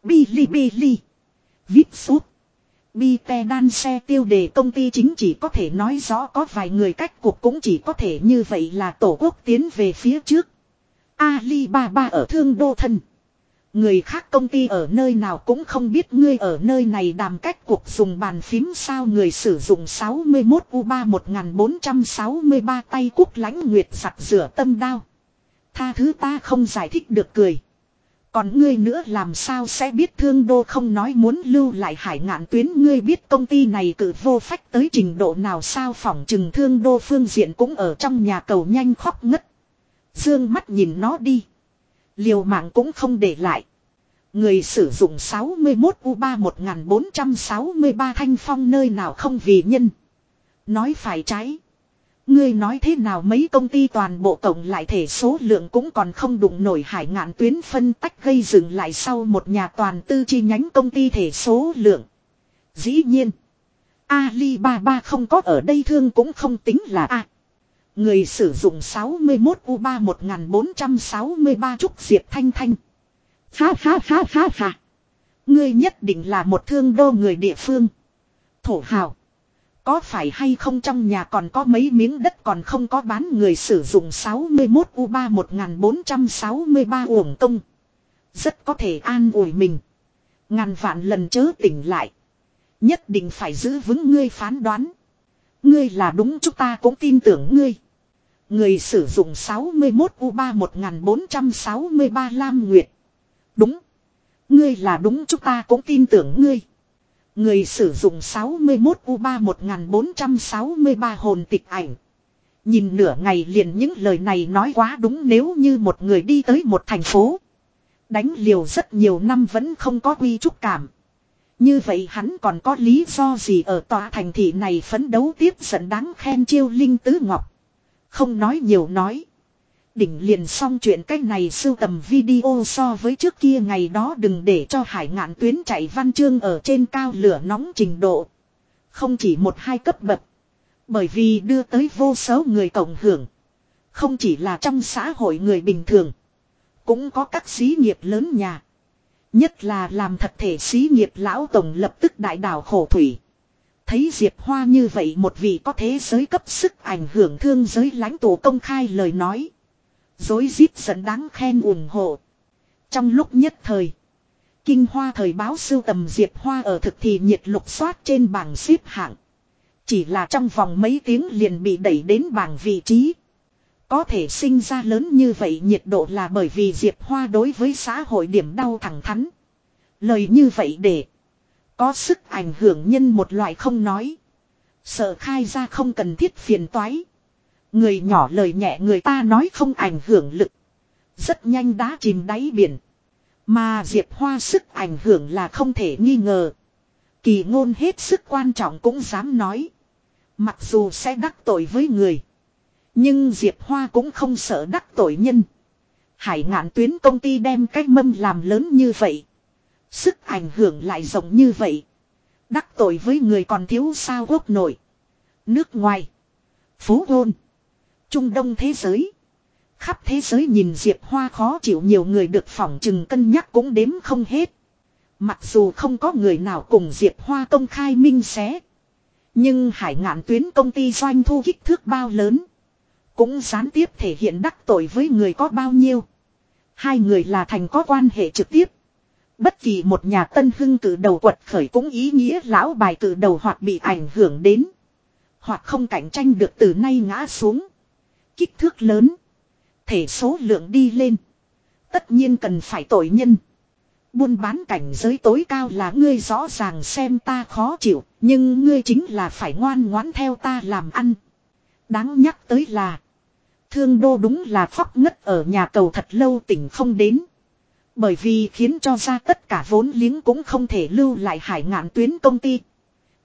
Bilibili. Vip Bi te đan xe tiêu đề công ty chính chỉ có thể nói rõ có vài người cách cuộc cũng chỉ có thể như vậy là tổ quốc tiến về phía trước. Alibaba ở thương đô thân. Người khác công ty ở nơi nào cũng không biết ngươi ở nơi này đàm cách cuộc dùng bàn phím sao người sử dụng 61 U3 1463 tay cúc lãnh nguyệt sặc rửa tâm đao. Tha thứ ta không giải thích được cười. Còn ngươi nữa làm sao sẽ biết thương đô không nói muốn lưu lại hải ngạn tuyến ngươi biết công ty này cử vô phách tới trình độ nào sao phỏng chừng thương đô phương diện cũng ở trong nhà cầu nhanh khóc ngất. Dương mắt nhìn nó đi. Liều mạng cũng không để lại. Người sử dụng 61 U3 1463 thanh phong nơi nào không vì nhân. Nói phải trái. Ngươi nói thế nào mấy công ty toàn bộ tổng lại thể số lượng cũng còn không đụng nổi hải ngạn tuyến phân tách gây dừng lại sau một nhà toàn tư chi nhánh công ty thể số lượng. Dĩ nhiên. Alibaba không có ở đây thương cũng không tính là A. Người sử dụng 61 U3 1463 trúc diệp thanh thanh. Ha ha ha ha ha. Ngươi nhất định là một thương đô người địa phương. Thổ hào. Có phải hay không trong nhà còn có mấy miếng đất còn không có bán người sử dụng 61 U3 1463 uổng công. Rất có thể an ủi mình. Ngàn vạn lần chớ tỉnh lại. Nhất định phải giữ vững ngươi phán đoán. Ngươi là đúng, chúng ta cũng tin tưởng ngươi. Người sử dụng 61 U3 1463 Lam Nguyệt. Đúng. Ngươi là đúng, chúng ta cũng tin tưởng ngươi. Người sử dụng 61 U3 1463 hồn tịch ảnh. Nhìn nửa ngày liền những lời này nói quá đúng nếu như một người đi tới một thành phố. Đánh liều rất nhiều năm vẫn không có quy trúc cảm. Như vậy hắn còn có lý do gì ở tòa thành thị này phấn đấu tiếp dẫn đáng khen chiêu linh tứ ngọc. Không nói nhiều nói. Đỉnh liền xong chuyện cách này sưu tầm video so với trước kia ngày đó đừng để cho hải ngạn tuyến chạy văn chương ở trên cao lửa nóng trình độ. Không chỉ một hai cấp bậc. Bởi vì đưa tới vô số người cộng hưởng. Không chỉ là trong xã hội người bình thường. Cũng có các xí nghiệp lớn nhà. Nhất là làm thật thể xí nghiệp lão tổng lập tức đại đảo khổ thủy. Thấy Diệp Hoa như vậy một vị có thế giới cấp sức ảnh hưởng thương giới lãnh tụ công khai lời nói. Dối rít dẫn đáng khen ủng hộ. Trong lúc nhất thời. Kinh Hoa thời báo sưu tầm Diệp Hoa ở thực thì nhiệt lục soát trên bảng xếp hạng. Chỉ là trong vòng mấy tiếng liền bị đẩy đến bảng vị trí. Có thể sinh ra lớn như vậy nhiệt độ là bởi vì Diệp Hoa đối với xã hội điểm đau thẳng thắn. Lời như vậy để có sức ảnh hưởng nhân một loại không nói. Sợ khai ra không cần thiết phiền toái. Người nhỏ lời nhẹ người ta nói không ảnh hưởng lực. Rất nhanh đã chìm đáy biển. Mà Diệp Hoa sức ảnh hưởng là không thể nghi ngờ. Kỳ ngôn hết sức quan trọng cũng dám nói. Mặc dù sẽ đắc tội với người. Nhưng Diệp Hoa cũng không sợ đắc tội nhân. Hải ngạn tuyến công ty đem cách mâm làm lớn như vậy. Sức ảnh hưởng lại rộng như vậy. Đắc tội với người còn thiếu sao quốc nội. Nước ngoài. phú hôn. Trung Đông thế giới. Khắp thế giới nhìn Diệp Hoa khó chịu nhiều người được phỏng chừng cân nhắc cũng đếm không hết. Mặc dù không có người nào cùng Diệp Hoa công khai minh xé. Nhưng hải ngạn tuyến công ty doanh thu kích thước bao lớn. Cũng gián tiếp thể hiện đắc tội với người có bao nhiêu. Hai người là thành có quan hệ trực tiếp. Bất kỳ một nhà tân hưng cử đầu quật khởi cũng ý nghĩa lão bài cử đầu hoặc bị ảnh hưởng đến. Hoặc không cạnh tranh được từ nay ngã xuống. Kích thước lớn. Thể số lượng đi lên. Tất nhiên cần phải tội nhân. Buôn bán cảnh giới tối cao là ngươi rõ ràng xem ta khó chịu. Nhưng ngươi chính là phải ngoan ngoãn theo ta làm ăn. Đáng nhắc tới là. Thương đô đúng là khóc ngất ở nhà cầu thật lâu tỉnh không đến. Bởi vì khiến cho ra tất cả vốn liếng cũng không thể lưu lại hải ngạn tuyến công ty.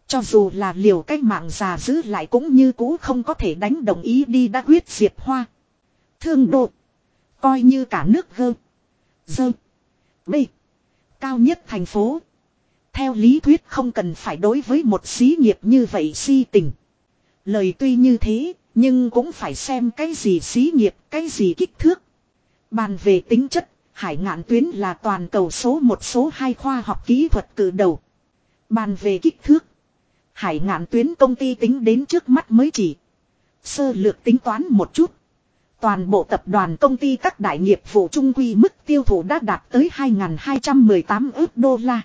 Cho dù là liều cách mạng già giữ lại cũng như cũ không có thể đánh đồng ý đi đã quyết diệt hoa. Thương độ. Coi như cả nước gơ. Dơ. B. Cao nhất thành phố. Theo lý thuyết không cần phải đối với một xí nghiệp như vậy si tình. Lời tuy như thế, nhưng cũng phải xem cái gì xí nghiệp, cái gì kích thước. Bàn về tính chất, hải ngạn tuyến là toàn cầu số một số hai khoa học kỹ thuật cử đầu. Bàn về kích thước. Hải ngạn tuyến công ty tính đến trước mắt mới chỉ. Sơ lược tính toán một chút. Toàn bộ tập đoàn công ty các đại nghiệp vụ trung quy mức tiêu thụ đã đạt tới 2.218 ước đô la.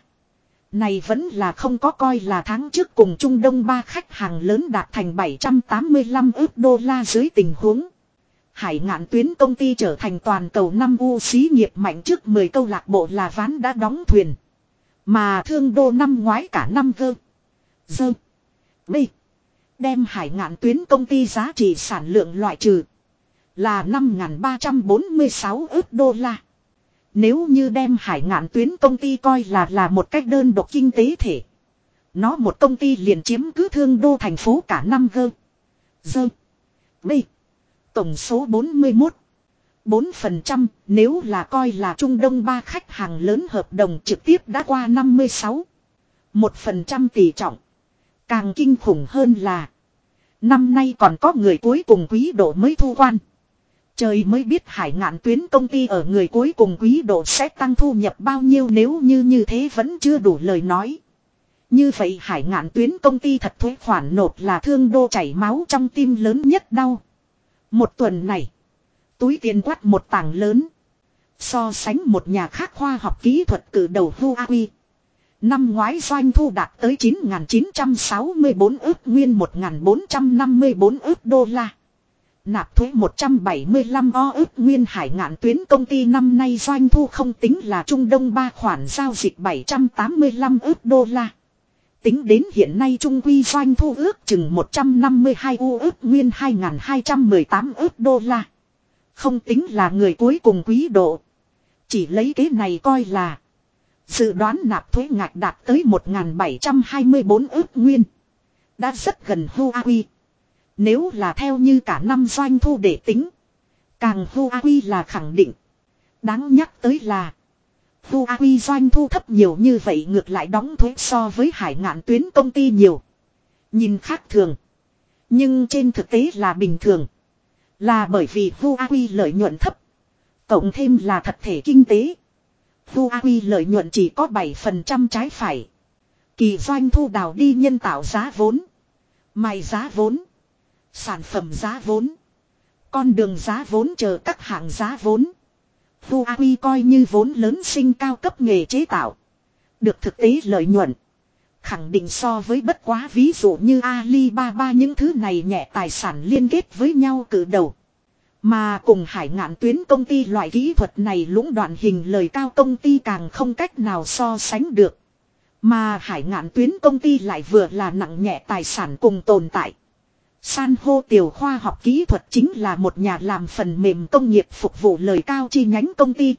Này vẫn là không có coi là tháng trước cùng Trung Đông ba khách hàng lớn đạt thành 785 ước đô la dưới tình huống. Hải ngạn tuyến công ty trở thành toàn cầu năm u xí nghiệp mạnh trước 10 câu lạc bộ là ván đã đóng thuyền. Mà thương đô năm ngoái cả năm gơ. Dơ. B. Đem hải ngạn tuyến công ty giá trị sản lượng loại trừ. Là 5.346 ước đô la. Nếu như đem hải ngạn tuyến công ty coi là là một cách đơn độc kinh tế thể. Nó một công ty liền chiếm cứ thương đô thành phố cả năm gơ. Dơ. B. Tổng số 41. 4% nếu là coi là Trung Đông ba khách hàng lớn hợp đồng trực tiếp đã qua 56. 1% tỷ trọng. Càng kinh khủng hơn là. Năm nay còn có người cuối cùng quý độ mới thu quan. Trời mới biết hải ngạn tuyến công ty ở người cuối cùng quý độ sẽ tăng thu nhập bao nhiêu nếu như như thế vẫn chưa đủ lời nói. Như vậy hải ngạn tuyến công ty thật thuế khoản nộp là thương đô chảy máu trong tim lớn nhất đau. Một tuần này, túi tiền quát một tảng lớn. So sánh một nhà khác khoa học kỹ thuật cử đầu Huawei. Năm ngoái doanh thu đạt tới 9.964 ước, nguyên 1.454 ước đô la. Nạp thuế 175 o ước, nguyên hải ngạn tuyến công ty năm nay doanh thu không tính là Trung Đông ba khoản giao dịch 785 ước đô la. Tính đến hiện nay Trung Quy doanh thu ước chừng 152 u ước, nguyên 2.218 ước đô la. Không tính là người cuối cùng quý độ. Chỉ lấy cái này coi là. Dự đoán nạp thuế ngạch đạt tới 1.724 ước nguyên. Đã rất gần Huawei. Nếu là theo như cả năm doanh thu để tính. Càng Huawei là khẳng định. Đáng nhắc tới là. Huawei doanh thu thấp nhiều như vậy ngược lại đóng thuế so với hải ngạn tuyến công ty nhiều. Nhìn khác thường. Nhưng trên thực tế là bình thường. Là bởi vì Huawei lợi nhuận thấp. Cộng thêm là thật thể kinh tế. Thu quy lợi nhuận chỉ có 7% trái phải. Kỳ doanh thu đào đi nhân tạo giá vốn. Mày giá vốn. Sản phẩm giá vốn. Con đường giá vốn chờ các hạng giá vốn. Thu quy coi như vốn lớn sinh cao cấp nghề chế tạo. Được thực tế lợi nhuận. Khẳng định so với bất quá ví dụ như Alibaba những thứ này nhẹ tài sản liên kết với nhau cử đầu. Mà cùng hải ngạn tuyến công ty loại kỹ thuật này lũng đoạn hình lời cao công ty càng không cách nào so sánh được. Mà hải ngạn tuyến công ty lại vừa là nặng nhẹ tài sản cùng tồn tại. San hô tiểu khoa học kỹ thuật chính là một nhà làm phần mềm công nghiệp phục vụ lời cao chi nhánh công ty.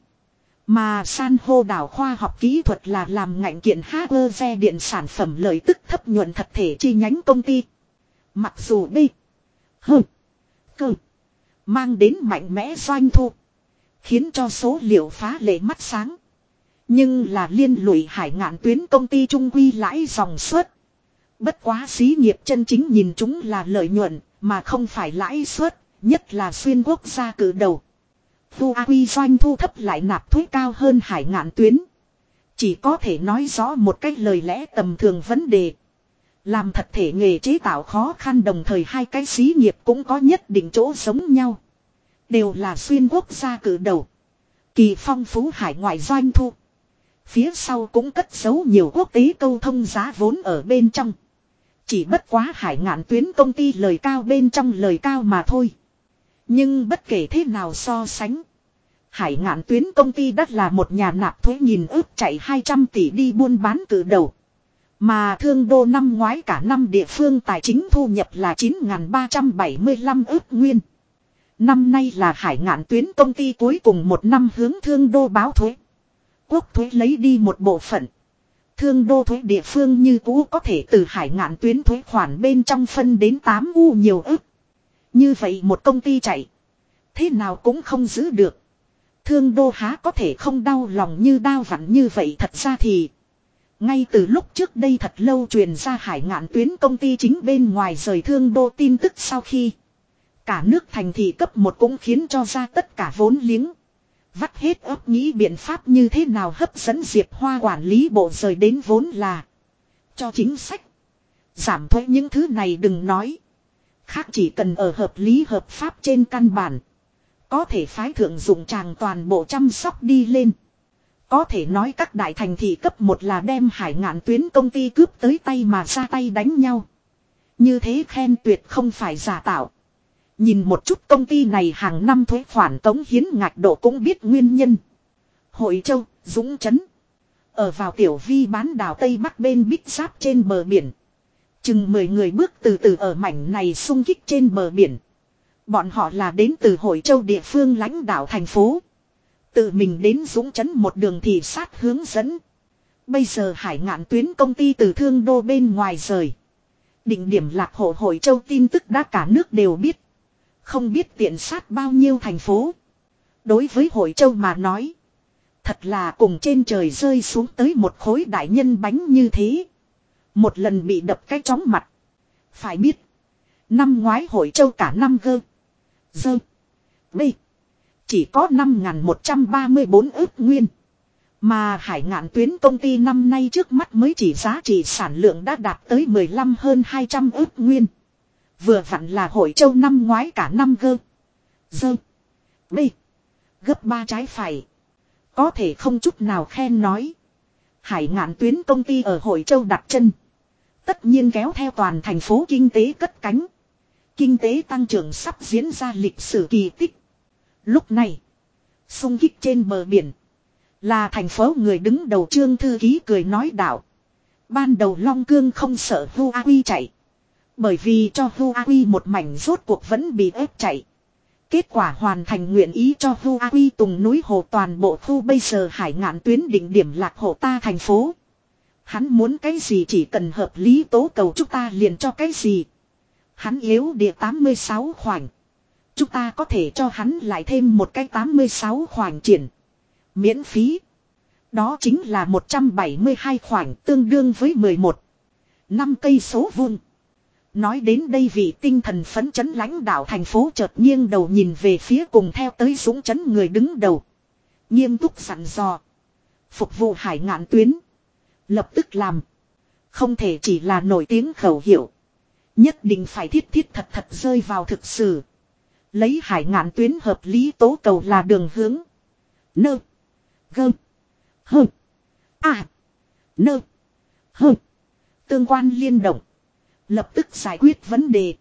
Mà san hô đảo khoa học kỹ thuật là làm ngạnh kiện hardware điện sản phẩm lợi tức thấp nhuận thật thể chi nhánh công ty. Mặc dù đi. Hừ. Cơ. Mang đến mạnh mẽ doanh thu. Khiến cho số liệu phá lệ mắt sáng. Nhưng là liên lụy hải ngạn tuyến công ty trung quy lãi dòng suất. Bất quá xí nghiệp chân chính nhìn chúng là lợi nhuận, mà không phải lãi suất, nhất là xuyên quốc gia cử đầu. Thu quy doanh thu thấp lại nạp thuế cao hơn hải ngạn tuyến. Chỉ có thể nói rõ một cách lời lẽ tầm thường vấn đề. Làm thật thể nghề chế tạo khó khăn đồng thời hai cái xí nghiệp cũng có nhất định chỗ giống nhau. Đều là xuyên quốc gia cử đầu. Kỳ phong phú hải ngoại doanh thu. Phía sau cũng cất giấu nhiều quốc tế câu thông giá vốn ở bên trong. Chỉ bất quá hải ngạn tuyến công ty lời cao bên trong lời cao mà thôi. Nhưng bất kể thế nào so sánh. Hải ngạn tuyến công ty đất là một nhà nạp thuế nhìn ước chạy 200 tỷ đi buôn bán từ đầu. Mà thương đô năm ngoái cả năm địa phương tài chính thu nhập là 9.375 ước nguyên. Năm nay là hải ngạn tuyến công ty cuối cùng một năm hướng thương đô báo thuế. Quốc thuế lấy đi một bộ phận. Thương đô thuế địa phương như cũ có thể từ hải ngạn tuyến thuế khoản bên trong phân đến 8 u nhiều ức. Như vậy một công ty chạy. Thế nào cũng không giữ được. Thương đô há có thể không đau lòng như đau vặn như vậy thật ra thì. Ngay từ lúc trước đây thật lâu truyền ra hải ngạn tuyến công ty chính bên ngoài rời thương đô tin tức sau khi. Cả nước thành thị cấp một cũng khiến cho ra tất cả vốn liếng. Vắt hết ấp nghĩ biện pháp như thế nào hấp dẫn Diệp Hoa quản lý bộ rời đến vốn là. Cho chính sách. Giảm thuế những thứ này đừng nói. Khác chỉ cần ở hợp lý hợp pháp trên căn bản. Có thể phái thượng dụng tràng toàn bộ chăm sóc đi lên. Có thể nói các đại thành thị cấp một là đem hải ngạn tuyến công ty cướp tới tay mà ra tay đánh nhau. Như thế khen tuyệt không phải giả tạo. Nhìn một chút công ty này hàng năm thuế khoản tống hiến ngạch độ cũng biết nguyên nhân. Hội Châu, Dũng Trấn. Ở vào tiểu vi bán đảo Tây Bắc bên bích giáp trên bờ biển. Chừng 10 người bước từ từ ở mảnh này sung kích trên bờ biển. Bọn họ là đến từ Hội Châu địa phương lãnh đạo thành phố. Tự mình đến Dũng chấn một đường thị sát hướng dẫn. Bây giờ hải ngạn tuyến công ty từ thương đô bên ngoài rời. Định điểm lạc hộ Hội Châu tin tức đã cả nước đều biết. Không biết tiện sát bao nhiêu thành phố. Đối với Hội Châu mà nói. Thật là cùng trên trời rơi xuống tới một khối đại nhân bánh như thế. Một lần bị đập cái chóng mặt. Phải biết. Năm ngoái Hội Châu cả năm gơ. Dơ. Bê. Chỉ có 5.134 ước nguyên. Mà hải ngạn tuyến công ty năm nay trước mắt mới chỉ giá trị sản lượng đã đạt tới 15 hơn 200 ước nguyên. Vừa vặn là hội châu năm ngoái cả năm gơ. Dơ. đi, Gấp ba trái phải. Có thể không chút nào khen nói. Hải ngạn tuyến công ty ở hội châu đặt chân. Tất nhiên kéo theo toàn thành phố kinh tế cất cánh. Kinh tế tăng trưởng sắp diễn ra lịch sử kỳ tích. Lúc này, xung kích trên bờ biển. Là thành phố người đứng đầu trương thư ký cười nói đạo. Ban đầu Long Cương không sợ Huawei chạy. Bởi vì cho Huawei một mảnh rốt cuộc vẫn bị ép chạy. Kết quả hoàn thành nguyện ý cho Huawei tùng núi hồ toàn bộ khu bây giờ hải ngạn tuyến đỉnh điểm lạc hộ ta thành phố. Hắn muốn cái gì chỉ cần hợp lý tố cầu chúng ta liền cho cái gì. Hắn yếu địa 86 khoảnh. Chúng ta có thể cho hắn lại thêm một cái 86 khoản triển. Miễn phí. Đó chính là 172 khoản tương đương với 11. năm cây số vuông. Nói đến đây vị tinh thần phấn chấn lãnh đạo thành phố chợt nghiêng đầu nhìn về phía cùng theo tới dũng chấn người đứng đầu. Nghiêm túc sẵn dò. Phục vụ hải ngạn tuyến. Lập tức làm. Không thể chỉ là nổi tiếng khẩu hiệu. Nhất định phải thiết thiết thật thật rơi vào thực sự. Lấy hải ngạn tuyến hợp lý tố cầu là đường hướng. Nơ. Gơ. Hơ. À. Nơ. Hơ. Tương quan liên động. Lập tức giải quyết vấn đề.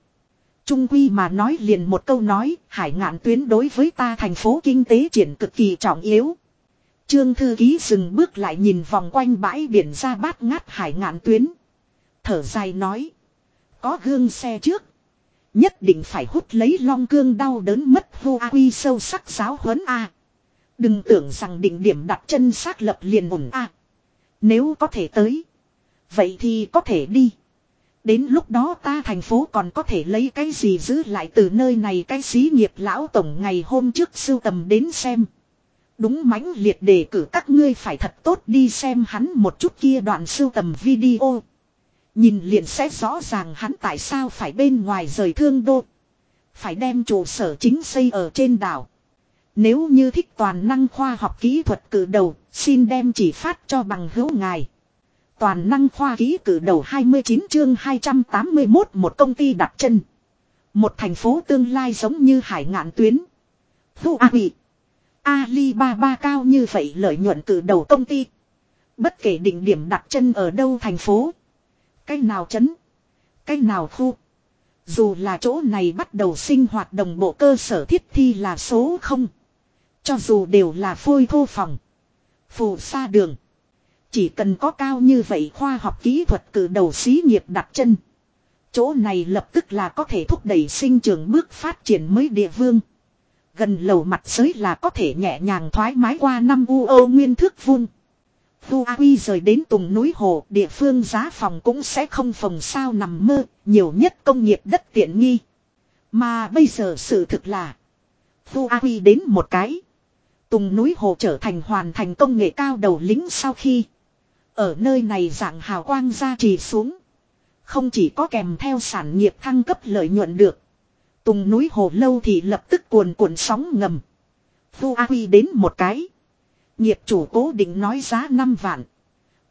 Trung quy mà nói liền một câu nói, hải ngạn tuyến đối với ta thành phố kinh tế triển cực kỳ trọng yếu. Trương thư ký dừng bước lại nhìn vòng quanh bãi biển ra bát ngát hải ngạn tuyến. Thở dài nói. Có gương xe trước. Nhất định phải hút lấy long cương đau đớn mất hô quy sâu sắc giáo huấn A. Đừng tưởng rằng định điểm đặt chân xác lập liền ổn A. Nếu có thể tới. Vậy thì có thể đi. Đến lúc đó ta thành phố còn có thể lấy cái gì giữ lại từ nơi này cái xí nghiệp lão tổng ngày hôm trước sưu tầm đến xem. Đúng mãnh liệt đề cử các ngươi phải thật tốt đi xem hắn một chút kia đoạn sưu tầm video. Nhìn liền sẽ rõ ràng hắn tại sao phải bên ngoài rời thương đô. Phải đem trụ sở chính xây ở trên đảo. Nếu như thích toàn năng khoa học kỹ thuật cử đầu, xin đem chỉ phát cho bằng hữu ngài. Toàn năng khoa ký cử đầu 29 chương 281 một công ty đặt chân. Một thành phố tương lai giống như hải ngạn tuyến. Thu A Bị. Alibaba cao như vậy lợi nhuận cử đầu công ty. Bất kể định điểm đặt chân ở đâu thành phố. Cái nào chấn. Cái nào khu. Dù là chỗ này bắt đầu sinh hoạt đồng bộ cơ sở thiết thi là số không. Cho dù đều là phôi thô phòng. Phù sa đường. Chỉ cần có cao như vậy khoa học kỹ thuật cử đầu xí nghiệp đặt chân. Chỗ này lập tức là có thể thúc đẩy sinh trưởng bước phát triển mới địa phương. Gần lầu mặt giới là có thể nhẹ nhàng thoải mái qua năm u ô nguyên thước vuông. Tu A Quy rời đến tùng núi hồ, địa phương giá phòng cũng sẽ không phòng sao nằm mơ, nhiều nhất công nghiệp đất tiện nghi. Mà bây giờ sự thực là, Tu A Quy đến một cái. Tùng núi hồ trở thành hoàn thành công nghệ cao đầu lính sau khi ở nơi này dạng hào quang ra trì xuống. Không chỉ có kèm theo sản nghiệp thăng cấp lợi nhuận được. Tùng núi hồ lâu thì lập tức cuồn cuộn sóng ngầm. Tu A Huy đến một cái. Nghiệp chủ cố định nói giá 5 vạn.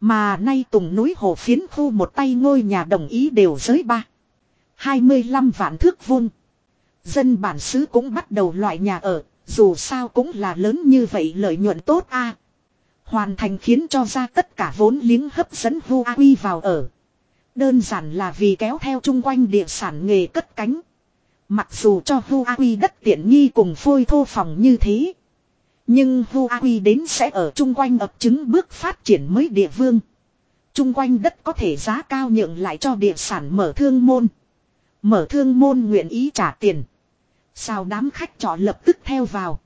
Mà nay tùng núi hồ phiến khu một tay ngôi nhà đồng ý đều giới ba. 25 vạn thước vuông. Dân bản xứ cũng bắt đầu loại nhà ở, Dù sao cũng là lớn như vậy lợi nhuận tốt a Hoàn thành khiến cho ra tất cả vốn liếng hấp dẫn hô A Quy vào ở. Đơn giản là vì kéo theo chung quanh địa sản nghề cất cánh. Mặc dù cho hô A Quy đất tiện nghi cùng phôi thô phòng như thế. Nhưng Huawei đến sẽ ở chung quanh ập chứng bước phát triển mới địa phương. Chung quanh đất có thể giá cao nhượng lại cho địa sản mở thương môn. Mở thương môn nguyện ý trả tiền. Sao đám khách trọ lập tức theo vào.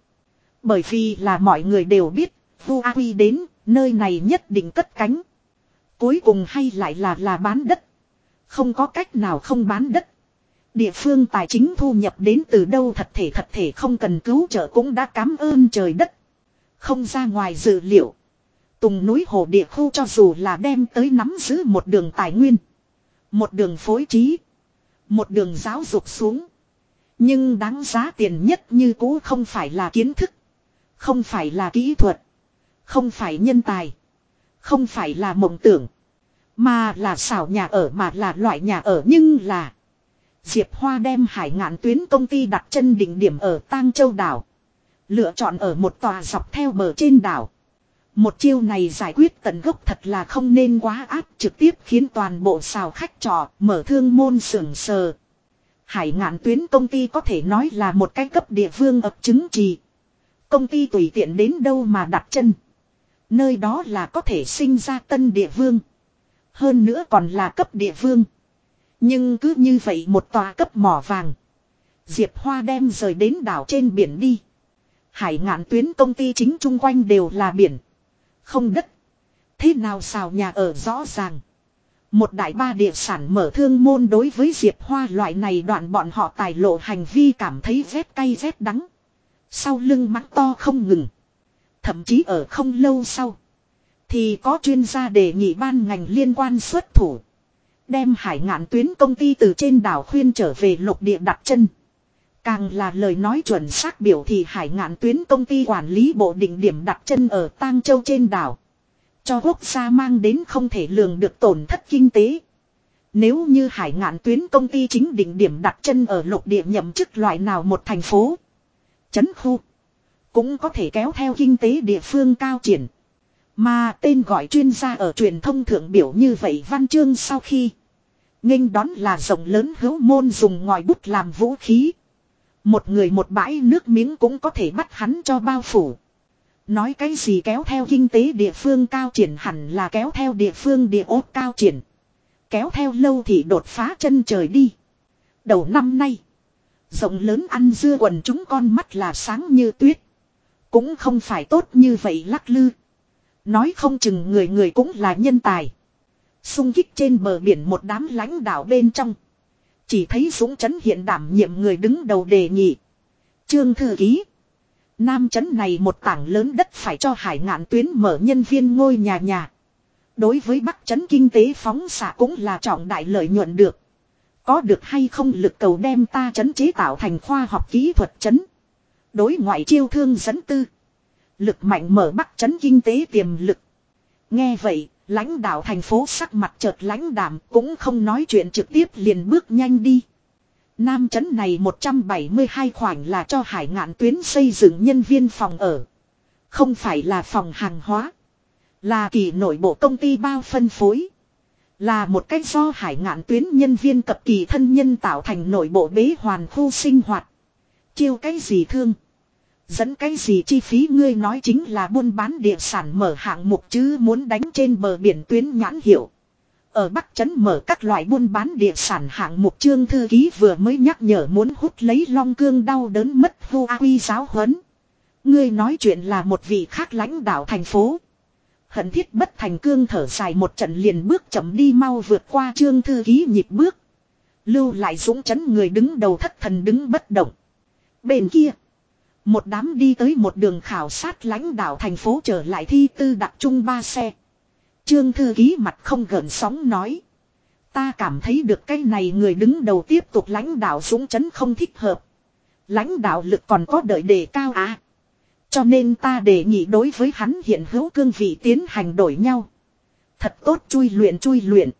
Bởi vì là mọi người đều biết, Huawei đến, nơi này nhất định cất cánh. Cuối cùng hay lại là là bán đất. Không có cách nào không bán đất. Địa phương tài chính thu nhập đến từ đâu thật thể thật thể không cần cứu trợ cũng đã cảm ơn trời đất. Không ra ngoài dự liệu. Tùng núi hồ địa khu cho dù là đem tới nắm giữ một đường tài nguyên. Một đường phối trí. Một đường giáo dục xuống. Nhưng đáng giá tiền nhất như cũ không phải là kiến thức. Không phải là kỹ thuật. Không phải nhân tài. Không phải là mộng tưởng. Mà là xảo nhà ở, mà là loại nhà ở nhưng là. Diệp Hoa đem hải ngạn tuyến công ty đặt chân đỉnh điểm ở Tang Châu đảo. Lựa chọn ở một tòa dọc theo bờ trên đảo. Một chiêu này giải quyết tận gốc thật là không nên quá áp trực tiếp khiến toàn bộ xào khách trò mở thương môn sưởng sờ. Hải ngạn tuyến công ty có thể nói là một cái cấp địa phương ập chứng trì. Công ty tùy tiện đến đâu mà đặt chân. Nơi đó là có thể sinh ra tân địa phương. Hơn nữa còn là cấp địa phương. Nhưng cứ như vậy một tòa cấp mỏ vàng. Diệp Hoa đem rời đến đảo trên biển đi. Hải ngạn tuyến công ty chính chung quanh đều là biển. Không đất. Thế nào xào nhà ở rõ ràng. Một đại ba địa sản mở thương môn đối với Diệp Hoa loại này đoạn bọn họ tài lộ hành vi cảm thấy rét cay rét đắng. Sau lưng mắng to không ngừng. Thậm chí ở không lâu sau. Thì có chuyên gia đề nghị ban ngành liên quan xuất thủ. Đem hải ngạn tuyến công ty từ trên đảo khuyên trở về lục địa đặt chân. Càng là lời nói chuẩn xác biểu thì hải ngạn tuyến công ty quản lý bộ định điểm đặt chân ở Tang Châu trên đảo. Cho quốc gia mang đến không thể lường được tổn thất kinh tế. Nếu như hải ngạn tuyến công ty chính định điểm đặt chân ở lục địa nhậm chức loại nào một thành phố. Chấn khu. Cũng có thể kéo theo kinh tế địa phương cao triển. Mà tên gọi chuyên gia ở truyền thông thượng biểu như vậy văn chương sau khi. nghênh đón là rộng lớn hữu môn dùng ngòi bút làm vũ khí. Một người một bãi nước miếng cũng có thể bắt hắn cho bao phủ. Nói cái gì kéo theo kinh tế địa phương cao triển hẳn là kéo theo địa phương địa ốt cao triển. Kéo theo lâu thì đột phá chân trời đi. Đầu năm nay. Rộng lớn ăn dưa quần chúng con mắt là sáng như tuyết. Cũng không phải tốt như vậy lắc lư. Nói không chừng người người cũng là nhân tài. Xung kích trên bờ biển một đám lãnh đạo bên trong. Chỉ thấy Dũng Chấn hiện đảm nhiệm người đứng đầu đề nghị. Trương Thư Ký. Nam Chấn này một tảng lớn đất phải cho hải ngạn tuyến mở nhân viên ngôi nhà nhà. Đối với Bắc Chấn kinh tế phóng xạ cũng là trọng đại lợi nhuận được. Có được hay không lực cầu đem ta chấn chế tạo thành khoa học kỹ thuật chấn. Đối ngoại chiêu thương dẫn tư. Lực mạnh mở Bắc Chấn kinh tế tiềm lực. Nghe vậy, lãnh đạo thành phố sắc mặt chợt lãnh đạm cũng không nói chuyện trực tiếp liền bước nhanh đi. Nam trấn này 172 khoản là cho hải ngạn tuyến xây dựng nhân viên phòng ở. Không phải là phòng hàng hóa. Là kỳ nội bộ công ty bao phân phối. Là một cách do hải ngạn tuyến nhân viên cập kỳ thân nhân tạo thành nội bộ bế hoàn khu sinh hoạt. Chiêu cái gì thương. Dẫn cái gì chi phí ngươi nói chính là buôn bán địa sản mở hạng mục chứ muốn đánh trên bờ biển tuyến nhãn hiệu. Ở Bắc Trấn mở các loại buôn bán địa sản hạng mục trương thư ký vừa mới nhắc nhở muốn hút lấy long cương đau đớn mất hô quy giáo huấn. Ngươi nói chuyện là một vị khác lãnh đạo thành phố. Hận thiết bất thành cương thở dài một trận liền bước chậm đi mau vượt qua trương thư ký nhịp bước. Lưu lại dũng chấn người đứng đầu thất thần đứng bất động. Bên kia. Một đám đi tới một đường khảo sát lãnh đạo thành phố trở lại thi tư đặc trung ba xe. Trương thư ký mặt không gần sóng nói. Ta cảm thấy được cái này người đứng đầu tiếp tục lãnh đạo dũng chấn không thích hợp. Lãnh đạo lực còn có đợi đề cao à. Cho nên ta đề nghị đối với hắn hiện hữu cương vị tiến hành đổi nhau. Thật tốt chui luyện chui luyện.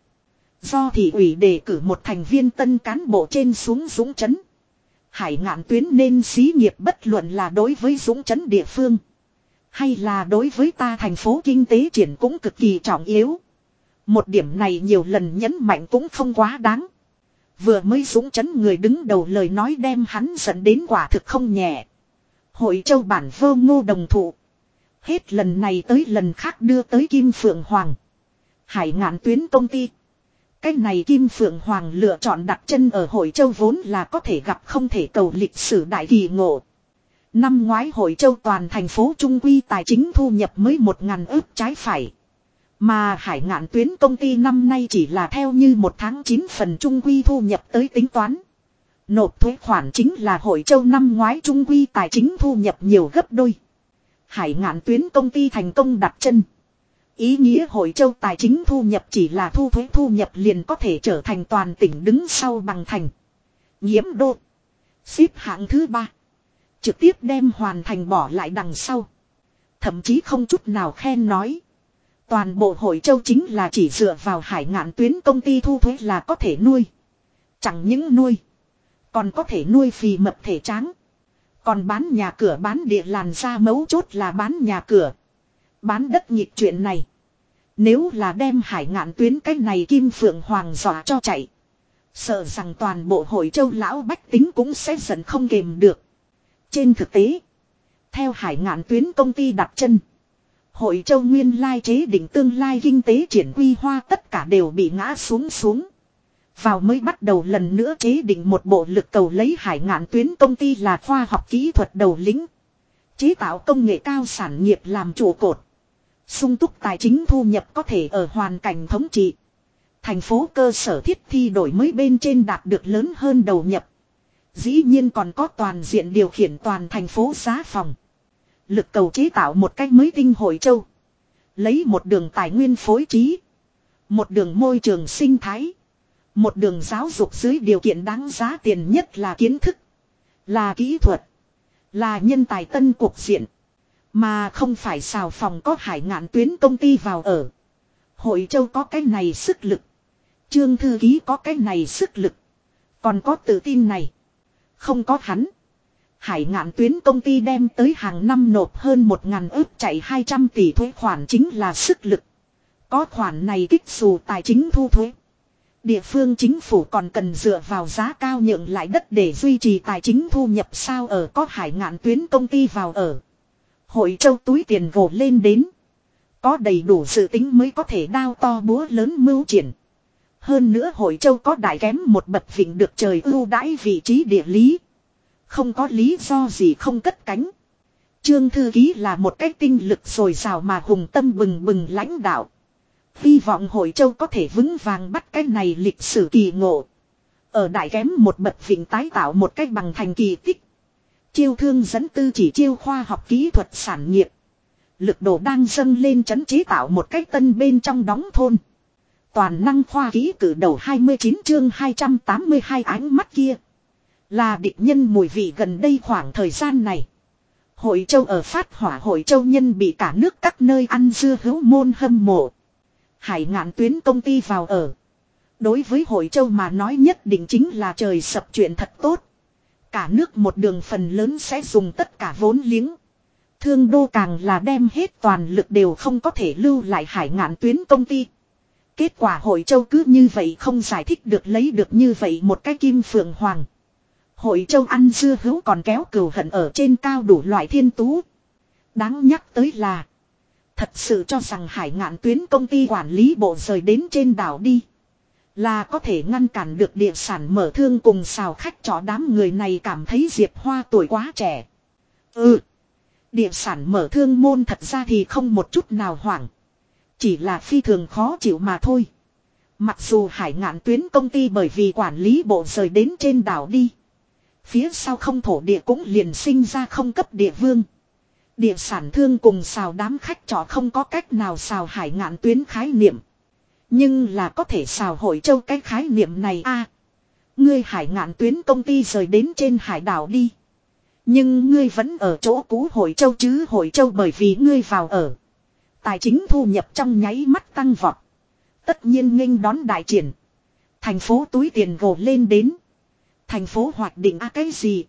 Do thị ủy đề cử một thành viên tân cán bộ trên xuống dũng chấn. Hải ngạn tuyến nên xí nghiệp bất luận là đối với dũng chấn địa phương. Hay là đối với ta thành phố kinh tế triển cũng cực kỳ trọng yếu. Một điểm này nhiều lần nhấn mạnh cũng không quá đáng. Vừa mới dũng chấn người đứng đầu lời nói đem hắn dẫn đến quả thực không nhẹ. Hội châu bản vô ngô đồng thụ. Hết lần này tới lần khác đưa tới Kim Phượng Hoàng. Hải ngạn tuyến công ty. Cái này Kim Phượng Hoàng lựa chọn đặt chân ở Hội Châu vốn là có thể gặp không thể cầu lịch sử đại kỳ ngộ. Năm ngoái Hội Châu toàn thành phố Trung Quy tài chính thu nhập mới một ngàn ước trái phải. Mà hải ngạn tuyến công ty năm nay chỉ là theo như một tháng 9 phần Trung Quy thu nhập tới tính toán. Nộp thuế khoản chính là Hội Châu năm ngoái Trung Quy tài chính thu nhập nhiều gấp đôi. Hải ngạn tuyến công ty thành công đặt chân. Ý nghĩa Hội Châu tài chính thu nhập chỉ là thu thuế thu nhập liền có thể trở thành toàn tỉnh đứng sau bằng thành. Nhiễm đô. Xếp hạng thứ ba. Trực tiếp đem hoàn thành bỏ lại đằng sau. Thậm chí không chút nào khen nói. Toàn bộ Hội Châu chính là chỉ dựa vào hải ngạn tuyến công ty thu thuế là có thể nuôi. Chẳng những nuôi. Còn có thể nuôi phì mập thể tráng. Còn bán nhà cửa bán địa làn ra mấu chốt là bán nhà cửa. Bán đất nhịp chuyện này. Nếu là đem hải ngạn tuyến cái này kim phượng hoàng dọa cho chạy. Sợ rằng toàn bộ hội châu lão bách tính cũng sẽ dần không kềm được. Trên thực tế. Theo hải ngạn tuyến công ty đặt chân. Hội châu nguyên lai chế định tương lai kinh tế triển quy hoa tất cả đều bị ngã xuống xuống. Vào mới bắt đầu lần nữa chế định một bộ lực cầu lấy hải ngạn tuyến công ty là khoa học kỹ thuật đầu lĩnh. Chế tạo công nghệ cao sản nghiệp làm trụ cột. Sung túc tài chính thu nhập có thể ở hoàn cảnh thống trị. Thành phố cơ sở thiết thi đổi mới bên trên đạt được lớn hơn đầu nhập. Dĩ nhiên còn có toàn diện điều khiển toàn thành phố giá phòng. Lực cầu chế tạo một cách mới tinh hội châu. Lấy một đường tài nguyên phối trí. Một đường môi trường sinh thái. Một đường giáo dục dưới điều kiện đáng giá tiền nhất là kiến thức. Là kỹ thuật. Là nhân tài tân cuộc diện. Mà không phải xào phòng có hải ngạn tuyến công ty vào ở. Hội châu có cái này sức lực. Trương thư ký có cái này sức lực. Còn có tự tin này. Không có hắn. Hải ngạn tuyến công ty đem tới hàng năm nộp hơn một ngàn ước chạy 200 tỷ thuế khoản chính là sức lực. Có khoản này kích dù tài chính thu thuế. Địa phương chính phủ còn cần dựa vào giá cao nhượng lại đất để duy trì tài chính thu nhập sao ở có hải ngạn tuyến công ty vào ở. Hội châu túi tiền vồ lên đến. Có đầy đủ sự tính mới có thể đao to búa lớn mưu triển. Hơn nữa hội châu có đại kém một bậc vịnh được trời ưu đãi vị trí địa lý. Không có lý do gì không cất cánh. Trương Thư Ký là một cái tinh lực sồi sào mà hùng tâm bừng bừng lãnh đạo. Hy vọng hội châu có thể vững vàng bắt cái này lịch sử kỳ ngộ. Ở đại kém một bậc vịnh tái tạo một cách bằng thành kỳ tích. Chiêu thương dẫn tư chỉ chiêu khoa học kỹ thuật sản nghiệp. Lực độ đang dâng lên chấn chế tạo một cách tân bên trong đóng thôn. Toàn năng khoa ký cử đầu 29 chương 282 ánh mắt kia. Là địch nhân mùi vị gần đây khoảng thời gian này. Hội châu ở phát hỏa hội châu nhân bị cả nước các nơi ăn dưa hữu môn hâm mộ. Hải ngạn tuyến công ty vào ở. Đối với hội châu mà nói nhất định chính là trời sập chuyện thật tốt. Cả nước một đường phần lớn sẽ dùng tất cả vốn liếng. Thương đô càng là đem hết toàn lực đều không có thể lưu lại hải ngạn tuyến công ty. Kết quả hội châu cứ như vậy không giải thích được lấy được như vậy một cái kim phượng hoàng. Hội châu ăn dưa hữu còn kéo cừu hận ở trên cao đủ loại thiên tú. Đáng nhắc tới là. Thật sự cho rằng hải ngạn tuyến công ty quản lý bộ rời đến trên đảo đi. Là có thể ngăn cản được địa sản mở thương cùng xào khách cho đám người này cảm thấy Diệp Hoa tuổi quá trẻ. Ừ. Địa sản mở thương môn thật ra thì không một chút nào hoảng. Chỉ là phi thường khó chịu mà thôi. Mặc dù hải ngạn tuyến công ty bởi vì quản lý bộ rời đến trên đảo đi. Phía sau không thổ địa cũng liền sinh ra không cấp địa vương. Địa sản thương cùng xào đám khách trọ không có cách nào xào hải ngạn tuyến khái niệm. Nhưng là có thể xào hội châu cái khái niệm này a Ngươi hải ngạn tuyến công ty rời đến trên hải đảo đi. Nhưng ngươi vẫn ở chỗ cũ hội châu chứ hội châu bởi vì ngươi vào ở. Tài chính thu nhập trong nháy mắt tăng vọt. Tất nhiên nghênh đón đại triển. Thành phố túi tiền gồ lên đến. Thành phố hoạch định a cái gì?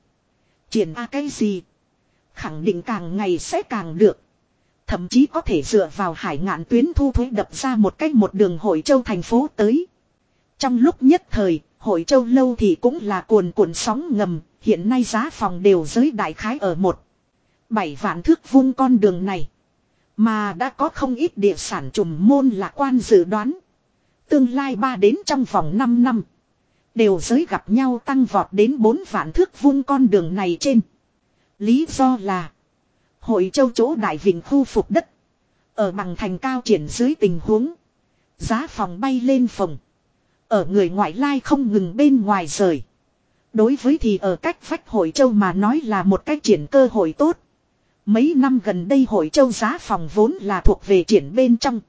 Triển a cái gì? Khẳng định càng ngày sẽ càng được. Thậm chí có thể dựa vào hải ngạn tuyến thu thuế đập ra một cách một đường hội châu thành phố tới. Trong lúc nhất thời, hội châu lâu thì cũng là cuồn cuộn sóng ngầm, hiện nay giá phòng đều giới đại khái ở một. Bảy vạn thước vung con đường này. Mà đã có không ít địa sản trùm môn lạc quan dự đoán. Tương lai ba đến trong vòng 5 năm. Đều giới gặp nhau tăng vọt đến 4 vạn thước vung con đường này trên. Lý do là. Hội châu chỗ đại vịnh khu phục đất. Ở bằng thành cao triển dưới tình huống. Giá phòng bay lên phòng. Ở người ngoại lai không ngừng bên ngoài rời. Đối với thì ở cách vách hội châu mà nói là một cách triển cơ hội tốt. Mấy năm gần đây hội châu giá phòng vốn là thuộc về triển bên trong.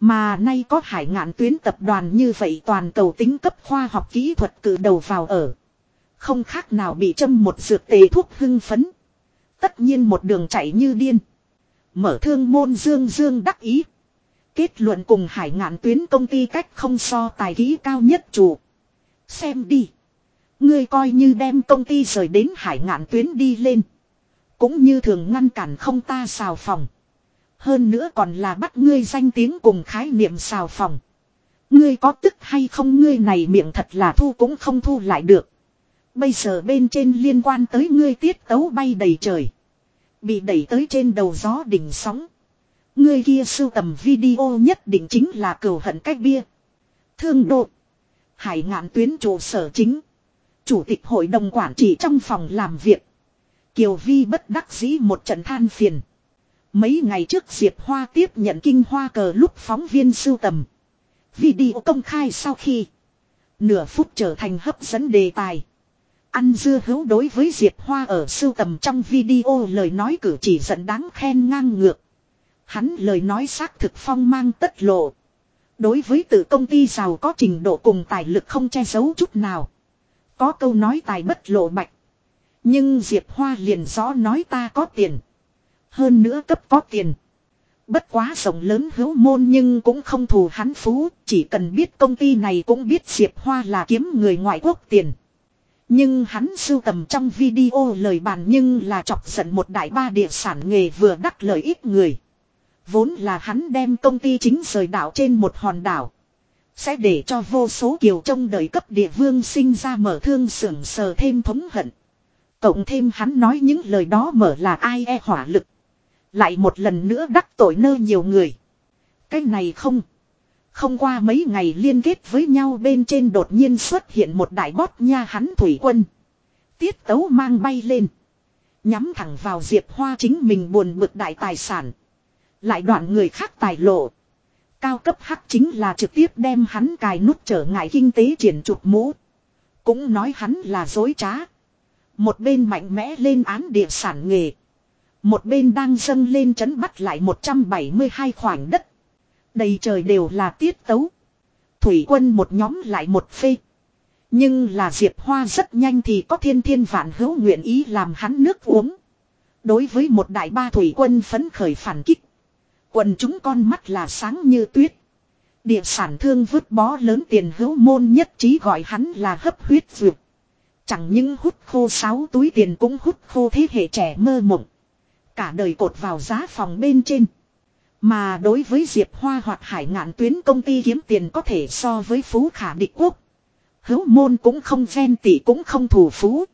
Mà nay có hải ngạn tuyến tập đoàn như vậy toàn cầu tính cấp khoa học kỹ thuật cử đầu vào ở. Không khác nào bị châm một dược tề thuốc hưng phấn. Tất nhiên một đường chạy như điên. Mở thương môn dương dương đắc ý. Kết luận cùng hải ngạn tuyến công ty cách không so tài kỹ cao nhất chủ. Xem đi. Ngươi coi như đem công ty rời đến hải ngạn tuyến đi lên. Cũng như thường ngăn cản không ta xào phòng. Hơn nữa còn là bắt ngươi danh tiếng cùng khái niệm xào phòng. Ngươi có tức hay không ngươi này miệng thật là thu cũng không thu lại được. Bây giờ bên trên liên quan tới ngươi tiết tấu bay đầy trời. Bị đẩy tới trên đầu gió đỉnh sóng. Ngươi kia sưu tầm video nhất định chính là cừu hận cách bia. Thương độ. Hải ngạn tuyến trụ sở chính. Chủ tịch hội đồng quản trị trong phòng làm việc. Kiều Vi bất đắc dĩ một trận than phiền. Mấy ngày trước Diệp Hoa tiếp nhận kinh hoa cờ lúc phóng viên sưu tầm. Video công khai sau khi. Nửa phút trở thành hấp dẫn đề tài. Ăn dưa hấu đối với Diệp Hoa ở sưu tầm trong video lời nói cử chỉ giận đáng khen ngang ngược. Hắn lời nói xác thực phong mang tất lộ. Đối với tự công ty giàu có trình độ cùng tài lực không che giấu chút nào. Có câu nói tài bất lộ bạch. Nhưng Diệp Hoa liền rõ nói ta có tiền. Hơn nữa cấp có tiền. Bất quá rộng lớn hữu môn nhưng cũng không thù hắn phú, chỉ cần biết công ty này cũng biết Diệp Hoa là kiếm người ngoại quốc tiền. Nhưng hắn sưu tầm trong video lời bàn nhưng là chọc giận một đại ba địa sản nghề vừa đắc lợi ít người. Vốn là hắn đem công ty chính rời đảo trên một hòn đảo. Sẽ để cho vô số kiều trông đời cấp địa vương sinh ra mở thương sưởng sờ thêm thống hận. Cộng thêm hắn nói những lời đó mở là ai e hỏa lực. Lại một lần nữa đắc tội nơ nhiều người. Cái này không. Không qua mấy ngày liên kết với nhau bên trên đột nhiên xuất hiện một đại bót nha hắn thủy quân. Tiết tấu mang bay lên. Nhắm thẳng vào Diệp Hoa chính mình buồn bực đại tài sản. Lại đoạn người khác tài lộ. Cao cấp hắc chính là trực tiếp đem hắn cài nút trở ngại kinh tế triển trục mũ. Cũng nói hắn là dối trá. Một bên mạnh mẽ lên án địa sản nghề. Một bên đang dâng lên chấn bắt lại 172 khoảnh đất. Đầy trời đều là tiết tấu. Thủy quân một nhóm lại một phê. Nhưng là Diệp Hoa rất nhanh thì có thiên thiên vạn hữu nguyện ý làm hắn nước uống. Đối với một đại ba thủy quân phấn khởi phản kích. Quần chúng con mắt là sáng như tuyết. Địa sản thương vứt bó lớn tiền hữu môn nhất trí gọi hắn là hấp huyết dược. Chẳng những hút khô sáu túi tiền cũng hút khô thế hệ trẻ mơ mộng. Cả đời cột vào giá phòng bên trên. Mà đối với Diệp Hoa hoặc hải ngạn tuyến công ty kiếm tiền có thể so với phú khả địch quốc. Hữu môn cũng không ghen tỷ cũng không thủ phú.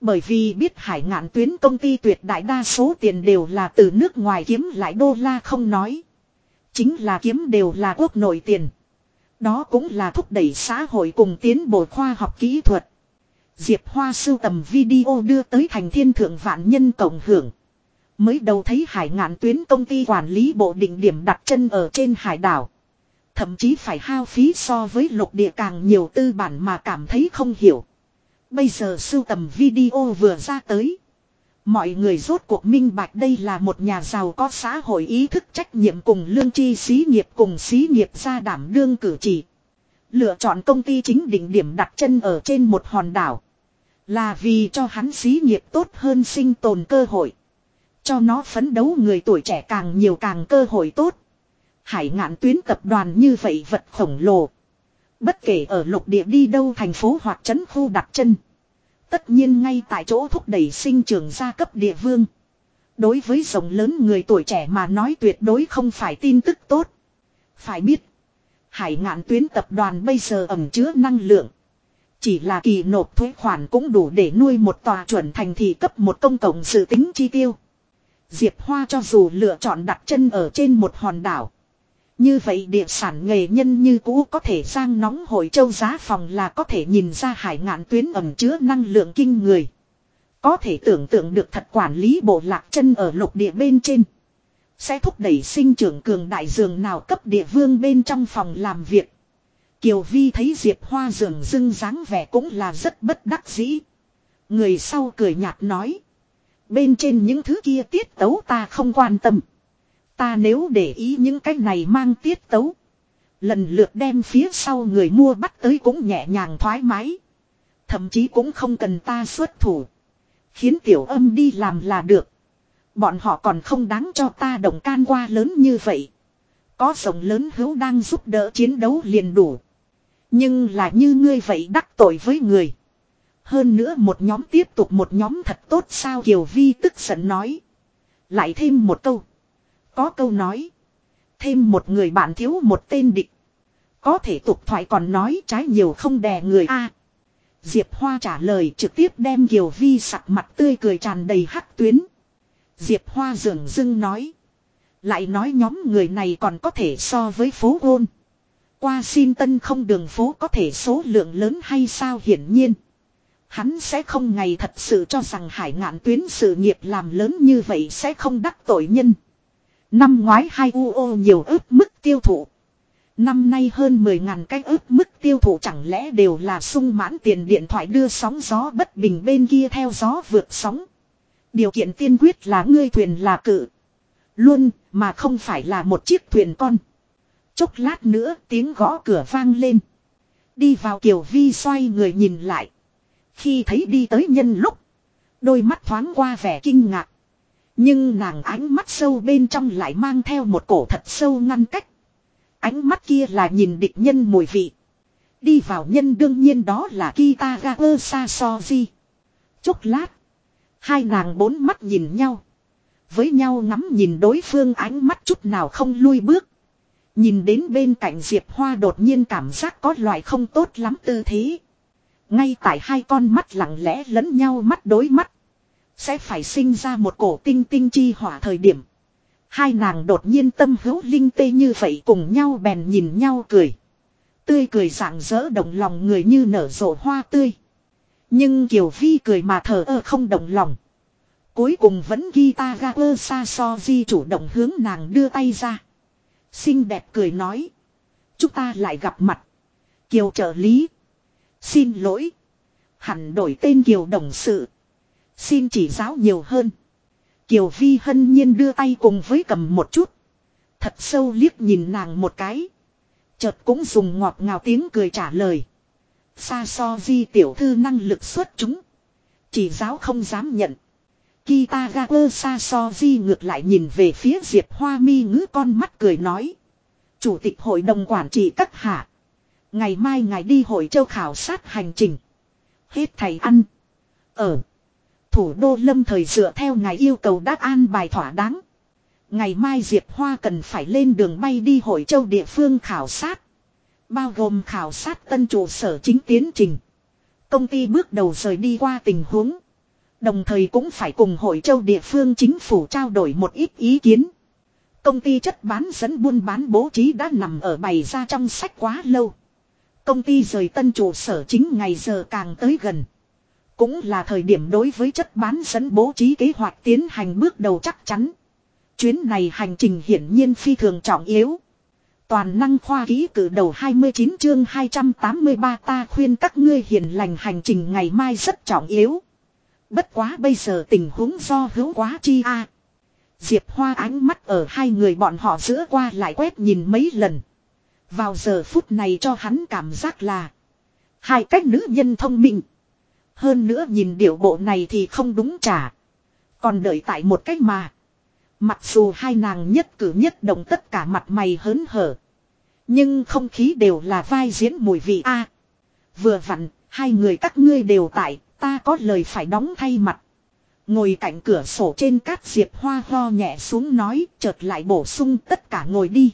Bởi vì biết hải ngạn tuyến công ty tuyệt đại đa số tiền đều là từ nước ngoài kiếm lại đô la không nói. Chính là kiếm đều là quốc nội tiền. Đó cũng là thúc đẩy xã hội cùng tiến bộ khoa học kỹ thuật. Diệp Hoa sưu tầm video đưa tới thành thiên thượng vạn nhân cộng hưởng. Mới đầu thấy hải ngạn tuyến công ty quản lý bộ định điểm đặt chân ở trên hải đảo. Thậm chí phải hao phí so với lục địa càng nhiều tư bản mà cảm thấy không hiểu. Bây giờ sưu tầm video vừa ra tới. Mọi người rốt cuộc minh bạch đây là một nhà giàu có xã hội ý thức trách nhiệm cùng lương chi xí nghiệp cùng xí nghiệp ra đảm đương cử chỉ. Lựa chọn công ty chính định điểm đặt chân ở trên một hòn đảo. Là vì cho hắn xí nghiệp tốt hơn sinh tồn cơ hội. Cho nó phấn đấu người tuổi trẻ càng nhiều càng cơ hội tốt. Hải ngạn tuyến tập đoàn như vậy vật khổng lồ. Bất kể ở lục địa đi đâu thành phố hoặc trấn khu đặt chân. Tất nhiên ngay tại chỗ thúc đẩy sinh trưởng gia cấp địa vương. Đối với rộng lớn người tuổi trẻ mà nói tuyệt đối không phải tin tức tốt. Phải biết. Hải ngạn tuyến tập đoàn bây giờ ẩm chứa năng lượng. Chỉ là kỳ nộp thuế khoản cũng đủ để nuôi một tòa chuẩn thành thị cấp một công cộng sự tính chi tiêu. Diệp Hoa cho dù lựa chọn đặt chân ở trên một hòn đảo. Như vậy địa sản nghề nhân như cũ có thể sang nóng hội châu giá phòng là có thể nhìn ra hải ngạn tuyến ẩm chứa năng lượng kinh người. Có thể tưởng tượng được thật quản lý bộ lạc chân ở lục địa bên trên. Sẽ thúc đẩy sinh trưởng cường đại dường nào cấp địa vương bên trong phòng làm việc. Kiều Vi thấy Diệp Hoa dường dưng dáng vẻ cũng là rất bất đắc dĩ. Người sau cười nhạt nói. Bên trên những thứ kia tiết tấu ta không quan tâm. Ta nếu để ý những cái này mang tiết tấu. Lần lượt đem phía sau người mua bắt tới cũng nhẹ nhàng thoải mái. Thậm chí cũng không cần ta xuất thủ. Khiến tiểu âm đi làm là được. Bọn họ còn không đáng cho ta đồng can qua lớn như vậy. Có rộng lớn hữu đang giúp đỡ chiến đấu liền đủ. Nhưng là như ngươi vậy đắc tội với người. Hơn nữa một nhóm tiếp tục một nhóm thật tốt sao Kiều Vi tức giận nói. Lại thêm một câu. Có câu nói. Thêm một người bạn thiếu một tên địch. Có thể tục thoại còn nói trái nhiều không đè người a. Diệp Hoa trả lời trực tiếp đem Kiều Vi sặc mặt tươi cười tràn đầy hắc tuyến. Diệp Hoa dường dưng nói. Lại nói nhóm người này còn có thể so với phố gôn. Qua xin tân không đường phố có thể số lượng lớn hay sao hiển nhiên. Hắn sẽ không ngày thật sự cho rằng hải ngạn tuyến sự nghiệp làm lớn như vậy sẽ không đắc tội nhân. Năm ngoái hai UO nhiều ước mức tiêu thụ. Năm nay hơn 10.000 cái ước mức tiêu thụ chẳng lẽ đều là sung mãn tiền điện thoại đưa sóng gió bất bình bên kia theo gió vượt sóng. Điều kiện tiên quyết là ngươi thuyền là cự. Luôn, mà không phải là một chiếc thuyền con. Chốc lát nữa tiếng gõ cửa vang lên. Đi vào Kiều Vi xoay người nhìn lại. Khi thấy đi tới nhân lúc. Đôi mắt thoáng qua vẻ kinh ngạc. Nhưng nàng ánh mắt sâu bên trong lại mang theo một cổ thật sâu ngăn cách. Ánh mắt kia là nhìn địch nhân mùi vị. Đi vào nhân đương nhiên đó là Kitagawa Sasoji. Chốc lát. Hai nàng bốn mắt nhìn nhau. Với nhau ngắm nhìn đối phương ánh mắt chút nào không lui bước. Nhìn đến bên cạnh Diệp Hoa đột nhiên cảm giác có loại không tốt lắm tư thế. Ngay tại hai con mắt lặng lẽ lẫn nhau mắt đối mắt. Sẽ phải sinh ra một cổ tinh tinh chi hỏa thời điểm. Hai nàng đột nhiên tâm hữu linh tê như vậy cùng nhau bèn nhìn nhau cười. Tươi cười rạng rỡ động lòng người như nở rộ hoa tươi. Nhưng Kiều Vi cười mà thở ơ không động lòng. Cuối cùng vẫn guitar ga sa so di chủ động hướng nàng đưa tay ra. Xinh đẹp cười nói. Chúng ta lại gặp mặt. Kiều trợ lý. Xin lỗi. Hẳn đổi tên Kiều đồng sự. Xin chỉ giáo nhiều hơn. Kiều Vi hân nhiên đưa tay cùng với cầm một chút. Thật sâu liếc nhìn nàng một cái. Chợt cũng dùng ngọt ngào tiếng cười trả lời. Xa so di tiểu thư năng lực xuất chúng. Chỉ giáo không dám nhận. Kitagawa Sasoji ngược lại nhìn về phía Diệp Hoa mi ngữ con mắt cười nói. Chủ tịch hội đồng quản trị các hạ. Ngày mai ngài đi hội châu khảo sát hành trình. Hết thầy ăn. Ở. Thủ đô lâm thời dựa theo ngài yêu cầu đáp an bài thỏa đáng. Ngày mai Diệp Hoa cần phải lên đường bay đi hội châu địa phương khảo sát. Bao gồm khảo sát tân trụ sở chính tiến trình. Công ty bước đầu rời đi qua tình huống. Đồng thời cũng phải cùng hội châu địa phương chính phủ trao đổi một ít ý kiến. Công ty chất bán dẫn buôn bán bố trí đã nằm ở bày ra trong sách quá lâu. Công ty rời tân trụ sở chính ngày giờ càng tới gần. Cũng là thời điểm đối với chất bán dẫn bố trí kế hoạch tiến hành bước đầu chắc chắn. Chuyến này hành trình hiển nhiên phi thường trọng yếu. Toàn năng khoa ký cử đầu 29 chương 283 ta khuyên các ngươi hiền lành hành trình ngày mai rất trọng yếu. Bất quá bây giờ tình huống do hữu quá chi a. Diệp Hoa ánh mắt ở hai người bọn họ giữa qua lại quét nhìn mấy lần. Vào giờ phút này cho hắn cảm giác là hai cách nữ nhân thông minh. Hơn nữa nhìn điệu bộ này thì không đúng trả. Còn đợi tại một cách mà. Mặc dù hai nàng nhất cử nhất động tất cả mặt mày hớn hở. Nhưng không khí đều là vai diễn mùi vị a. vừa vặn, hai người các ngươi đều tại, Ta có lời phải đóng thay mặt. Ngồi cạnh cửa sổ trên cát diệp hoa ho nhẹ xuống nói chợt lại bổ sung tất cả ngồi đi.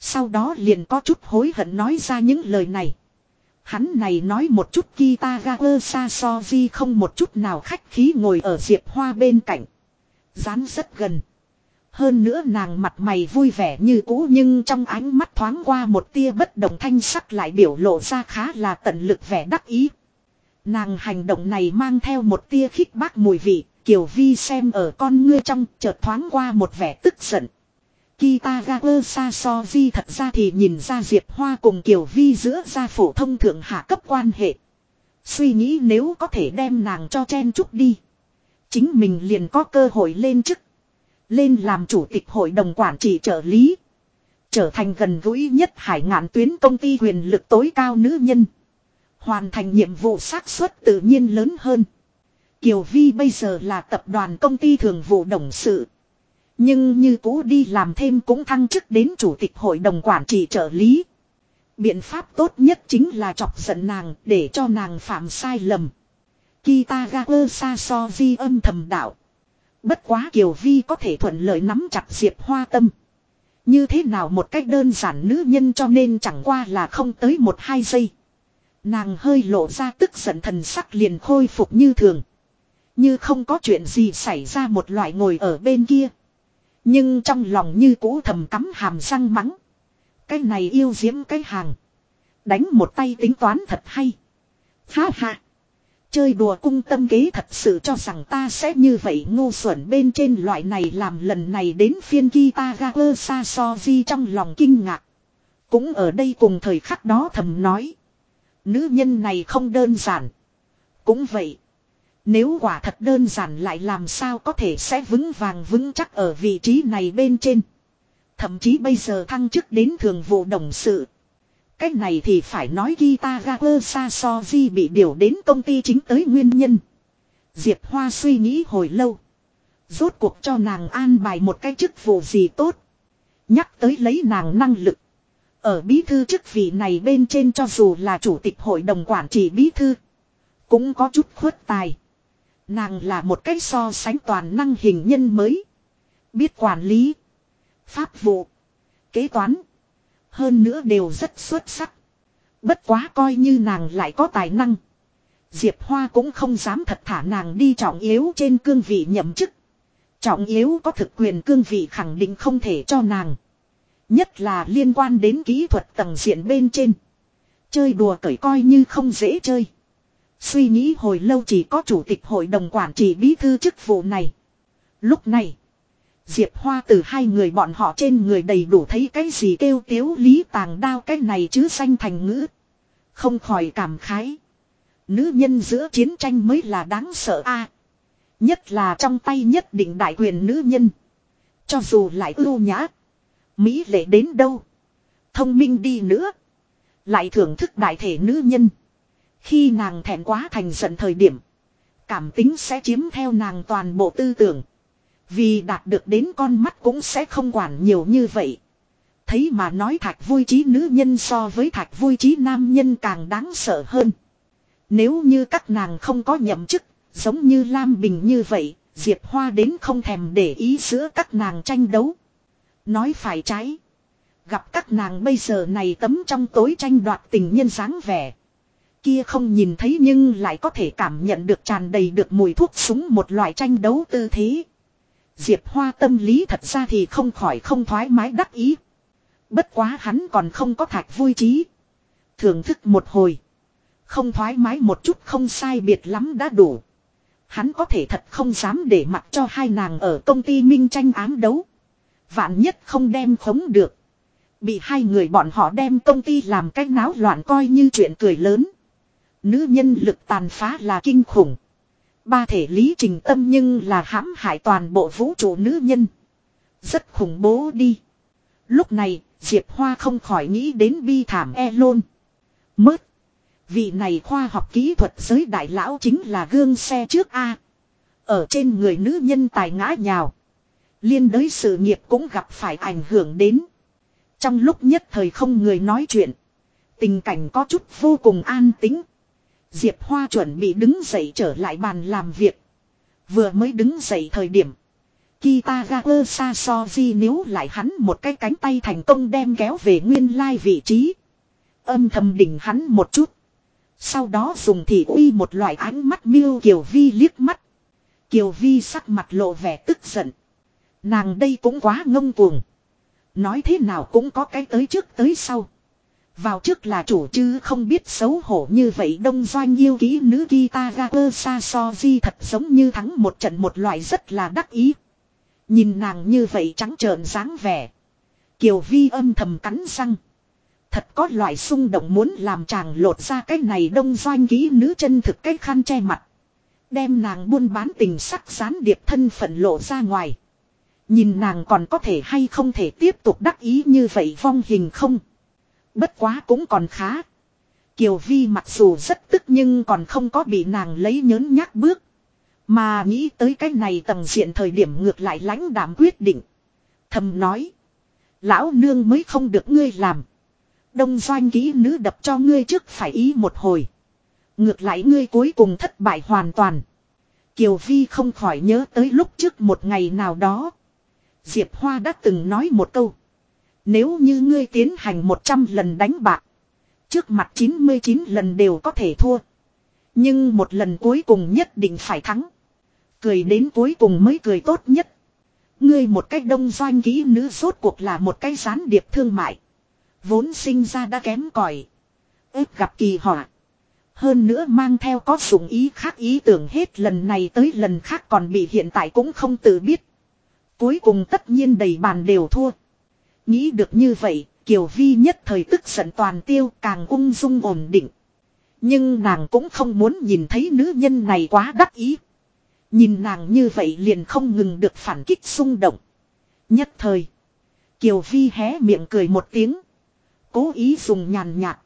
Sau đó liền có chút hối hận nói ra những lời này. Hắn này nói một chút Kitagawa Sasoji không một chút nào khách khí ngồi ở diệp hoa bên cạnh. Dán rất gần. Hơn nữa nàng mặt mày vui vẻ như cũ nhưng trong ánh mắt thoáng qua một tia bất đồng thanh sắc lại biểu lộ ra khá là tận lực vẻ đắc ý. Nàng hành động này mang theo một tia khích bác mùi vị, Kiều Vi xem ở con ngươi trong chợt thoáng qua một vẻ tức giận. Kitagawa Sasoji thật ra thì nhìn ra Diệp Hoa cùng Kiều Vi giữa gia phổ thông thượng hạ cấp quan hệ. Suy nghĩ nếu có thể đem nàng cho chen chút đi. Chính mình liền có cơ hội lên chức. Lên làm chủ tịch hội đồng quản trị trợ lý. Trở thành gần gũi nhất hải ngạn tuyến công ty quyền lực tối cao nữ nhân. Hoàn thành nhiệm vụ xác suất tự nhiên lớn hơn. Kiều Vi bây giờ là tập đoàn công ty thường vụ đồng sự. Nhưng như cũ đi làm thêm cũng thăng chức đến chủ tịch hội đồng quản trị trợ lý. Biện pháp tốt nhất chính là chọc giận nàng để cho nàng phạm sai lầm. Kitagawa Sasoji âm thầm đạo. Bất quá Kiều Vi có thể thuận lợi nắm chặt Diệp Hoa tâm. Như thế nào một cách đơn giản nữ nhân cho nên chẳng qua là không tới một hai giây. Nàng hơi lộ ra tức giận thần sắc liền khôi phục như thường. Như không có chuyện gì xảy ra một loại ngồi ở bên kia. Nhưng trong lòng như cũ thầm cắm hàm răng mắng. Cái này yêu diễm cái hàng. Đánh một tay tính toán thật hay. Ha ha. Chơi đùa cung tâm kế thật sự cho rằng ta sẽ như vậy ngu xuẩn bên trên loại này làm lần này đến phiên Kitagawa Sasoji trong lòng kinh ngạc. Cũng ở đây cùng thời khắc đó thầm nói. Nữ nhân này không đơn giản. Cũng vậy. Nếu quả thật đơn giản lại làm sao có thể sẽ vững vàng vững chắc ở vị trí này bên trên. Thậm chí bây giờ thăng chức đến thường vụ đồng sự. Cách này thì phải nói Kitagawa Sasoji bị điều đến công ty chính tới nguyên nhân. Diệp Hoa suy nghĩ hồi lâu. Rốt cuộc cho nàng an bài một cái chức vụ gì tốt. Nhắc tới lấy nàng năng lực. Ở bí thư chức vị này bên trên cho dù là chủ tịch hội đồng quản trị bí thư. Cũng có chút khuất tài. Nàng là một cách so sánh toàn năng hình nhân mới. Biết quản lý. Pháp vụ. Kế toán. Hơn nữa đều rất xuất sắc. Bất quá coi như nàng lại có tài năng. Diệp Hoa cũng không dám thật thả nàng đi trọng yếu trên cương vị nhậm chức. Trọng yếu có thực quyền cương vị khẳng định không thể cho nàng. Nhất là liên quan đến kỹ thuật tầng diện bên trên. Chơi đùa cởi coi như không dễ chơi. Suy nghĩ hồi lâu chỉ có chủ tịch hội đồng quản trị bí thư chức vụ này. Lúc này. Diệp Hoa từ hai người bọn họ trên người đầy đủ thấy cái gì kêu tiếu lý tàng đao cái này chứ xanh thành ngữ. Không khỏi cảm khái. Nữ nhân giữa chiến tranh mới là đáng sợ a. nhất là trong tay nhất định đại quyền nữ nhân. Cho dù lại ưu nhã. Mỹ lệ đến đâu. Thông minh đi nữa. Lại thưởng thức đại thể nữ nhân. Khi nàng thẹn quá thành giận thời điểm. Cảm tính sẽ chiếm theo nàng toàn bộ tư tưởng. Vì đạt được đến con mắt cũng sẽ không quản nhiều như vậy. Thấy mà nói thạch vui trí nữ nhân so với thạch vui trí nam nhân càng đáng sợ hơn. Nếu như các nàng không có nhậm chức, giống như Lam Bình như vậy, Diệp Hoa đến không thèm để ý giữa các nàng tranh đấu. Nói phải trái. Gặp các nàng bây giờ này tấm trong tối tranh đoạt tình nhân dáng vẻ. Kia không nhìn thấy nhưng lại có thể cảm nhận được tràn đầy được mùi thuốc súng một loại tranh đấu tư thế. Diệp Hoa tâm lý thật ra thì không khỏi không thoải mái đắc ý. Bất quá hắn còn không có thạch vui trí. Thưởng thức một hồi. Không thoải mái một chút không sai biệt lắm đã đủ. Hắn có thể thật không dám để mặc cho hai nàng ở công ty minh tranh ám đấu. Vạn nhất không đem khống được. Bị hai người bọn họ đem công ty làm cách náo loạn coi như chuyện cười lớn. Nữ nhân lực tàn phá là kinh khủng. Ba thể lý trình tâm nhưng là hãm hại toàn bộ vũ trụ nữ nhân. Rất khủng bố đi. Lúc này, Diệp Hoa không khỏi nghĩ đến bi thảm e lôn. Mớt. Vị này khoa học kỹ thuật giới đại lão chính là gương xe trước A. Ở trên người nữ nhân tài ngã nhào. Liên đới sự nghiệp cũng gặp phải ảnh hưởng đến. Trong lúc nhất thời không người nói chuyện. Tình cảnh có chút vô cùng an tĩnh Diệp Hoa chuẩn bị đứng dậy trở lại bàn làm việc. Vừa mới đứng dậy thời điểm. Kitagawa Sasoji nếu lại hắn một cái cánh tay thành công đem kéo về nguyên lai vị trí. Âm thầm đỉnh hắn một chút. Sau đó dùng thị uy một loại ánh mắt miêu Kiều Vi liếc mắt. Kiều Vi sắc mặt lộ vẻ tức giận. Nàng đây cũng quá ngông cuồng. Nói thế nào cũng có cái tới trước tới sau. Vào trước là chủ chứ không biết xấu hổ như vậy đông doanh yêu kỹ nữ Kitagawa Sasoji thật giống như thắng một trận một loại rất là đắc ý. Nhìn nàng như vậy trắng trợn dáng vẻ. Kiều Vi âm thầm cắn răng. Thật có loại xung động muốn làm chàng lột ra cái này đông doanh kỹ nữ chân thực cái khăn che mặt. Đem nàng buôn bán tình sắc gián điệp thân phận lộ ra ngoài. Nhìn nàng còn có thể hay không thể tiếp tục đắc ý như vậy vong hình không. Bất quá cũng còn khá. Kiều Vi mặc dù rất tức nhưng còn không có bị nàng lấy nhớn nhắc bước. Mà nghĩ tới cái này tầng diện thời điểm ngược lại lãnh đảm quyết định. Thầm nói. Lão nương mới không được ngươi làm. Đông doanh kỹ nữ đập cho ngươi trước phải ý một hồi. Ngược lại ngươi cuối cùng thất bại hoàn toàn. Kiều Vi không khỏi nhớ tới lúc trước một ngày nào đó. Diệp Hoa đã từng nói một câu. Nếu như ngươi tiến hành 100 lần đánh bạc. Trước mặt 99 lần đều có thể thua. Nhưng một lần cuối cùng nhất định phải thắng. Cười đến cuối cùng mới cười tốt nhất. Ngươi một cách đông doanh kỹ nữ rốt cuộc là một cái gián điệp thương mại. Vốn sinh ra đã kém cỏi ếp gặp kỳ họa. Hơn nữa mang theo có dụng ý khác ý tưởng hết lần này tới lần khác còn bị hiện tại cũng không tự biết. Cuối cùng tất nhiên đầy bàn đều thua. Nghĩ được như vậy, Kiều Vi nhất thời tức giận toàn tiêu càng ung dung ổn định. Nhưng nàng cũng không muốn nhìn thấy nữ nhân này quá đắc ý. Nhìn nàng như vậy liền không ngừng được phản kích xung động. Nhất thời. Kiều Vi hé miệng cười một tiếng. Cố ý dùng nhàn nhạt.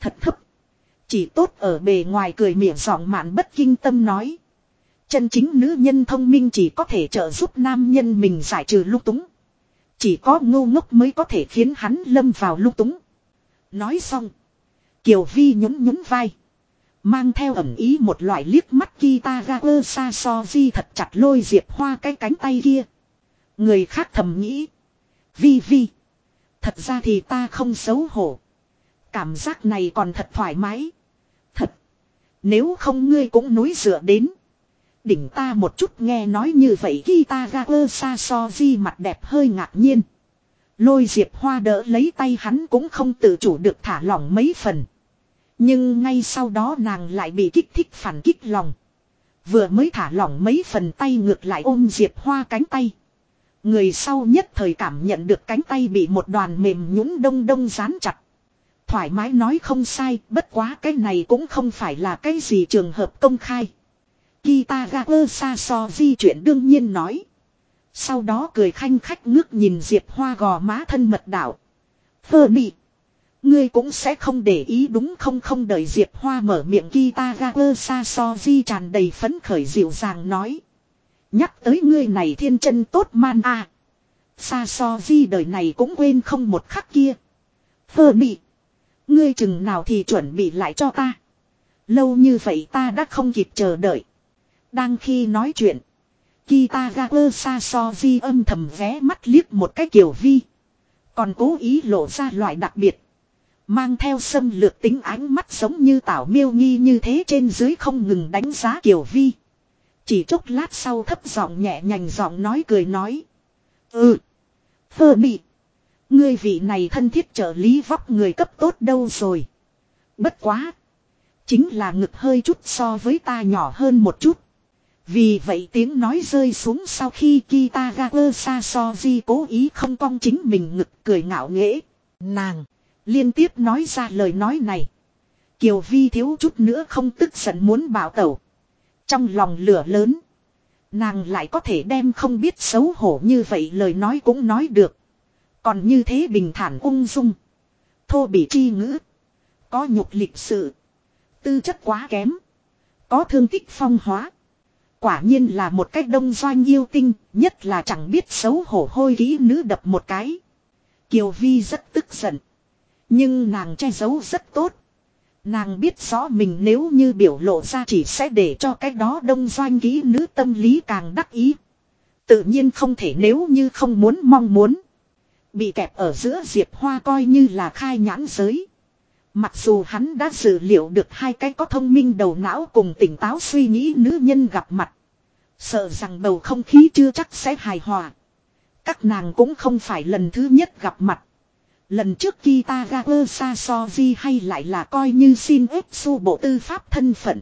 Thật thấp. Chỉ tốt ở bề ngoài cười miệng giọng mạn bất kinh tâm nói. Chân chính nữ nhân thông minh chỉ có thể trợ giúp nam nhân mình giải trừ lúc túng. Chỉ có ngu ngốc mới có thể khiến hắn lâm vào lúc túng. Nói xong. Kiều Vi nhún nhún vai. Mang theo ẩm ý một loại liếc mắt Kitagawa Sasoji thật chặt lôi diệp hoa cái cánh tay kia. Người khác thầm nghĩ. Vi Vi. Thật ra thì ta không xấu hổ. Cảm giác này còn thật thoải mái. Thật. Nếu không ngươi cũng núi dựa đến. Đỉnh ta một chút nghe nói như vậy khi ta gạt lơ xa so di mặt đẹp hơi ngạc nhiên. Lôi diệp hoa đỡ lấy tay hắn cũng không tự chủ được thả lỏng mấy phần. Nhưng ngay sau đó nàng lại bị kích thích phản kích lòng. Vừa mới thả lỏng mấy phần tay ngược lại ôm Diệp Hoa cánh tay. Người sau nhất thời cảm nhận được cánh tay bị một đoàn mềm nhũn đông đông dán chặt. Thoải mái nói không sai, bất quá cái này cũng không phải là cái gì trường hợp công khai. Kitagawa Saso di chuyển đương nhiên nói. Sau đó cười khanh khách ngước nhìn Diệp Hoa gò má thân mật đảo. Phơ mị. Ngươi cũng sẽ không để ý đúng không không đợi Diệp Hoa mở miệng Kitagawa Sasoji tràn đầy phấn khởi dịu dàng nói. Nhắc tới ngươi này thiên chân tốt man a à. di đời này cũng quên không một khắc kia. Phơ bị. Ngươi chừng nào thì chuẩn bị lại cho ta. Lâu như vậy ta đã không kịp chờ đợi. Đang khi nói chuyện. Kitagawa Sasoji âm thầm vé mắt liếc một cái kiểu vi. Còn cố ý lộ ra loại đặc biệt. Mang theo xâm lược tính ánh mắt giống như tảo miêu nghi như thế trên dưới không ngừng đánh giá Kiều Vi. Chỉ chốc lát sau thấp giọng nhẹ nhành giọng nói cười nói. Ừ. Phơ bị. Ngươi vị này thân thiết trợ lý vóc người cấp tốt đâu rồi. Bất quá. Chính là ngực hơi chút so với ta nhỏ hơn một chút. Vì vậy tiếng nói rơi xuống sau khi Kitagawa Sasoji cố ý không cong chính mình ngực cười ngạo nghễ. Nàng. Liên tiếp nói ra lời nói này. Kiều Vi thiếu chút nữa không tức giận muốn bảo tẩu. Trong lòng lửa lớn. Nàng lại có thể đem không biết xấu hổ như vậy lời nói cũng nói được. Còn như thế bình thản ung dung. Thô bị chi ngữ. Có nhục lịch sự. Tư chất quá kém. Có thương tích phong hóa. Quả nhiên là một cách đông doanh yêu tinh, nhất là chẳng biết xấu hổ hôi kỹ nữ đập một cái. Kiều Vi rất tức giận. Nhưng nàng che giấu rất tốt. Nàng biết rõ mình nếu như biểu lộ ra chỉ sẽ để cho cái đó đông doanh kỹ nữ tâm lý càng đắc ý. Tự nhiên không thể nếu như không muốn mong muốn. Bị kẹp ở giữa Diệp Hoa coi như là khai nhãn giới. Mặc dù hắn đã dự liệu được hai cái có thông minh đầu não cùng tỉnh táo suy nghĩ nữ nhân gặp mặt. Sợ rằng bầu không khí chưa chắc sẽ hài hòa. Các nàng cũng không phải lần thứ nhất gặp mặt. Lần trước khi ta gặp Ersasoji hay lại là coi như xin ép su bộ tư pháp thân phận.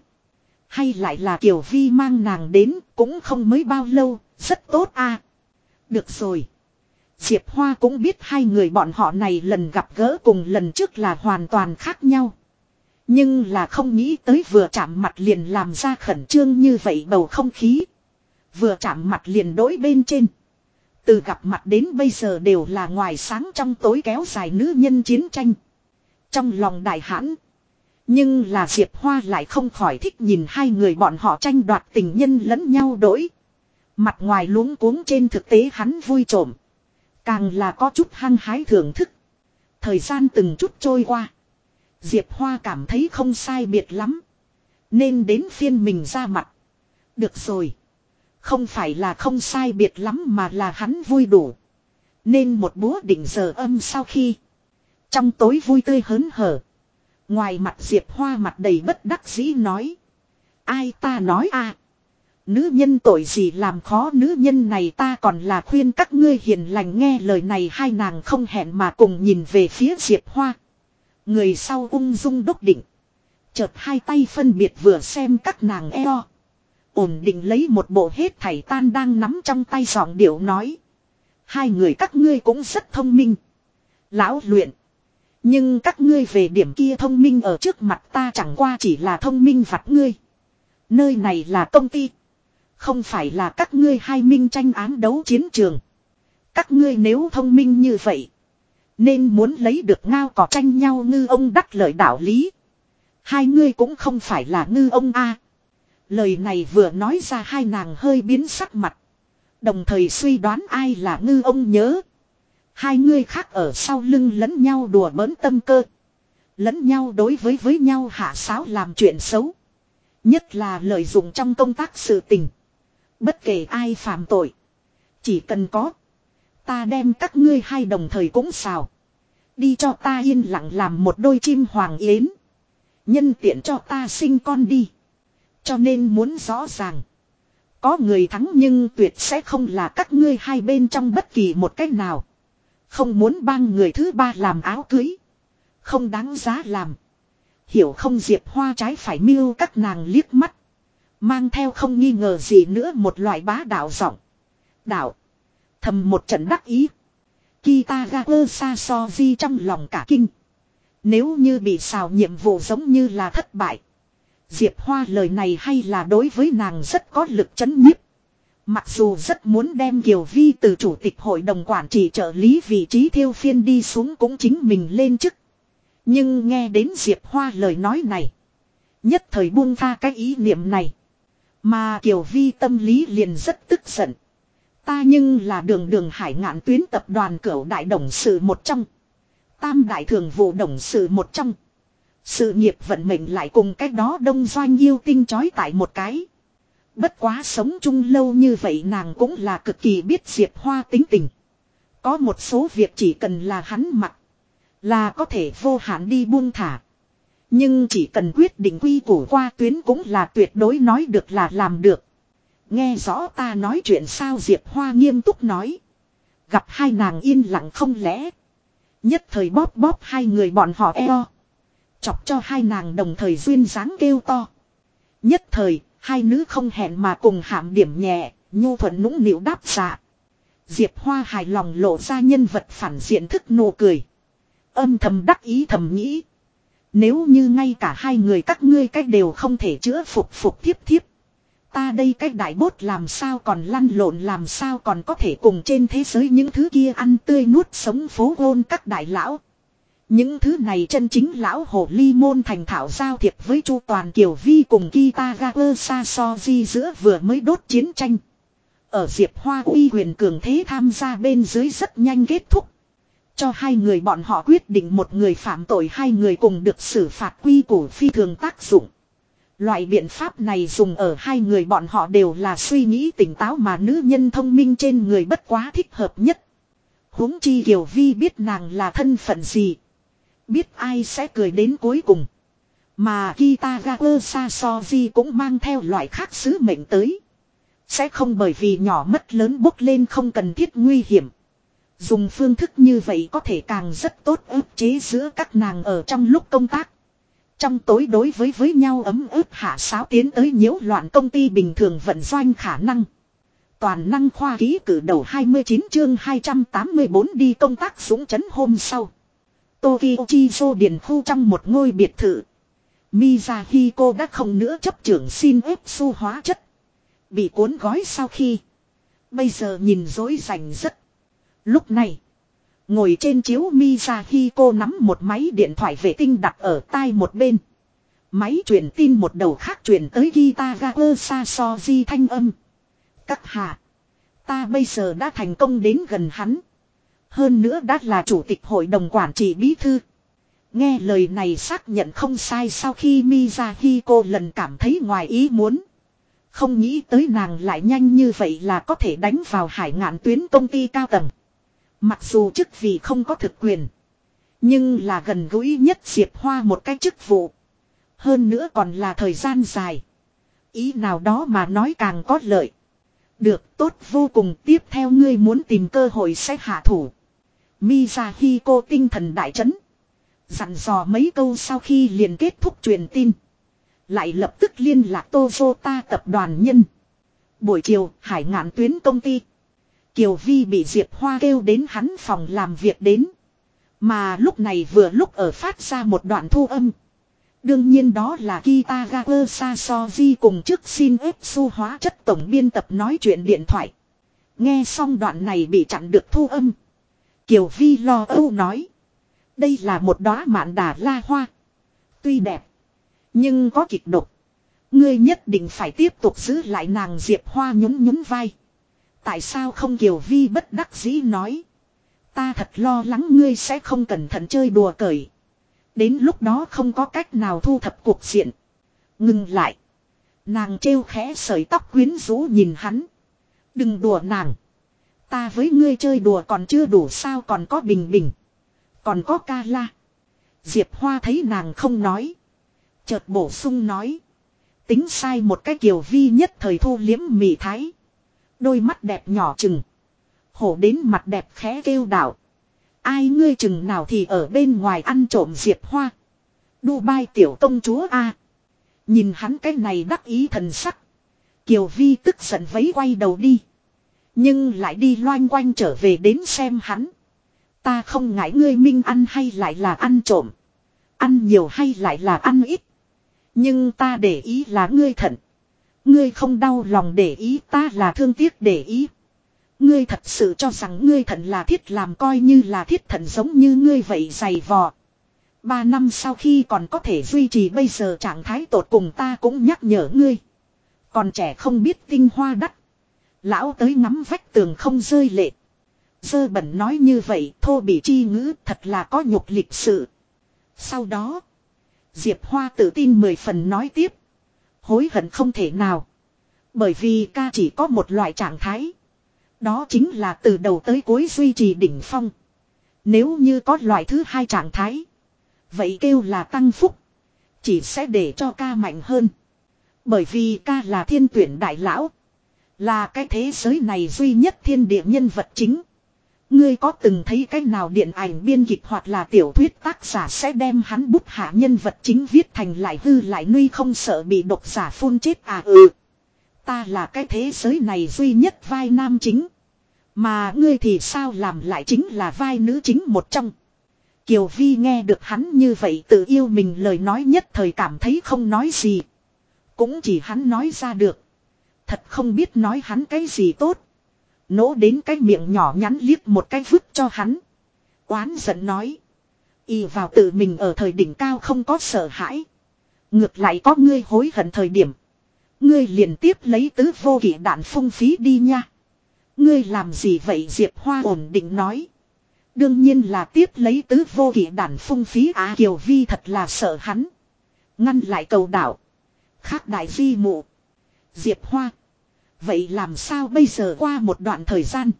Hay lại là Kiều Vi mang nàng đến cũng không mới bao lâu, rất tốt a Được rồi. Diệp Hoa cũng biết hai người bọn họ này lần gặp gỡ cùng lần trước là hoàn toàn khác nhau. Nhưng là không nghĩ tới vừa chạm mặt liền làm ra khẩn trương như vậy bầu không khí. Vừa chạm mặt liền đối bên trên. Từ gặp mặt đến bây giờ đều là ngoài sáng trong tối kéo dài nữ nhân chiến tranh. Trong lòng đại hãn. Nhưng là Diệp Hoa lại không khỏi thích nhìn hai người bọn họ tranh đoạt tình nhân lẫn nhau đổi. Mặt ngoài luống cuống trên thực tế hắn vui trộm. Càng là có chút hăng hái thưởng thức. Thời gian từng chút trôi qua. Diệp Hoa cảm thấy không sai biệt lắm. Nên đến phiên mình ra mặt. Được rồi. Không phải là không sai biệt lắm mà là hắn vui đủ. Nên một búa đỉnh giờ âm sau khi. Trong tối vui tươi hớn hở. Ngoài mặt Diệp Hoa mặt đầy bất đắc dĩ nói. Ai ta nói a Nữ nhân tội gì làm khó nữ nhân này ta còn là khuyên các ngươi hiền lành nghe lời này hai nàng không hẹn mà cùng nhìn về phía Diệp Hoa. Người sau ung dung đốc định. Chợt hai tay phân biệt vừa xem các nàng eo. Ổn định lấy một bộ hết thảy tan đang nắm trong tay giọng điệu nói. Hai người các ngươi cũng rất thông minh. Lão luyện. Nhưng các ngươi về điểm kia thông minh ở trước mặt ta chẳng qua chỉ là thông minh vặt ngươi. Nơi này là công ty. Không phải là các ngươi hai minh tranh án đấu chiến trường. Các ngươi nếu thông minh như vậy. Nên muốn lấy được ngao cỏ tranh nhau ngư ông đắc lợi đạo lý. Hai ngươi cũng không phải là ngư ông a. Lời này vừa nói ra hai nàng hơi biến sắc mặt. Đồng thời suy đoán ai là ngư ông nhớ. Hai người khác ở sau lưng lẫn nhau đùa bỡn tâm cơ. Lẫn nhau đối với với nhau hạ sáo làm chuyện xấu. Nhất là lợi dụng trong công tác sự tình. Bất kể ai phạm tội. Chỉ cần có. Ta đem các ngươi hai đồng thời cũng xào. Đi cho ta yên lặng làm một đôi chim hoàng yến. Nhân tiện cho ta sinh con đi. Cho nên muốn rõ ràng. Có người thắng nhưng tuyệt sẽ không là các ngươi hai bên trong bất kỳ một cách nào. Không muốn bang người thứ ba làm áo cưới. Không đáng giá làm. Hiểu không diệp hoa trái phải miêu các nàng liếc mắt. Mang theo không nghi ngờ gì nữa một loại bá đạo giọng. Đạo. Thầm một trận đắc ý. Kitagawa Sasoji trong lòng cả kinh. Nếu như bị xào nhiệm vụ giống như là thất bại. Diệp Hoa lời này hay là đối với nàng rất có lực chấn nhiếp. Mặc dù rất muốn đem Kiều Vi từ chủ tịch hội đồng quản trị trợ lý vị trí thiêu phiên đi xuống cũng chính mình lên chức. Nhưng nghe đến Diệp Hoa lời nói này. Nhất thời buông tha cái ý niệm này. Mà Kiều Vi tâm lý liền rất tức giận. Ta nhưng là đường đường hải ngạn tuyến tập đoàn cửu đại đồng sự một trong. Tam đại thường vụ đồng sự một trong. Sự nghiệp vận mệnh lại cùng cách đó đông doanh yêu tinh chói tại một cái. Bất quá sống chung lâu như vậy nàng cũng là cực kỳ biết Diệp Hoa tính tình. Có một số việc chỉ cần là hắn mặc. Là có thể vô hạn đi buông thả. Nhưng chỉ cần quyết định quy củ qua tuyến cũng là tuyệt đối nói được là làm được. Nghe rõ ta nói chuyện sao Diệp Hoa nghiêm túc nói. Gặp hai nàng yên lặng không lẽ. Nhất thời bóp bóp hai người bọn họ eo. Chọc cho hai nàng đồng thời duyên dáng kêu to. Nhất thời, hai nữ không hẹn mà cùng hạm điểm nhẹ, nhu thuận nũng nịu đáp dạ. Diệp Hoa hài lòng lộ ra nhân vật phản diện thức nụ cười. Âm thầm đắc ý thầm nghĩ. Nếu như ngay cả hai người các ngươi cách đều không thể chữa phục phục thiếp thiếp. Ta đây cách đại bốt làm sao còn lăn lộn làm sao còn có thể cùng trên thế giới những thứ kia ăn tươi nuốt sống phố hôn các đại lão. Những thứ này chân chính lão hồ ly môn thành thảo giao thiệp với Chu Toàn Kiều Vi cùng Kitagawa Sasoji giữa vừa mới đốt chiến tranh. Ở Diệp Hoa uy huyền cường thế tham gia bên dưới rất nhanh kết thúc. Cho hai người bọn họ quyết định một người phạm tội hai người cùng được xử phạt quy củ phi thường tác dụng. Loại biện pháp này dùng ở hai người bọn họ đều là suy nghĩ tỉnh táo mà nữ nhân thông minh trên người bất quá thích hợp nhất. huống chi Kiều Vi biết nàng là thân phận gì. Biết ai sẽ cười đến cuối cùng. Mà Kitagawa Sasoji cũng mang theo loại khác sứ mệnh tới. Sẽ không bởi vì nhỏ mất lớn bốc lên không cần thiết nguy hiểm. Dùng phương thức như vậy có thể càng rất tốt ức chế giữa các nàng ở trong lúc công tác. Trong tối đối với với nhau ấm ức hạ sáo tiến tới nhiễu loạn công ty bình thường vận doanh khả năng. Toàn năng khoa ký cử đầu 29 chương 284 đi công tác xuống chấn hôm sau. Tokyo Chizo Điền Khu trong một ngôi biệt thự. Mizahiko đã không nữa chấp trưởng xin ép su hóa chất. Bị cuốn gói sau khi. Bây giờ nhìn dối rành rất. Lúc này. Ngồi trên chiếu Mizahiko nắm một máy điện thoại vệ tinh đặt ở tai một bên. Máy truyền tin một đầu khác truyền tới Kitagawa Sasoji thanh âm. Các hạ. Ta bây giờ đã thành công đến gần hắn. Hơn nữa đã là chủ tịch hội đồng quản trị bí thư. Nghe lời này xác nhận không sai sau khi Mizahiko lần cảm thấy ngoài ý muốn. Không nghĩ tới nàng lại nhanh như vậy là có thể đánh vào hải ngạn tuyến công ty cao tầng. Mặc dù chức vị không có thực quyền. Nhưng là gần gũi nhất Diệp Hoa một cái chức vụ. Hơn nữa còn là thời gian dài. Ý nào đó mà nói càng có lợi. Được, tốt, vô cùng tiếp theo ngươi muốn tìm cơ hội sẽ hạ thủ. Mizahiko tinh thần đại chấn. Dặn dò mấy câu sau khi liền kết thúc truyền tin. Lại lập tức liên lạc Toyota tập đoàn nhân. Buổi chiều, hải ngạn tuyến công ty. Kiều Vi bị Diệp Hoa kêu đến hắn phòng làm việc đến. Mà lúc này vừa lúc ở phát ra một đoạn thu âm. Đương nhiên đó là Kitagawa Sasoji cùng chức xin ép su hóa chất tổng biên tập nói chuyện điện thoại. Nghe xong đoạn này bị chặn được thu âm. Kiều Vi lo âu nói. Đây là một đóa mạn đà la hoa. Tuy đẹp. Nhưng có kịch độc. Ngươi nhất định phải tiếp tục giữ lại nàng Diệp Hoa nhún nhún vai. Tại sao không Kiều Vi bất đắc dĩ nói. Ta thật lo lắng ngươi sẽ không cẩn thận chơi đùa cởi. Đến lúc đó không có cách nào thu thập cuộc diện. Ngừng lại. Nàng trêu khẽ sợi tóc quyến rũ nhìn hắn. Đừng đùa nàng. Ta với ngươi chơi đùa còn chưa đủ sao còn có bình bình. Còn có ca la. Diệp Hoa thấy nàng không nói. Chợt bổ sung nói. Tính sai một cái kiểu vi nhất thời thu liếm mị thái. Đôi mắt đẹp nhỏ chừng. Hổ đến mặt đẹp khẽ kêu đạo. Ai ngươi chừng nào thì ở bên ngoài ăn trộm Diệp Hoa. Dubai tiểu công chúa A. Nhìn hắn cái này đắc ý thần sắc. Kiều Vi tức giận vấy quay đầu đi. Nhưng lại đi loanh quanh trở về đến xem hắn. Ta không ngại ngươi minh ăn hay lại là ăn trộm. Ăn nhiều hay lại là ăn ít. Nhưng ta để ý là ngươi thận. Ngươi không đau lòng để ý, ta là thương tiếc để ý. Ngươi thật sự cho rằng ngươi thận là thiết làm coi như là thiết thận giống như ngươi vậy dày vò. Ba năm sau khi còn có thể duy trì bây giờ trạng thái tột cùng ta cũng nhắc nhở ngươi. Còn trẻ không biết tinh hoa đắt. Lão tới ngắm vách tường không rơi lệ. Dơ bẩn nói như vậy, thô bị chi ngữ thật là có nhục lịch sự. Sau đó. Diệp Hoa tự tin mười phần nói tiếp. Hối hận không thể nào. Bởi vì ca chỉ có một loại trạng thái. Đó chính là từ đầu tới cuối duy trì đỉnh phong. Nếu như có loại thứ hai trạng thái. Vậy kêu là tăng phúc. Chỉ sẽ để cho ca mạnh hơn. Bởi vì ca là thiên tuyển đại lão. Là cái thế giới này duy nhất thiên địa nhân vật chính. Ngươi có từng thấy cái nào điện ảnh biên kịch hoặc là tiểu thuyết tác giả sẽ đem hắn bút hạ nhân vật chính viết thành lại hư lại nuôi không sợ bị độc giả phun chết à ừ. Ta là cái thế giới này duy nhất vai nam chính. Mà ngươi thì sao làm lại chính là vai nữ chính một trong. Kiều Vi nghe được hắn như vậy tự yêu mình lời nói nhất thời cảm thấy không nói gì. Cũng chỉ hắn nói ra được. Thật không biết nói hắn cái gì tốt. Nỗ đến cái miệng nhỏ nhắn liếc một cái vứt cho hắn. Quán giận nói. Y vào tự mình ở thời đỉnh cao không có sợ hãi. Ngược lại có ngươi hối hận thời điểm. Ngươi liền tiếp lấy tứ vô kỷ đạn phung phí đi nha. Ngươi làm gì vậy Diệp Hoa ổn định nói. Đương nhiên là tiếp lấy tứ vô kỷ đản phung phí Á Kiều Vi thật là sợ hắn. Ngăn lại cầu đảo. Khác đại Vi mụ. Diệp Hoa. Vậy làm sao bây giờ qua một đoạn thời gian.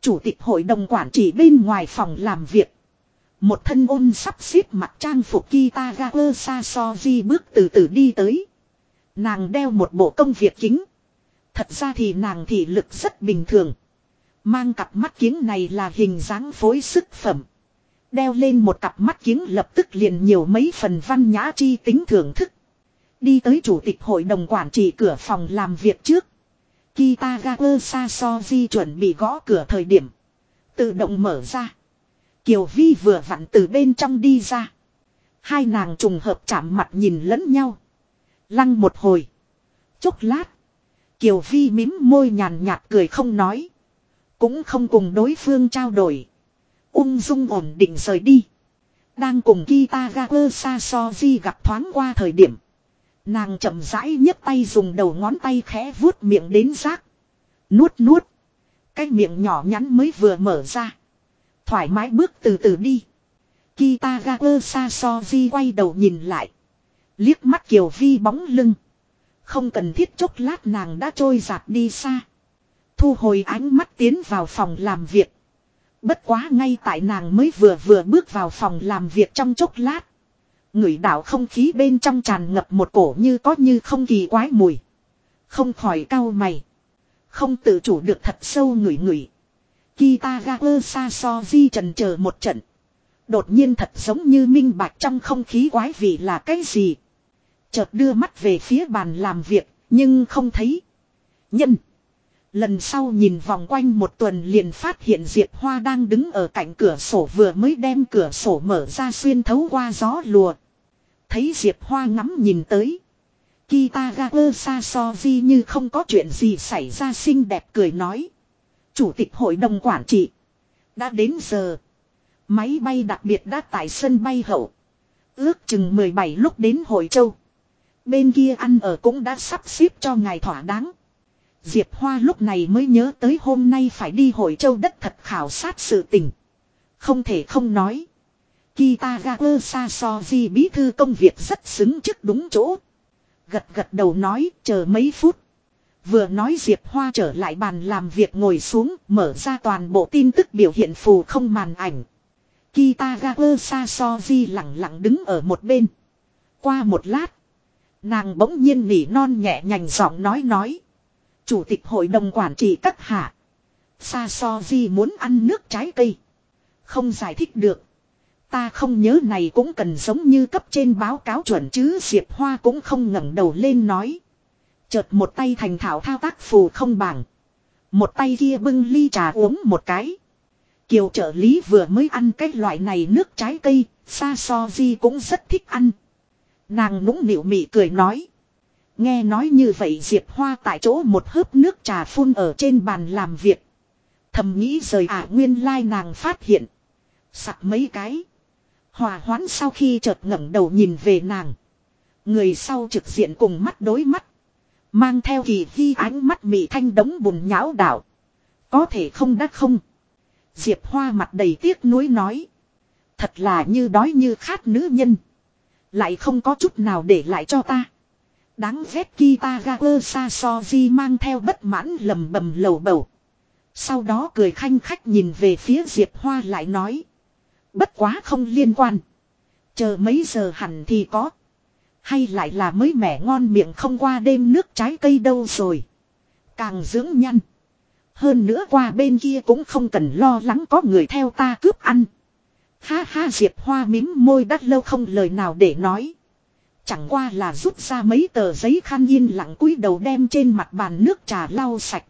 Chủ tịch hội đồng quản trị bên ngoài phòng làm việc. Một thân ôn sắp xếp mặt trang phục Kitagawa Sasoji bước từ từ đi tới. Nàng đeo một bộ công việc kính. Thật ra thì nàng thị lực rất bình thường. Mang cặp mắt kiếng này là hình dáng phối sức phẩm. Đeo lên một cặp mắt kiếng lập tức liền nhiều mấy phần văn nhã chi tính thưởng thức. Đi tới chủ tịch hội đồng quản trị cửa phòng làm việc trước. Kitagawa Sasoji chuẩn bị gõ cửa thời điểm. Tự động mở ra. Kiều Vi vừa vặn từ bên trong đi ra. Hai nàng trùng hợp chạm mặt nhìn lẫn nhau. Lăng một hồi. Chốc lát. Kiều Vi mím môi nhàn nhạt cười không nói. Cũng không cùng đối phương trao đổi. Ung dung ổn định rời đi. Đang cùng Kitagawa Sasoji gặp thoáng qua thời điểm. Nàng chậm rãi nhấc tay dùng đầu ngón tay khẽ vuốt miệng đến rác. Nuốt nuốt. Cái miệng nhỏ nhắn mới vừa mở ra. Thoải mái bước từ từ đi. Kitagawa Sasoji quay đầu nhìn lại. Liếc mắt Kiều Vi bóng lưng. Không cần thiết chốc lát nàng đã trôi giạt đi xa. Thu hồi ánh mắt tiến vào phòng làm việc. Bất quá ngay tại nàng mới vừa vừa bước vào phòng làm việc trong chốc lát người đảo không khí bên trong tràn ngập một cổ như có như không kỳ quái mùi. Không khỏi cau mày. Không tự chủ được thật sâu người ngửi. Kitagawa Sasoji trần chờ một trận. Đột nhiên thật giống như minh bạch trong không khí quái vị là cái gì. Chợt đưa mắt về phía bàn làm việc, nhưng không thấy. Nhân. Lần sau nhìn vòng quanh một tuần liền phát hiện Diệp Hoa đang đứng ở cạnh cửa sổ vừa mới đem cửa sổ mở ra xuyên thấu qua gió lùa. Thấy Diệp Hoa ngắm nhìn tới. Kitagawa Sasoji như không có chuyện gì xảy ra xinh đẹp cười nói. Chủ tịch hội đồng quản trị. Đã đến giờ. Máy bay đặc biệt đã tại sân bay hậu. Ước chừng 17 lúc đến Hội Châu. Bên kia ăn ở cũng đã sắp xếp cho ngài thỏa đáng. Diệp Hoa lúc này mới nhớ tới hôm nay phải đi Hội Châu đất thật khảo sát sự tình. Không thể không nói. Kitagawa Sasoji bí thư công việc rất xứng chức đúng chỗ. Gật gật đầu nói, chờ mấy phút. Vừa nói Diệp Hoa trở lại bàn làm việc ngồi xuống, mở ra toàn bộ tin tức biểu hiện phù không màn ảnh. Kitagawa Sasoji lặng lặng đứng ở một bên. Qua một lát. Nàng bỗng nhiên nỉ non nhẹ nhành giọng nói nói. Chủ tịch hội đồng quản trị các hạ. Sasoji muốn ăn nước trái cây. Không giải thích được. Ta không nhớ này cũng cần giống như cấp trên báo cáo chuẩn chứ Diệp Hoa cũng không ngẩng đầu lên nói. Chợt một tay thành thảo thao tác phù không bảng. Một tay kia bưng ly trà uống một cái. Kiều trợ lý vừa mới ăn cái loại này nước trái cây, xa so di cũng rất thích ăn. Nàng nũng nịu mị cười nói. Nghe nói như vậy Diệp Hoa tại chỗ một hớp nước trà phun ở trên bàn làm việc. Thầm nghĩ rời ả nguyên lai nàng phát hiện. Sặc mấy cái. Hòa hoãn sau khi chợt ngẩng đầu nhìn về nàng. Người sau trực diện cùng mắt đối mắt. Mang theo kỳ thi ánh mắt mị thanh đống bùn nhão đảo. Có thể không đắt không. Diệp Hoa mặt đầy tiếc nuối nói. Thật là như đói như khát nữ nhân. Lại không có chút nào để lại cho ta. Đáng ghét Kitagawa Sasoji mang theo bất mãn lầm bầm lầu bầu. Sau đó cười khanh khách nhìn về phía Diệp Hoa lại nói. Bất quá không liên quan. Chờ mấy giờ hẳn thì có. Hay lại là mới mẻ ngon miệng không qua đêm nước trái cây đâu rồi. Càng dưỡng nhăn. Hơn nữa qua bên kia cũng không cần lo lắng có người theo ta cướp ăn. Ha ha Diệp Hoa mím môi đắt lâu không lời nào để nói. Chẳng qua là rút ra mấy tờ giấy khăn yên lặng cúi đầu đem trên mặt bàn nước trà lau sạch.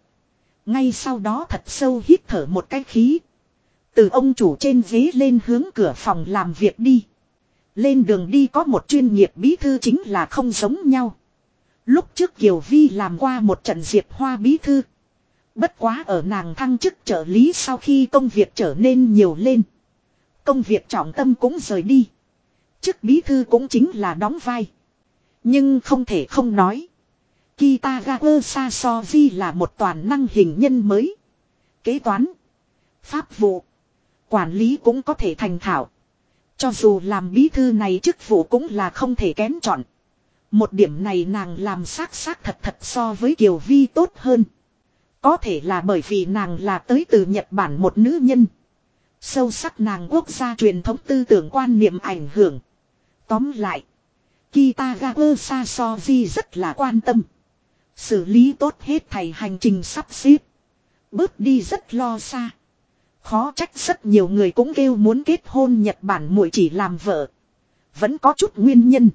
Ngay sau đó thật sâu hít thở một cái khí. Từ ông chủ trên ghế lên hướng cửa phòng làm việc đi. Lên đường đi có một chuyên nghiệp bí thư chính là không giống nhau. Lúc trước Kiều Vi làm qua một trận diệp hoa bí thư. Bất quá ở nàng thăng chức trợ lý sau khi công việc trở nên nhiều lên. Công việc trọng tâm cũng rời đi. Chức bí thư cũng chính là đóng vai. Nhưng không thể không nói. Kitagawa Sasoji là một toàn năng hình nhân mới. Kế toán. Pháp vụ. Quản lý cũng có thể thành thạo. Cho dù làm bí thư này chức vụ cũng là không thể kén chọn. Một điểm này nàng làm xác xác thật thật so với Kiều Vi tốt hơn. Có thể là bởi vì nàng là tới từ Nhật Bản một nữ nhân. Sâu sắc nàng quốc gia truyền thống tư tưởng quan niệm ảnh hưởng. Tóm lại. Kitagawa Sasoji rất là quan tâm. Xử lý tốt hết thầy hành trình sắp xếp. Bước đi rất lo xa. Khó trách rất nhiều người cũng kêu muốn kết hôn Nhật Bản muội chỉ làm vợ. Vẫn có chút nguyên nhân.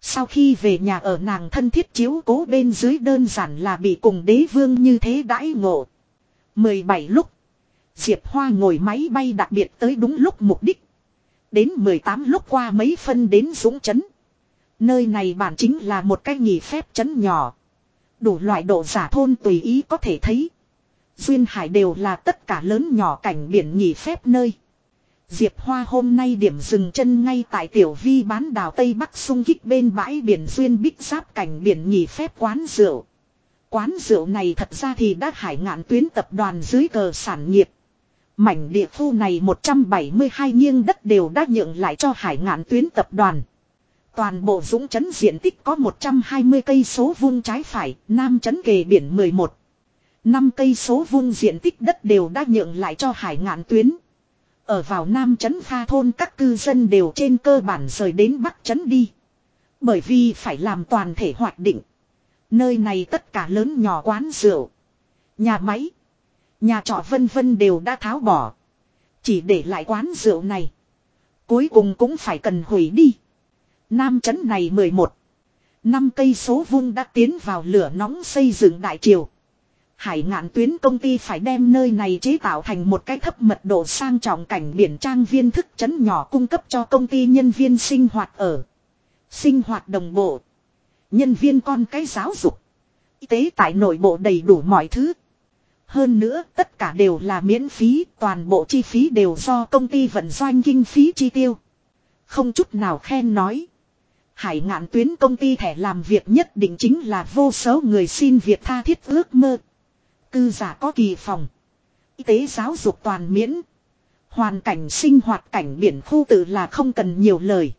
Sau khi về nhà ở nàng thân thiết chiếu cố bên dưới đơn giản là bị cùng đế vương như thế đãi ngộ. 17 lúc. Diệp Hoa ngồi máy bay đặc biệt tới đúng lúc mục đích. Đến 18 lúc qua mấy phân đến Dũng Trấn. Nơi này bản chính là một cái nghỉ phép trấn nhỏ. Đủ loại độ giả thôn tùy ý có thể thấy. Duyên Hải đều là tất cả lớn nhỏ cảnh biển nghỉ phép nơi. Diệp Hoa hôm nay điểm dừng chân ngay tại tiểu vi bán đảo Tây Bắc sung kích bên bãi biển Duyên Bích giáp cảnh biển nghỉ phép quán rượu. Quán rượu này thật ra thì đã hải ngạn tuyến tập đoàn dưới cờ sản nghiệp. Mảnh địa khu này 172 nghiêng đất đều đã nhượng lại cho hải ngạn tuyến tập đoàn. Toàn bộ dũng chấn diện tích có 120 cây số vuông trái phải, nam chấn kề biển 11. 5 cây số vuông diện tích đất đều đã nhượng lại cho hải ngạn tuyến. Ở vào nam chấn pha thôn các cư dân đều trên cơ bản rời đến bắc chấn đi. Bởi vì phải làm toàn thể hoạt định. Nơi này tất cả lớn nhỏ quán rượu, nhà máy, nhà trọ vân vân đều đã tháo bỏ. Chỉ để lại quán rượu này. Cuối cùng cũng phải cần hủy đi. Nam chấn này 11. Năm cây số vuông đã tiến vào lửa nóng xây dựng đại triều. Hải ngạn tuyến công ty phải đem nơi này chế tạo thành một cái thấp mật độ sang trọng cảnh biển trang viên thức chấn nhỏ cung cấp cho công ty nhân viên sinh hoạt ở. Sinh hoạt đồng bộ. Nhân viên con cái giáo dục. Y tế tại nội bộ đầy đủ mọi thứ. Hơn nữa tất cả đều là miễn phí, toàn bộ chi phí đều do công ty vận doanh kinh phí chi tiêu. Không chút nào khen nói. Hải ngạn tuyến công ty thẻ làm việc nhất định chính là vô số người xin việc tha thiết ước mơ. Cư giả có kỳ phòng. Y tế giáo dục toàn miễn. Hoàn cảnh sinh hoạt cảnh biển khu tự là không cần nhiều lời.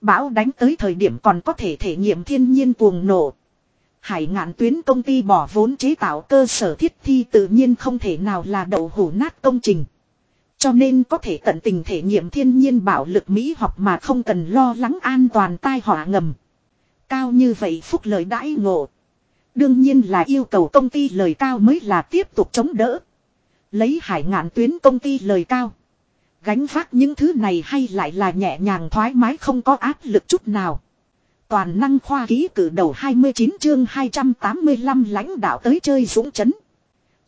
Bão đánh tới thời điểm còn có thể thể nghiệm thiên nhiên cuồng nổ. Hải ngạn tuyến công ty bỏ vốn chế tạo cơ sở thiết thi tự nhiên không thể nào là đậu hủ nát công trình. Cho nên có thể tận tình thể nghiệm thiên nhiên bảo lực Mỹ học mà không cần lo lắng an toàn tai họa ngầm. Cao như vậy phúc lợi đãi ngộ. Đương nhiên là yêu cầu công ty lời cao mới là tiếp tục chống đỡ. Lấy hải ngạn tuyến công ty lời cao. Gánh vác những thứ này hay lại là nhẹ nhàng thoải mái không có áp lực chút nào. Toàn năng khoa ký cử đầu 29 chương 285 lãnh đạo tới chơi dũng chấn.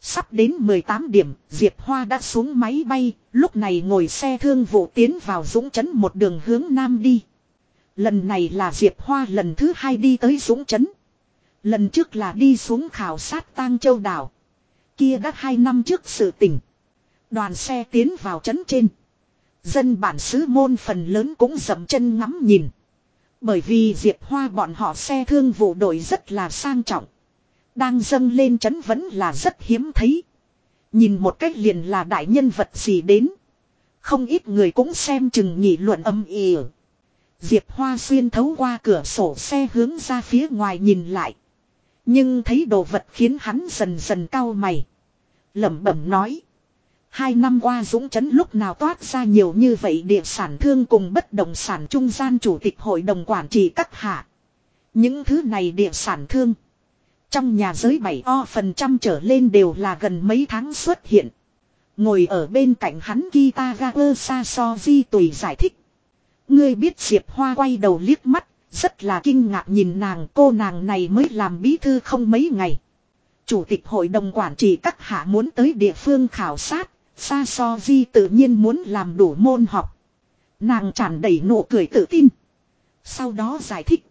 Sắp đến 18 điểm, Diệp Hoa đã xuống máy bay, lúc này ngồi xe thương vụ tiến vào Dũng chấn một đường hướng Nam đi. Lần này là Diệp Hoa lần thứ hai đi tới Dũng chấn Lần trước là đi xuống khảo sát tang châu đảo. Kia đã hai năm trước sự tình. Đoàn xe tiến vào chấn trên. Dân bản xứ môn phần lớn cũng dậm chân ngắm nhìn. Bởi vì Diệp Hoa bọn họ xe thương vụ đội rất là sang trọng. Đang dâng lên chấn vẫn là rất hiếm thấy. Nhìn một cách liền là đại nhân vật gì đến. Không ít người cũng xem chừng nghị luận âm ỉ. Diệp Hoa xuyên thấu qua cửa sổ xe hướng ra phía ngoài nhìn lại. Nhưng thấy đồ vật khiến hắn dần dần cau mày. lẩm bẩm nói. Hai năm qua Dũng Chấn lúc nào toát ra nhiều như vậy địa sản thương cùng bất động sản trung gian chủ tịch hội đồng quản trị các hạ. Những thứ này địa sản thương. Trong nhà giới 7 o phần trăm trở lên đều là gần mấy tháng xuất hiện. Ngồi ở bên cạnh hắn Kitagawa Sasoji tùy giải thích. Ngươi biết Diệp Hoa quay đầu liếc mắt, rất là kinh ngạc nhìn nàng cô nàng này mới làm bí thư không mấy ngày. Chủ tịch hội đồng quản trị các hạ muốn tới địa phương khảo sát, Sa So Di tự nhiên muốn làm đủ môn học. Nàng tràn đầy nụ cười tự tin. Sau đó giải thích.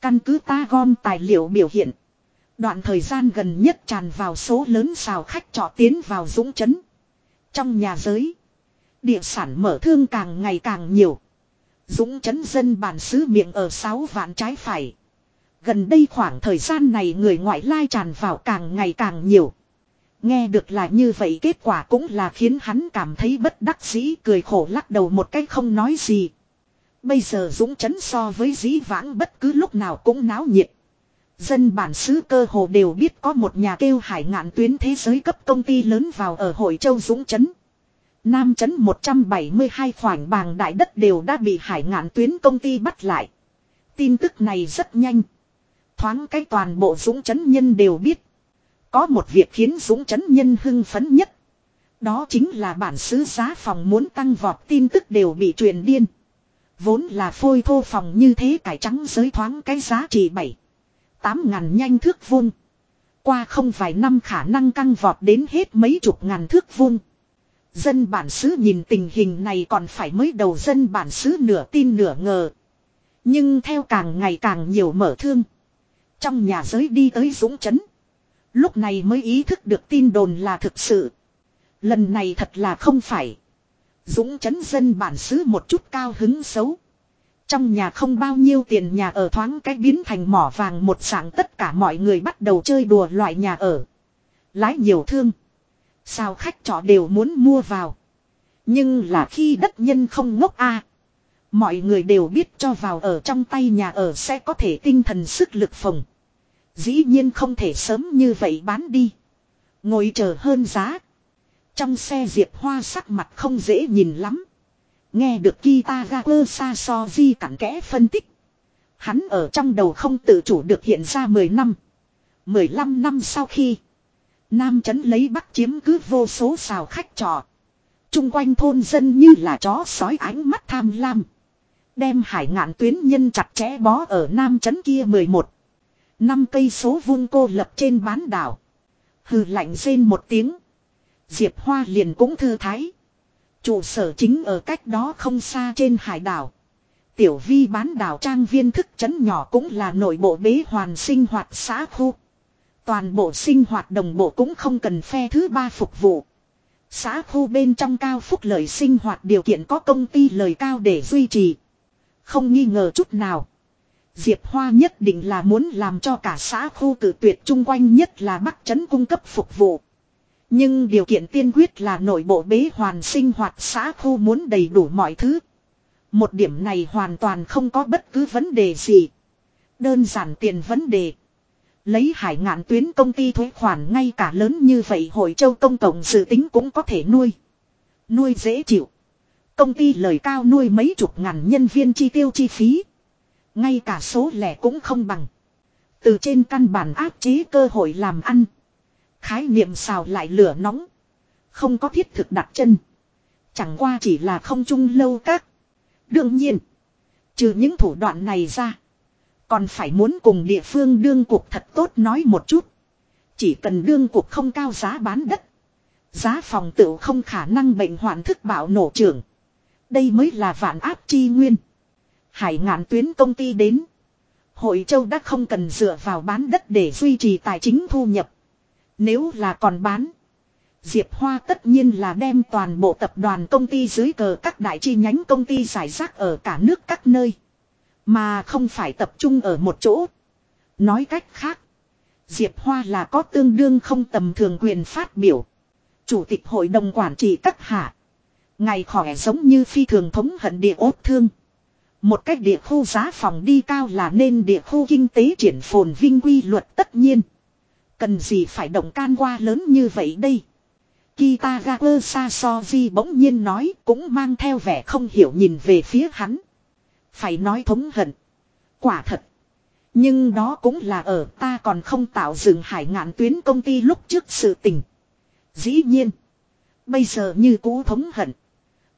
Căn cứ ta gom tài liệu biểu hiện. Đoạn thời gian gần nhất tràn vào số lớn xào khách trọ tiến vào dũng chấn. Trong nhà giới. Địa sản mở thương càng ngày càng nhiều. Dũng chấn dân bản xứ miệng ở 6 vạn trái phải. Gần đây khoảng thời gian này người ngoại lai tràn vào càng ngày càng nhiều. Nghe được là như vậy kết quả cũng là khiến hắn cảm thấy bất đắc dĩ cười khổ lắc đầu một cách không nói gì. Bây giờ dũng chấn so với dĩ vãng bất cứ lúc nào cũng náo nhiệt. Dân bản xứ cơ hồ đều biết có một nhà kêu hải ngạn tuyến thế giới cấp công ty lớn vào ở hội châu dũng chấn. Nam chấn 172 khoảnh bàng đại đất đều đã bị hải ngạn tuyến công ty bắt lại. Tin tức này rất nhanh. Thoáng cái toàn bộ dũng chấn nhân đều biết. Có một việc khiến dũng chấn nhân hưng phấn nhất. Đó chính là bản xứ giá phòng muốn tăng vọt tin tức đều bị truyền điên. Vốn là phôi thô phòng như thế cải trắng giới thoáng cái giá trị 7. 8 ngàn nhanh thước vuông. Qua không vài năm khả năng căng vọt đến hết mấy chục ngàn thước vuông. Dân bản xứ nhìn tình hình này còn phải mới đầu dân bản xứ nửa tin nửa ngờ. Nhưng theo càng ngày càng nhiều mở thương. Trong nhà giới đi tới dũng chấn. Lúc này mới ý thức được tin đồn là thực sự. Lần này thật là không phải. Dũng chấn dân bản xứ một chút cao hứng xấu. Trong nhà không bao nhiêu tiền nhà ở thoáng cách biến thành mỏ vàng một sáng tất cả mọi người bắt đầu chơi đùa loại nhà ở. Lái nhiều thương. Sao khách trọ đều muốn mua vào. Nhưng là khi đất nhân không ngốc a Mọi người đều biết cho vào ở trong tay nhà ở sẽ có thể tinh thần sức lực phòng. Dĩ nhiên không thể sớm như vậy bán đi. Ngồi chờ hơn giá. Trong xe Diệp Hoa sắc mặt không dễ nhìn lắm. Nghe được Kitagawa Sasoji cặn kẽ phân tích. Hắn ở trong đầu không tự chủ được hiện ra 10 năm. 15 năm sau khi. Nam chấn lấy bắc chiếm cứ vô số xào khách trò, Trung quanh thôn dân như là chó sói ánh mắt tham lam. Đem hải ngạn tuyến nhân chặt chẽ bó ở Nam chấn kia 11. Năm cây số vuông cô lập trên bán đảo. Hừ lạnh rên một tiếng. Diệp Hoa liền cũng thư thái. Trụ sở chính ở cách đó không xa trên hải đảo. Tiểu vi bán đảo trang viên thức trấn nhỏ cũng là nội bộ bế hoàn sinh hoạt xã khu. Toàn bộ sinh hoạt đồng bộ cũng không cần phe thứ ba phục vụ. Xã khu bên trong cao phúc lợi sinh hoạt điều kiện có công ty lời cao để duy trì. Không nghi ngờ chút nào. Diệp Hoa nhất định là muốn làm cho cả xã khu cử tuyệt chung quanh nhất là Bắc Trấn cung cấp phục vụ. Nhưng điều kiện tiên quyết là nội bộ bế hoàn sinh hoạt xã khu muốn đầy đủ mọi thứ. Một điểm này hoàn toàn không có bất cứ vấn đề gì. Đơn giản tiền vấn đề. Lấy hải ngạn tuyến công ty thuế khoản ngay cả lớn như vậy hội châu công tổng dự tính cũng có thể nuôi. Nuôi dễ chịu. Công ty lời cao nuôi mấy chục ngàn nhân viên chi tiêu chi phí. Ngay cả số lẻ cũng không bằng. Từ trên căn bản áp chế cơ hội làm ăn. Khái niệm xào lại lửa nóng. Không có thiết thực đặt chân. Chẳng qua chỉ là không chung lâu các. Đương nhiên. Trừ những thủ đoạn này ra. Còn phải muốn cùng địa phương đương cuộc thật tốt nói một chút. Chỉ cần đương cuộc không cao giá bán đất. Giá phòng tựu không khả năng bệnh hoạn thức bạo nổ trưởng. Đây mới là vạn áp chi nguyên. Hải ngạn tuyến công ty đến. Hội châu đã không cần dựa vào bán đất để duy trì tài chính thu nhập. Nếu là còn bán. Diệp Hoa tất nhiên là đem toàn bộ tập đoàn công ty dưới cờ các đại chi nhánh công ty giải rác ở cả nước các nơi. Mà không phải tập trung ở một chỗ. Nói cách khác. Diệp Hoa là có tương đương không tầm thường quyền phát biểu. Chủ tịch hội đồng quản trị các hạ. Ngày khỏe giống như phi thường thống hận địa ốt thương. Một cách địa khu giá phòng đi cao là nên địa khu kinh tế triển phồn vinh quy luật tất nhiên. Cần gì phải động can qua lớn như vậy đây. Kitagawa Sasoji bỗng nhiên nói cũng mang theo vẻ không hiểu nhìn về phía hắn. Phải nói thống hận. Quả thật. Nhưng đó cũng là ở ta còn không tạo dựng hải ngạn tuyến công ty lúc trước sự tình. Dĩ nhiên. Bây giờ như cũ thống hận.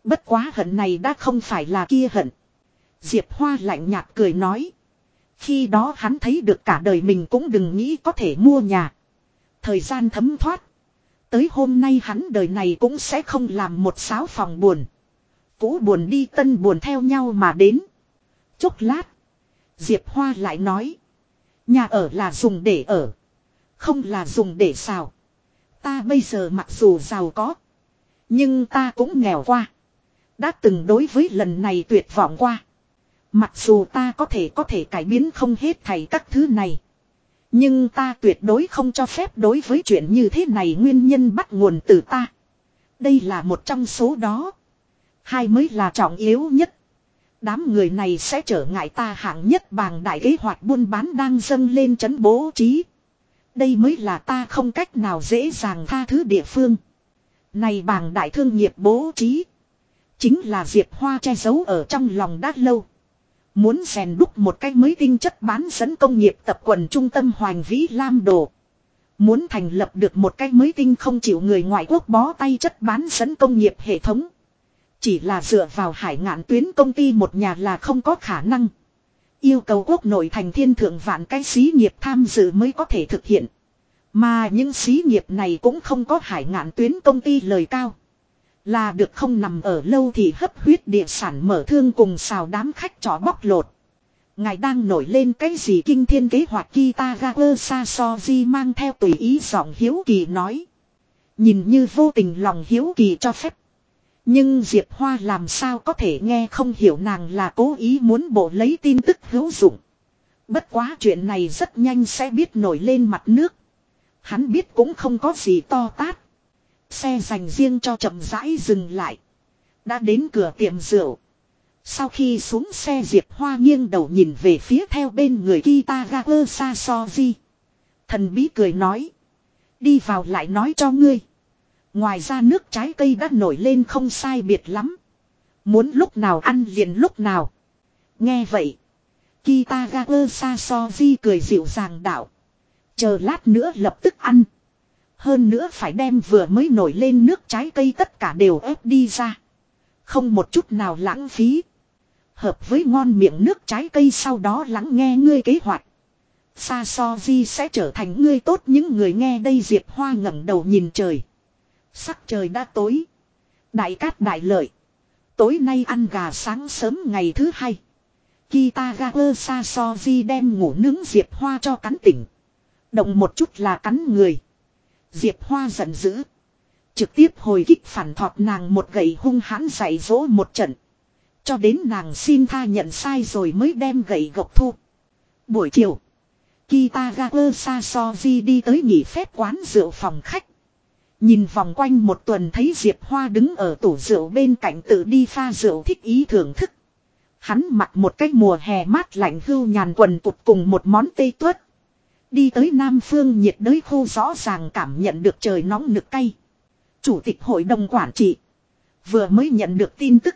Bất quá hận này đã không phải là kia hận. Diệp Hoa lạnh nhạt cười nói. Khi đó hắn thấy được cả đời mình cũng đừng nghĩ có thể mua nhà. Thời gian thấm thoát. Tới hôm nay hắn đời này cũng sẽ không làm một sáo phòng buồn. Cũ buồn đi tân buồn theo nhau mà đến. Chốc lát. Diệp Hoa lại nói. Nhà ở là dùng để ở. Không là dùng để xào. Ta bây giờ mặc dù giàu có. Nhưng ta cũng nghèo qua. Đã từng đối với lần này tuyệt vọng qua. Mặc dù ta có thể có thể cải biến không hết thầy các thứ này. Nhưng ta tuyệt đối không cho phép đối với chuyện như thế này nguyên nhân bắt nguồn từ ta. Đây là một trong số đó. Hai mới là trọng yếu nhất. Đám người này sẽ trở ngại ta hạng nhất bằng đại kế hoạch buôn bán đang dâng lên chấn bố trí. Đây mới là ta không cách nào dễ dàng tha thứ địa phương. Này bằng đại thương nghiệp bố trí. Chính là Diệp Hoa che giấu ở trong lòng đã lâu. Muốn rèn đúc một cách mới tinh chất bán dẫn công nghiệp tập quần trung tâm hoàng Vĩ Lam Đồ. Muốn thành lập được một cách mới tinh không chịu người ngoại quốc bó tay chất bán dẫn công nghiệp hệ thống. Chỉ là dựa vào hải ngạn tuyến công ty một nhà là không có khả năng. Yêu cầu quốc nội thành thiên thượng vạn cái xí nghiệp tham dự mới có thể thực hiện. Mà những xí nghiệp này cũng không có hải ngạn tuyến công ty lời cao. Là được không nằm ở lâu thì hấp huyết địa sản mở thương cùng xào đám khách trò bóc lột. Ngài đang nổi lên cái gì kinh thiên kế hoạch Kitagawa Sasoji mang theo tùy ý giọng hiếu kỳ nói. Nhìn như vô tình lòng hiếu kỳ cho phép. Nhưng Diệp Hoa làm sao có thể nghe không hiểu nàng là cố ý muốn bộ lấy tin tức hữu dụng. Bất quá chuyện này rất nhanh sẽ biết nổi lên mặt nước. Hắn biết cũng không có gì to tát. Xe dành riêng cho chậm rãi dừng lại. Đã đến cửa tiệm rượu. Sau khi xuống xe Diệp Hoa nghiêng đầu nhìn về phía theo bên người Kitagawa Sasoji. Thần bí cười nói. Đi vào lại nói cho ngươi. Ngoài ra nước trái cây đã nổi lên không sai biệt lắm. Muốn lúc nào ăn liền lúc nào. Nghe vậy. Kitagawa Sasoji cười dịu dàng đạo. Chờ lát nữa lập tức ăn. Hơn nữa phải đem vừa mới nổi lên nước trái cây tất cả đều ép đi ra. Không một chút nào lãng phí. Hợp với ngon miệng nước trái cây sau đó lắng nghe ngươi kế hoạch. Sa so di sẽ trở thành ngươi tốt những người nghe đây Diệp Hoa ngẩng đầu nhìn trời. Sắc trời đã tối. Đại cát đại lợi. Tối nay ăn gà sáng sớm ngày thứ hai. Kitagawa Sasoji đem ngủ nướng Diệp Hoa cho cắn tỉnh. Động một chút là cắn người. Diệp Hoa giận dữ. Trực tiếp hồi kích phản thọt nàng một gậy hung hãn dạy dỗ một trận. Cho đến nàng xin tha nhận sai rồi mới đem gậy gộc thu. Buổi chiều. Kitagawa Sasoji đi tới nghỉ phép quán rượu phòng khách. Nhìn vòng quanh một tuần thấy Diệp Hoa đứng ở tủ rượu bên cạnh tự đi pha rượu thích ý thưởng thức. Hắn mặc một cái mùa hè mát lạnh hưu nhàn quần cục cùng một món tây tuất. Đi tới Nam Phương nhiệt đới khô rõ ràng cảm nhận được trời nóng nực cay. Chủ tịch hội đồng quản trị. Vừa mới nhận được tin tức.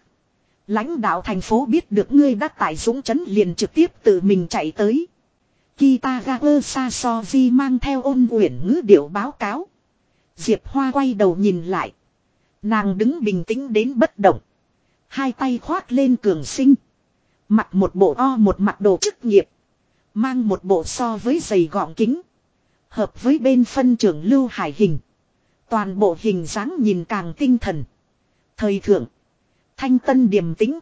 Lãnh đạo thành phố biết được ngươi đã tại dũng chấn liền trực tiếp tự mình chạy tới. Kitagawa Sasoji mang theo ôn uyển ngữ điệu báo cáo. Diệp Hoa quay đầu nhìn lại. Nàng đứng bình tĩnh đến bất động. Hai tay khoác lên cường sinh. Mặc một bộ o, một mặt đồ chức nghiệp. Mang một bộ so với giày gọn kính. Hợp với bên phân trưởng lưu hải hình. Toàn bộ hình dáng nhìn càng tinh thần. Thời thượng. Thanh tân điềm tĩnh.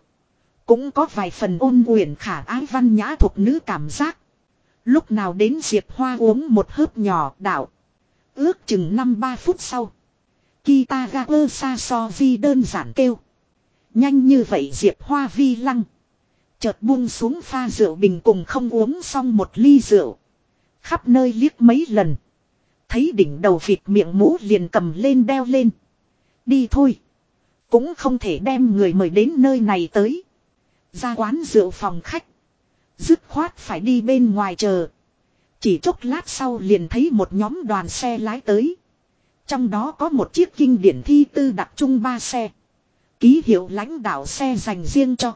Cũng có vài phần ôn uyển khả ái văn nhã thuộc nữ cảm giác. Lúc nào đến Diệp Hoa uống một hớp nhỏ đạo. Ước chừng năm ba phút sau. Kitagawa Sasoji đơn giản kêu. Nhanh như vậy Diệp Hoa vi lăng. Chợt buông xuống pha rượu bình cùng không uống xong một ly rượu. Khắp nơi liếc mấy lần. Thấy đỉnh đầu vịt miệng mũ liền cầm lên đeo lên. Đi thôi. Cũng không thể đem người mời đến nơi này tới. Ra quán rượu phòng khách. Dứt khoát phải đi bên ngoài chờ. Chỉ chốc lát sau liền thấy một nhóm đoàn xe lái tới. Trong đó có một chiếc kinh điển thi tư đặc trung ba xe. Ký hiệu lãnh đạo xe dành riêng cho.